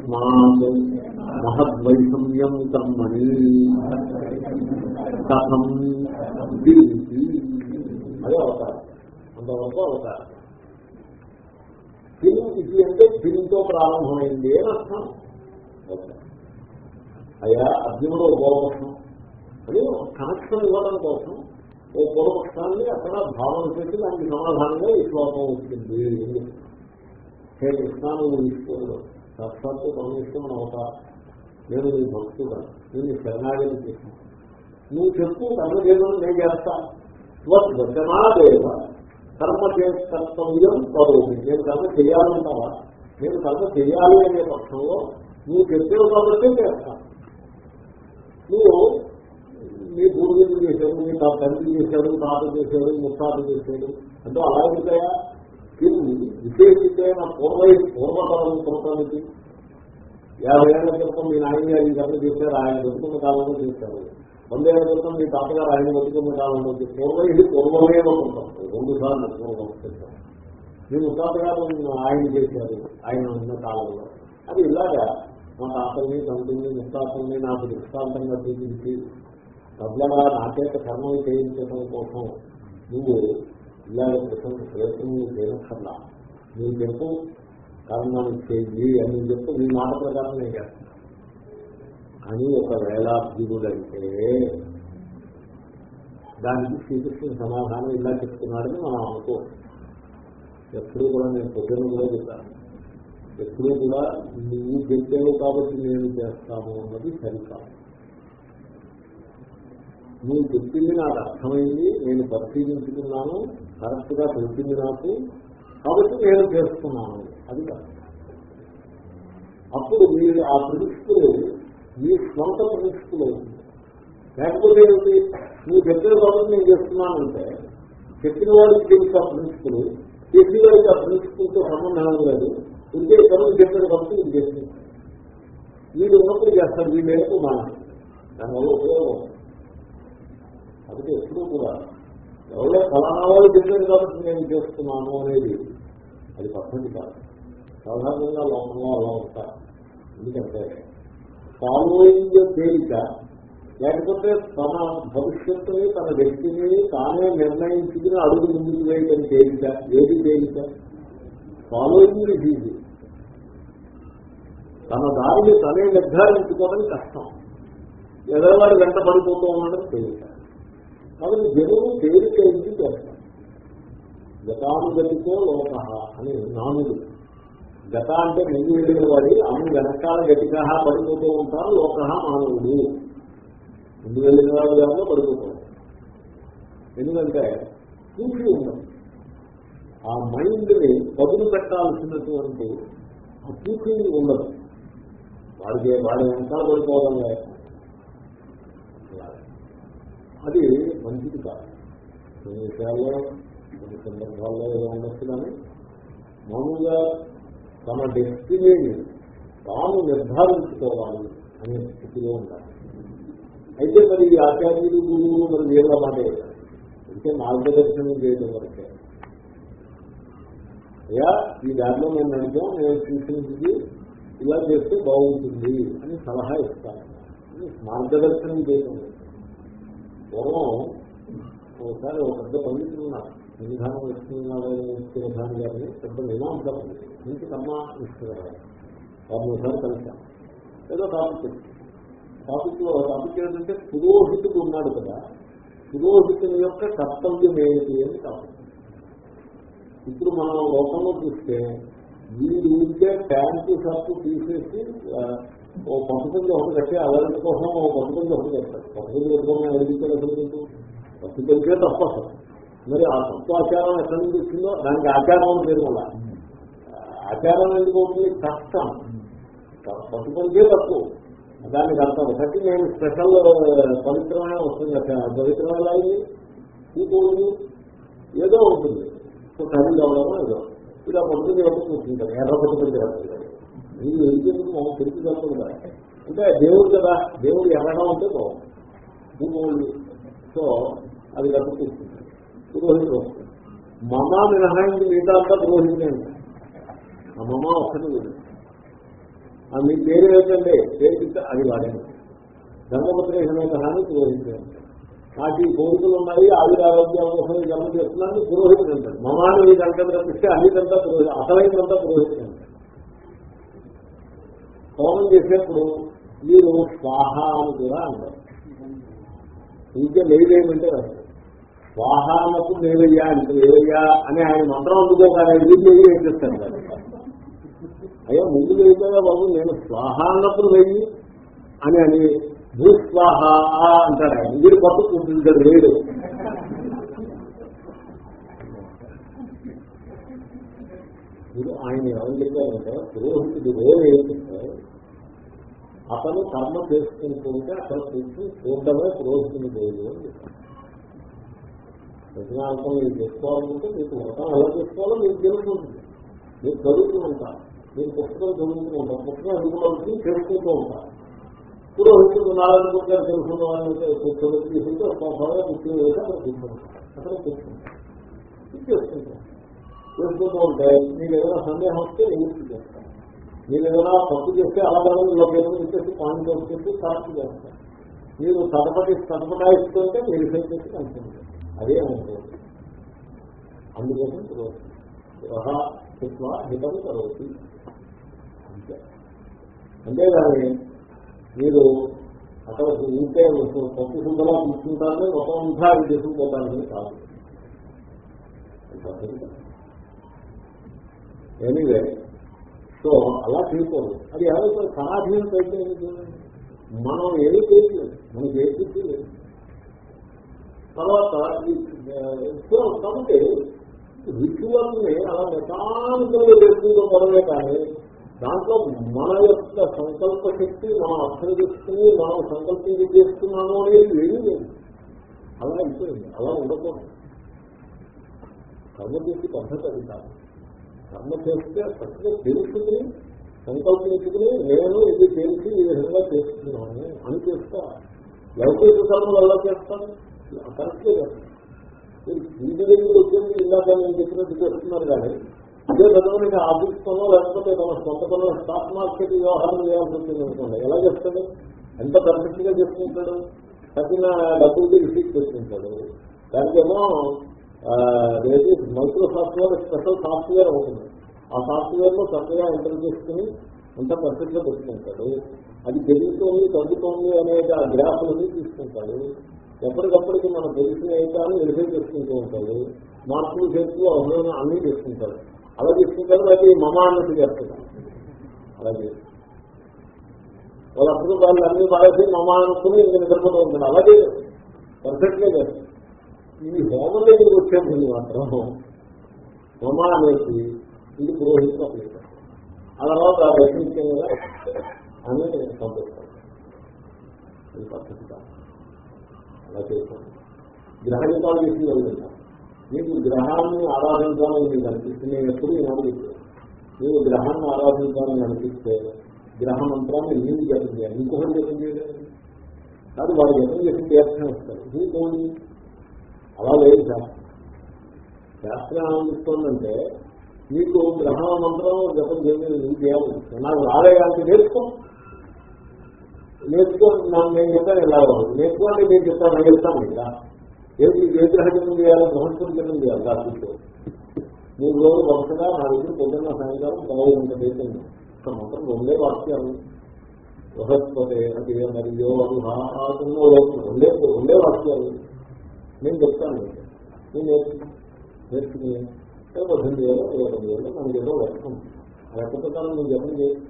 తస్మాత్ మహద్వైషమ్యం కర్మణి కథం దీనికి అదే అవతారం. అంతవరకు అవతారం. కిం ఇది అంటే దీంతో ప్రారంభమైంది అని అర్థం. అయ్యా అర్జునుడు ఉపవపక్షం అది కనెక్షన్ ఇవ్వడం కోసం ఓ పూర్వపక్షాన్ని అక్కడ భావన చేసి దానికి సమాధానంగా ఈ శ్లోకం వచ్చింది. హే కృష్ణ నువ్వు సాక్షాత్తు పరమేశ్వరుడు అవుతా నేను నీ భక్తుడా నేను శరణాగతి చేసిన నువ్వు చెప్పు కర్మదేవం నేను చేస్తా. స్వదర్శనాదేవ కర్మ కర్తవ్యం కరోమి నేను కర్మ చేయాలంటావా? నేను కర్మ చేయాలి అనే పక్షంలో నువ్వు చెప్పావు కాబట్టి చేస్తాను నువ్వు నీ భూమి చేశాడు నీ తండ్రి చేశాడు తాత చేశాడు ముత్తాత చేశాడు అంటే అలా ఉంటాయా? విశేషితైన పూర్వ పూర్వతరం కృతానికి యాభై ఏళ్ళ క్రితం మీ నాయనగారు ఈ కథ చేశారు ఆయన బతుకున్న కాలంలో చేశారు వందేళ్ళ క్రితం మీ తాతగారు ఆయన బతుకున్న కాలంలో పూర్వై పూర్వమే కృతం రెండు సార్లు పూర్వం చేశారు మీ ముత్తాతగారు ఆయన చేశారు ఆయన ఉన్న కాలంలో. అది ఇలాగా మా తాతల్ని తండ్రిని ముత్తాతల్ని నాకు దృష్టాంతంగా చూపించి తద్వారా నాకేత కర్మలు చేయించడం కోసం నువ్వు ఇలాగ ప్రసంగ ప్రయత్నం చేయనక్కర్లా నేను చెప్పు కర్మను చేయి అని చెప్పు నీ మాట ప్రకారం నేను చేస్తాను అని ఒకవేళ అభ్యుడైతే దానికి శ్రీకృష్ణ సమాధానం ఇలా చెప్తున్నాడని మనం అనుకో. ఎప్పుడూ కూడా నేను పొద్దున కూడా చెప్పాను. ఎప్పుడూ కూడా నువ్వు చెప్పావు కాబట్టి నేను చేస్తాను అన్నది సరికాదు. నువ్వు చెప్పింది నాకు అర్థమైంది నేను పరిశీలించుకున్నాను కరెక్ట్గా తెలిసింది నాకు. కాబట్టి నేను చేస్తున్నాను. అది అప్పుడు మీరు ఆ ప్రిన్సిపుల్ మీ స్వంత ప్రిన్సిపుల్ లేకపోతే ఏమిటి? నువ్వు చెప్పిన కాబట్టి నేను చేస్తున్నానంటే చెప్పిన వాడికి తెలుసు ఆ ప్రిన్సిపుల్ చెప్పిన వాడికి ఆ ప్రిన్సిపుల్తో సంబంధం లేదు. ఇంకే ఇతరులు చెప్పిన కాబట్టి ఇది చేస్తుంది వీడు ఉన్నప్పుడు చేస్తారు. వీళ్ళు ఎందుకు మన. దానివల్ల ఉపయోగం. కాబట్టి ఎప్పుడూ కూడా ఎవరో ఫలానా వాళ్ళు చెప్పారు కాబట్టి నేను చేస్తున్నాను అనేది అది పద్ధతి కాదు. సాధారణంగా లోకంలో అలా ఉంటారు. ఎందుకంటే ఫాలోయింగ్ తేలిక లేకపోతే తన భవిష్యత్తుని తన వ్యక్తిని తానే నిర్ణయించుకుని అడుగు ముందుకు వేయడం తేలిక ఏది తేలిక ఫాలోయింగ్ ఈజీ తన దారిని తనే నిర్ధారించుకోవడం కష్టం. ఎదరవాడు వెంట పడిపోతూ ఉండడం తేలిక కాబట్టి జనులు తేలికైంది ఇంటి చేస్తారు గతానుగతితో లోక అని నానుడు. గత అంటే ముందు వెళ్ళిన వాడి అన్ని వెనకాల గతిగా పడిపోతూ ఉంటారు లోక మానవుడు. ముందు వెళ్ళిన వాడు కాదు పడిపోతాడు. ఎందుకంటే చూసి ఉన్నది ఆ మైండ్ని పదులు పెట్టాల్సినటువంటి ఆ చూసి ఉండదు వాడికి వాడి వెనకాల పడిపోవడం లేదు. అది మంచిది కాదు. కొన్ని విషయాల్లో కొన్ని సందర్భాల్లో ఏదో ఉండొచ్చు కానీ మామూలుగా తన డెస్టినీని తాను నిర్ధారించుకోవాలి అనే స్థితిలో ఉండాలి. అయితే మరి ఈ ఆచార్యులు గురువులు మరి వీళ్ళ మాట అంటే మార్గదర్శనం చేయడం వరకే. అయ్యా ఈ దారిలో మేము నడిచాం నేను చూసినది ఇలా చేస్తే బాగుంటుంది అని సలహా ఇస్తాను మార్గదర్శనం చేయడం పూర్వం ఒకసారి ఒక పెద్ద పండితులు ఉన్నారు. ఇస్తున్నారు ఇస్తున్నారాయణ గారిని పెద్ద నిమాంసం మంచి కర్మ ఇస్తున్నారు వారిని ఒకసారి కలిసాం ఏదో టాపిక్ టాపిక్లో టాపిక్ ఏంటంటే పురోహితుడు ఉన్నాడు కదా. పురోహితుని యొక్క కర్తవ్యం ఏంటి అని టాపిక్ ఇప్పుడు మనం లోకంలో చూస్తే వీడు ఉంటే ప్యాంటు షర్టు తీసేసి ఓ పట్టుకుంది ఒకటి కట్టి అలర్ట్ కోసం ఓ పట్టుకుంది ఒకటి కట్టారు. పట్టుకుంది పెట్టుకోమని అడిగితే అసలు పట్టుకుంటే తప్ప మరి ఆ తత్వ ఆచారం ఎక్కడి నుంచి వచ్చిందో దానికి ఆచారం అని పేరు వల్ల ఆచారం ఎందుకు అవుతుంది? కష్టం. పట్టుకుంటే తక్కువ దానికి అర్థం కట్టి నేను స్పెషల్ పవిత్రమైన వస్తుంది. పవిత్రమైన అయింది ఇంకోటి ఏదో ఉంటుంది. కర్రీ కావడమో ఏదో. ఇలా పంపిణీ ఎవరు కూర్చుంటారు? ఎర్ర పట్టుకుని చేస్తారు మీరు ఎందుకు మనం తెలిసి కలుగుతుందా అంటే దేవుడు కదా దేవుడు ఎర్రగా ఉంటే బాగుంది సో అది కనిపిస్తుంది కూర్చుంటారు పురోహితుడు వస్తుంది మమ మినహాయించి మిగతా అంతా పురోహితులే ఆ మమ ఒక్కటి లేదు. ఆ మీ పేరు ఏంటండి పేరు అది వాడేది ధర్మపత్రేషమైన హాని పురోహితులే నాకు ఈ కోరికలు ఉన్నాయి ఆవిడ ఆరోగ్యం కోసం జన్మ చేస్తున్నాను పురోహితుడు అంటారు మమాని ఈ తప్పిస్తే అన్నిటంతా పురోహితుడు అసలైనంతా పురోహితుడు. హోమం చేసేప్పుడు మీరు స్వాహ అని కూడా అంటారు. ఇంకా నెయ్యేయమంటే రాదు స్వాహ అన్నప్పుడు నేవయ్యా అంటే ఏవయ్యా అని ఆయన మంత్రం అందుకోగానే వీళ్ళు నెయ్యి వేసేస్తాను కదా. అయ్యా ముందు వేయగా బాబు? నేను స్వాహ అన్నప్పుడు వెయ్యి అని అని భూస్వాహ అంటాడు ఆయన. వీడు పట్టు కూర్చుంటాడు ఆయన ఏమని చెప్పారంటే పురోహితుడు రోజు ఏంటంటే అతను కర్మ చేసుకుంటుంటే అతను కూర్చుని చూడడమే పురోహితుని లేదు అని చెప్పారు ప్రజాంతం మీరు చేసుకోవాలంటే మీకు మొత్తం ఎలా చేసుకోవాలో మీకు తెలుసుకుంటుంది మీరు చదువుతూ ఉంటారు. మీరు పుస్తకం చదువుతూ ఉంటారు. పుస్తకం అందుకోవాల్సి తెలుసుకుంటూ ఉంటారు. పురోహితుడు నారాయణ గారు తెలుసుకున్న వాళ్ళని కూర్చొని తీసుకుంటే సమయం కూర్చొని వేసి అక్కడ కూర్చుంటారు. అక్కడ కూర్చుంటారు. ఇది చేసుకుంటారు. చేసుకుంటూ ఉంటే మీకు ఏదైనా సందేహం వస్తే నివృత్తి చేస్తారు. మీరు ఏదైనా తప్పు చేస్తే అలాగే లొకేషన్ ఇచ్చేసి పాయింట్ చేసి కరెక్ట్ చేస్తారు మీరు తడపటి తడపడాయిస్తుంటే మీరు చేసి కనుక్కుంటారు అదే అనుకోవచ్చు అందుకోసం హితం కలవచ్చు అంతే. అంతేగాని మీరు అక్కడ ఉంటే పప్పు శుద్ధలా తీసుకుంటారని ఒక అంతా చేసుకుపోతానని కాదు. ఎనీవే సో అలా చేయకూడదు. అది ఎవరైతే సనాధీనం అయితే మనం ఏమీ చేయలేదు మనకి ఏ స్థితి లేదు. తర్వాత సో కాబట్టి రిచువల్ని అలా మెకానికల్గా చేసుకుంటూ పడలే కానీ దాంట్లో మన యొక్క సంకల్ప శక్తి మనం అర్థం చేసుకుని మనం సంకల్పం చేస్తున్నాము అనేది ఏమీ లేదు. అలా అయిపోయింది. అలా ఉండకూడదు. కర్మ చేసి పద్ధతి అది కాదు. కర్మ చేస్తే ఫస్ట్ తెలుసుకుని సంకల్పించుకుని నేను ఇది తెలిసి ఈ విధంగా చేస్తున్నాను అని చేస్తా. లౌకిక కర్మలు ఎలా చేస్తాను. కరెక్ట్గా చేస్తాను ఇంటి దగ్గర వచ్చింది ఇందాక నేను చెప్పినట్టు చేస్తున్నారు కానీ ఇదే చదువునికి ఆఫీస్ పనో లేకపోతే తమ సొంత పనులు స్టాక్ మార్కెట్ వ్యవహారం చేయాల్సి వచ్చింది అనుకోండి ఎలా చేస్తాడు? ఎంత పర్ఫెక్ట్గా చేసుకుంటాడు? తగిన డబ్బులకి రిసీవ్ చేసుకుంటాడు. దానికేమో Microsoft micro software special software అవుతుంది. ఆ సాఫ్ట్వేర్లో చక్కగా ఎంటర్ చేసుకుని అంత పర్ఫెక్ట్గా పెట్టుకుంటాడు. అది పెరుగుతోంది తగ్గుతోంది అనే ఆ గ్రాఫ్లన్నీ తీసుకుంటాడు. ఎప్పటికప్పటికి మనం తెలిసిన అయితే వెరిఫై చేసుకుంటూ ఉంటాడు. మార్పులు చేస్తూ అవసరమైన అన్నీ చేసుకుంటాడు. అలా చేసుకుంటారు అయితే మమ అన్నట్టు చేస్తాడు. అలాగే వాళ్ళు అప్పుడు వాళ్ళు అన్ని బాగా మమ అనుకుని ఇంకా నిద్రపోతూ ఉంటాడు అలాగే పర్ఫెక్ట్గా చేస్తాడు ఈ హోమం దగ్గరికి వచ్చేప్పుడు మాత్రం హోమ అనేసి ఇది పురోహితం అప్లికేషన్ ఆ తర్వాత ఆ వైకుంఠంగా అని పంపిస్తాడు ఇది పద్ధతి కాదు. అలా చేస్తాను గ్రహణితాలు చేసి వెళ్తున్నా మీకు గ్రహాన్ని ఆరాధించాలని మీకు అనిపిస్తుంది నేను ఎప్పుడు ఈనాడు మీరు గ్రహాన్ని ఆరాధించాలని అనిపిస్తే గ్రహ మంత్రాన్ని నేను జపం చేయాలి. ఇంకొకటి జపం చేయలేదు. కాదు వాడు జపం చేసి తీర్థం వస్తారు ఇంకోటి అలా లేదు శాస్త్రం శాస్త్రం ఏమనిపిస్తుందంటే మీకు గ్రహణ మంత్రం జపం చేయలేదు నువ్వు చేయాలి నాకు రాలేయాలంటే నేర్చుకో నేర్చుకో నేను చెప్పాను ఇలా నేర్చుకోండి నేను చెప్తాను నేను చెప్తాను ఇలా ఏది ఏ గ్రహజనం చేయాలి గ్రహస్థం జనం చేయాలి రాత్రిలో మూడు రోజులు వరుసగా నా దగ్గర పొద్దున్న సాయంకాలం పదహైదు ఉంటుంది దేశంలో ఒక రెండే వాక్యాలు బృహస్పతి అది మరియు అనుహాసంలో రెండే రెండే వాక్యాలు నేను చెప్తాను. నేను నేర్చుకుని పద్దెనిమిది వేలు ఇరవై వేలు మనకి ఏదో వర్షం లేకపోతే నేను జపం చేసి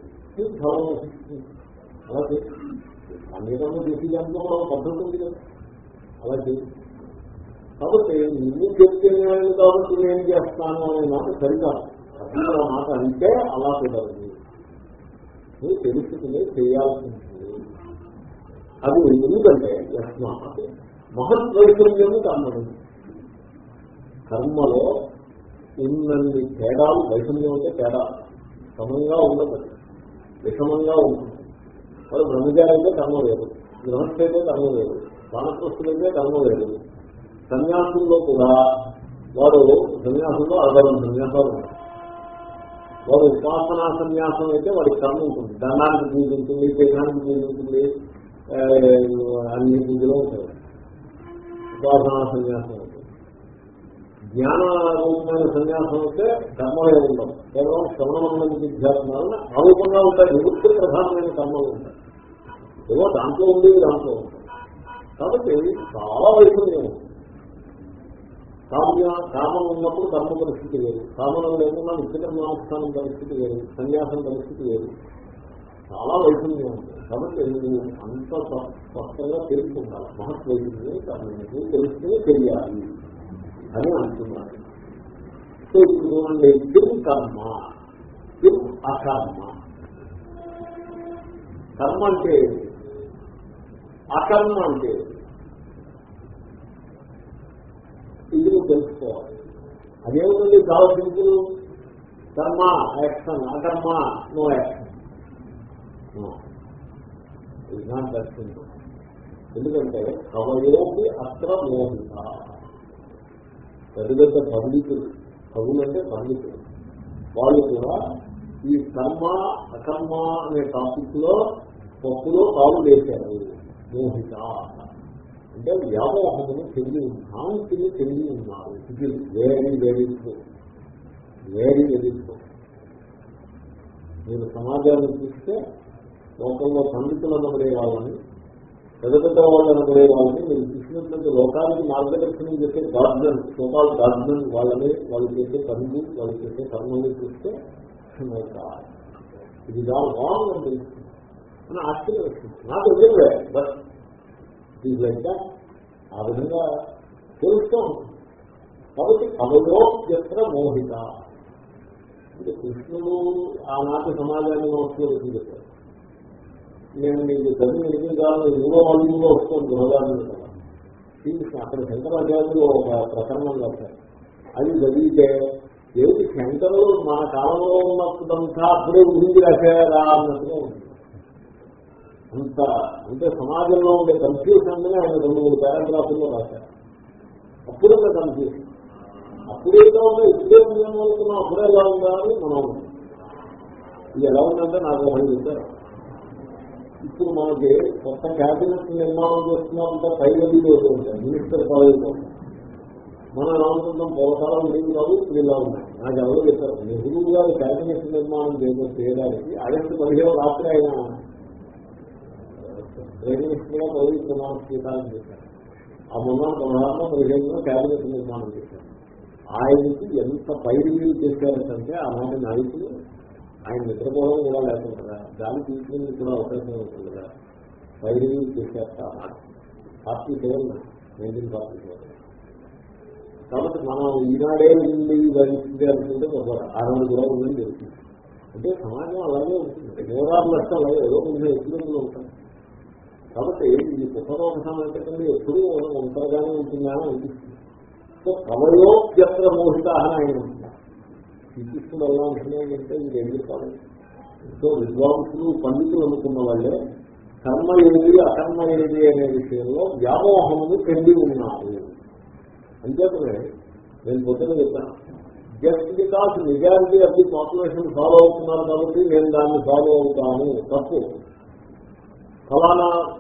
ఫలం అలా చేసి అన్నిటంలో చేసేదానికి కూడా పద్ధతి ఉంది కదా. అలా చేసి కాబట్టి నువ్వు చెప్తున్నాను కాబట్టి నేను చేస్తాను అనే మాట సరికాదు మాట అంటే అలా కుదరదు. నువ్వు తెలుసుకునే చేయాల్సింది. అది ఎందుకంటే యస్మాత్. మహద్వైకల్యము కర్మడు కర్మలో ఉన్నన్ని తేడాలు వైఫల్యం అంటే తేడా. సమంగా ఉండదు విషమంగా ఉంటుంది మరి బ్రహ్మచారైతే కర్మ లేదు. గృహస్థ అయితే కర్మ లేదు. వానప్రస్తులైతే కర్మ లేదు. సన్యాసుల్లో కూడా వారు సన్యాసంలో అరవై సన్యాసాలు ఉన్నాయి. వారు ఉపాసనా సన్యాసం అయితే వాడికి కర్మ ఉంటుంది. దండానికి పూజ ఉంటుంది చేయడానికి పూజ ఉంటుంది అన్ని పూజలు ఉంటాయి. ఉపాసనా సన్యాసం అవుతుంది జ్ఞానరూపమైన సన్యాసం అయితే కర్మలే ఉండవు. కేవలం శ్రవణమైన విద్యార్థులను ఆరూపంగా ఉంటాయి. నివృత్తి ప్రధానమైన కర్మలు ఉంటాయి. ఏవో దాంట్లో ఉంది దాంట్లో ఉంటాయి కాబట్టి చాలా వైఫల్యం. కామ్య కామం ఉన్నప్పుడు కర్మ పరిస్థితి వేరు. కామనం లేకుండా నిత్యకర్మానుష్ఠానం పరిస్థితి వేరు. సన్యాసం పరిస్థితి వేరు. చాలా వైఫల్యం ఉంది. కాబట్టి అంత స్పష్టంగా తెలుసుకుంటారు. మహత్ వైఫల్యం కర్మ తెలుసుకుని తెలియాలి అని అంటున్నారు. సో ఇప్పుడు చూడండి దిల్ కర్మ. దిల్ అకర్మ. కర్మ అంటే అకర్మ అంటే ఇది నువ్వు తెలుసుకోవాలి. అదేమిటండి చాలా simple? Karma action akarma no action. Not that simple ఎందుకంటే కవయోగి అస్త్ర మోహిత. పెద్ద పెద్ద పండితులు కవులంటే పండితులు వాళ్ళు కూడా ఈ కర్మ అకర్మ అనే టాపిక్లో పప్పులో కాలు వేశారు. మోహిత అంటే. వ్యామోహమును చెంది భ్రాంతిని చెంది ఉన్నారు. ఇది వేరీ వెరీ వేరీ వెరీ నేను సమాజాన్ని చూస్తే లోకంలో పండితులను అనబడే వాళ్ళని పెద్ద పెద్ద వాళ్ళు అనబడే వాళ్ళని మీరు చూసినట్లయితే లోకానికి మార్గదర్శనం చేసే గార్జన్ సోకాల్ గార్జన్ వాళ్ళని వాళ్ళు చేసే పనులు వాళ్ళు చేసే కర్మల్ని చూస్తే ఇది చాలా రాంగ్ అని తెలుస్తుంది. అని ఆశ్చర్యం వస్తుంది నాకు తెలియలే బట్ ఈజ్ లైక్ ఆ విధంగా తెలుస్తూ ఉంటుంది. కాబట్టి అవయోగ్యత్ర మోహిత. అంటే కృష్ణుడు ఆనాటి సమాజాన్ని నమస్కరించి చెప్పారు. నేను మీకు చదివి వినిపించాలని మూడో వాల్యూలో వస్తుంది గృహదాన్ని అక్కడ శంకరాచార్యులు ఒక ప్రసన్నం రాశారు. అది చదివితే ఏది శంకరులు మన కాలంలో ఉన్నప్పుడంతా అప్పుడే గురించి రాశారా అన్నట్టుగా ఉంది. అంత అంటే సమాజంలో ఉండే కన్ఫ్యూషన్ ఆయన రెండు మూడు పారాగ్రాఫుల్లో రాశారు. అప్పుడున్న కన్ఫ్యూషన్ అప్పుడేదో ఉందో ఇప్పుడే ఉందేమనుకున్నాం అప్పుడే ఎలా ఉందా అని మనం ఇది ఎలా ఉందంటే నాకు ఒకటి చెప్పారు. ఇప్పుడు మనకి కొత్త క్యాబినెట్ నిర్మాణం చేస్తున్నామంటే పై గదిలో ఉంటాయి మినిస్టర్ కాలేజ్ మనం ఏమనుకుంటాం పోతారా? లేదు కాదు? ఇలా ఉన్నాయి నాకు ఎవరు చెప్పారు? నెహ్రూ గారు క్యాబినెట్ నిర్మాణం చేయడం చేయడానికి ఆగస్టు పదిహేను రాత్రి అయినా ప్రైమ్ మినిస్టర్గా పదవి ప్రమాణం స్వీకారం చెప్పారు ఆ మొన్న ప్రధాన పదిహేను క్యాబినెట్ నిర్మాణం చేశారు. ఆయనకి ఎంత పైరు చేశారంటే ఆనాటి నాయకులు ఆయన నిద్రపోవడం కూడా లేకుండా గాలి తీసుకుని కూడా అవకాశం ఉంటుంది కదా. పైరులు చేశారు forty seven nineteen forty seven కాబట్టి మనం ఈనాడే ఉంది భరిస్తుంది అనుకుంటే ఒక ఆరు కూడా ఉందని తెలుస్తుంది. అంటే సమాజం అలాగే ఉంటుంది. నూరారు లక్షలు అలాగే ఏదో కొంచెం ఎక్కువ ఉంటాయి కాబట్టి ఈ పుస్తకం అంటే కంటే ఎప్పుడూ ఒంటరిగానే ఉంటుందా అని అనిపిస్తుంది. సో కవయోగ్యత్ర మోహిత అని ఆయన ఉంటున్నారు ఎలా ఉంటున్నాయంటే ఇది ఏం చెప్పాలి? సో విద్వాంసులు పండితులు అనుకున్న వాళ్ళే కర్మ ఏది అకర్మ ఏది అనే విషయంలో వ్యామోహమును పెండి ఉన్నారు. అంచేతనే నేను పొద్దున చెప్పాను just because majority of the population follow అవుతున్నారు కాబట్టి నేను దాన్ని ఫాలో అవుతాను. తప్పు. ఫలానా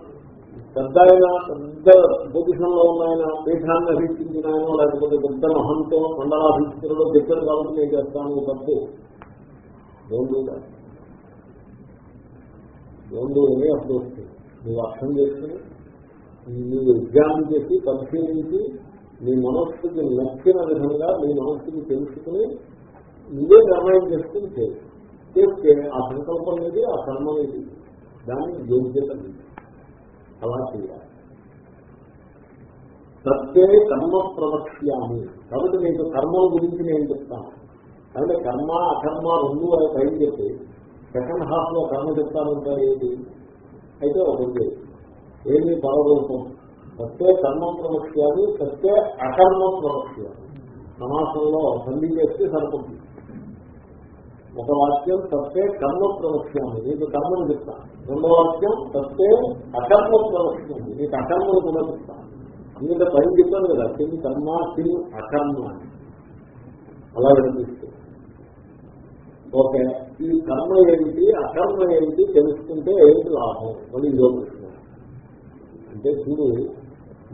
పెద్ద ఆయన పెద్ద పొజిషన్లో ఉన్నాయన పీఠాన్ని అభిష్టించిన ఆయన లేకపోతే పెద్ద మహంతో మండలాభిష్టిలో దగ్గర కాబట్టి నేను చేస్తాను తప్పు రెండు రెండు ఏమీ అప్పుడు వస్తుంది. నువ్వు అర్థం చేసుకుని నువ్వు ఎగ్జామ్ చేసి పరిశీలించి నీ మనస్సుకి నచ్చిన విధంగా నీ మనస్సుకి తెలుసుకుని నువ్వే నిర్ణయం చేసుకుని చేస్తే ఆ సంకల్పం అనేది ఆ కర్మ అనేది దాన్ని యోగ్యత లేదు. అలా చేయాలి సత్తే కర్మ ప్రవక్ష్యాన్ని కాబట్టి నీకు కర్మల గురించి నేను చెప్తాను. అంటే కర్మ అకర్మ రెండు పైన చెప్పి సెకండ్ హాఫ్లో కర్మ చెప్తానంటారు ఏంటి? అయితే ఒకటి ఏమి పరరూపం సత్తే కర్మ ప్రవక్ష్యాలు సత్తే అకర్మ ప్రవక్ష్యాలు. సమాసంలో సంధి చేస్తే సరిపోతుంది. ఒక వాక్యం తప్పే కర్మ ప్రవక్ష్యాన్ని నీకు కర్మను చెప్తాను రెండో వాక్యం తప్పే అకర్మ ప్రవక్ష్యాన్ని నీకు అకర్మను కూడా చెప్తాను ఎందుకంటే పైన చెప్తాను కదా తిని కర్మ తిని అకర్మ అని. అలా వినిపిస్తుంది. ఓకే ఈ కర్మ ఏమిటి అకర్మ ఏమిటి తెలుసుకుంటే ఏమిటి లాభం? మళ్ళీ ఇదో అంటే చూడు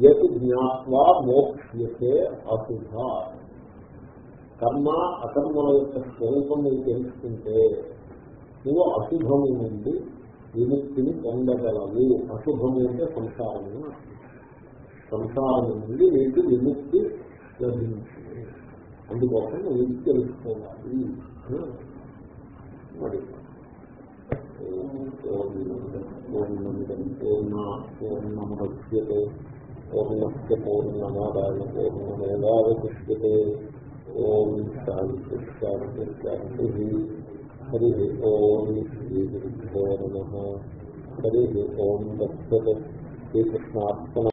ఎటు జ్ఞాత్వా మోక్ష్యతే అశుభ కర్మ అకర్మల యొక్క స్వరూపం నువ్వు తెలుసుకుంటే నువ్వు అశుభము నుండి విముక్తిని పొందగలవు. అశుభము అంటే సంసారము. సంసారం నుండి నీకు విముక్తి లభించింది. అందుకోసం నువ్వు తెలుసుకోవాలి. మరి పూర్ణముద్యతే పూర్ణస్ పూర్ణమాదాయ పూర్ణమేవాశిష్యతే ఓం శాంతి శాంతి శాంతి హరి ఓం శ్రీ గురుభ్యో నమ హరి ఓం దత్త శ్రీకృష్ణార్పణ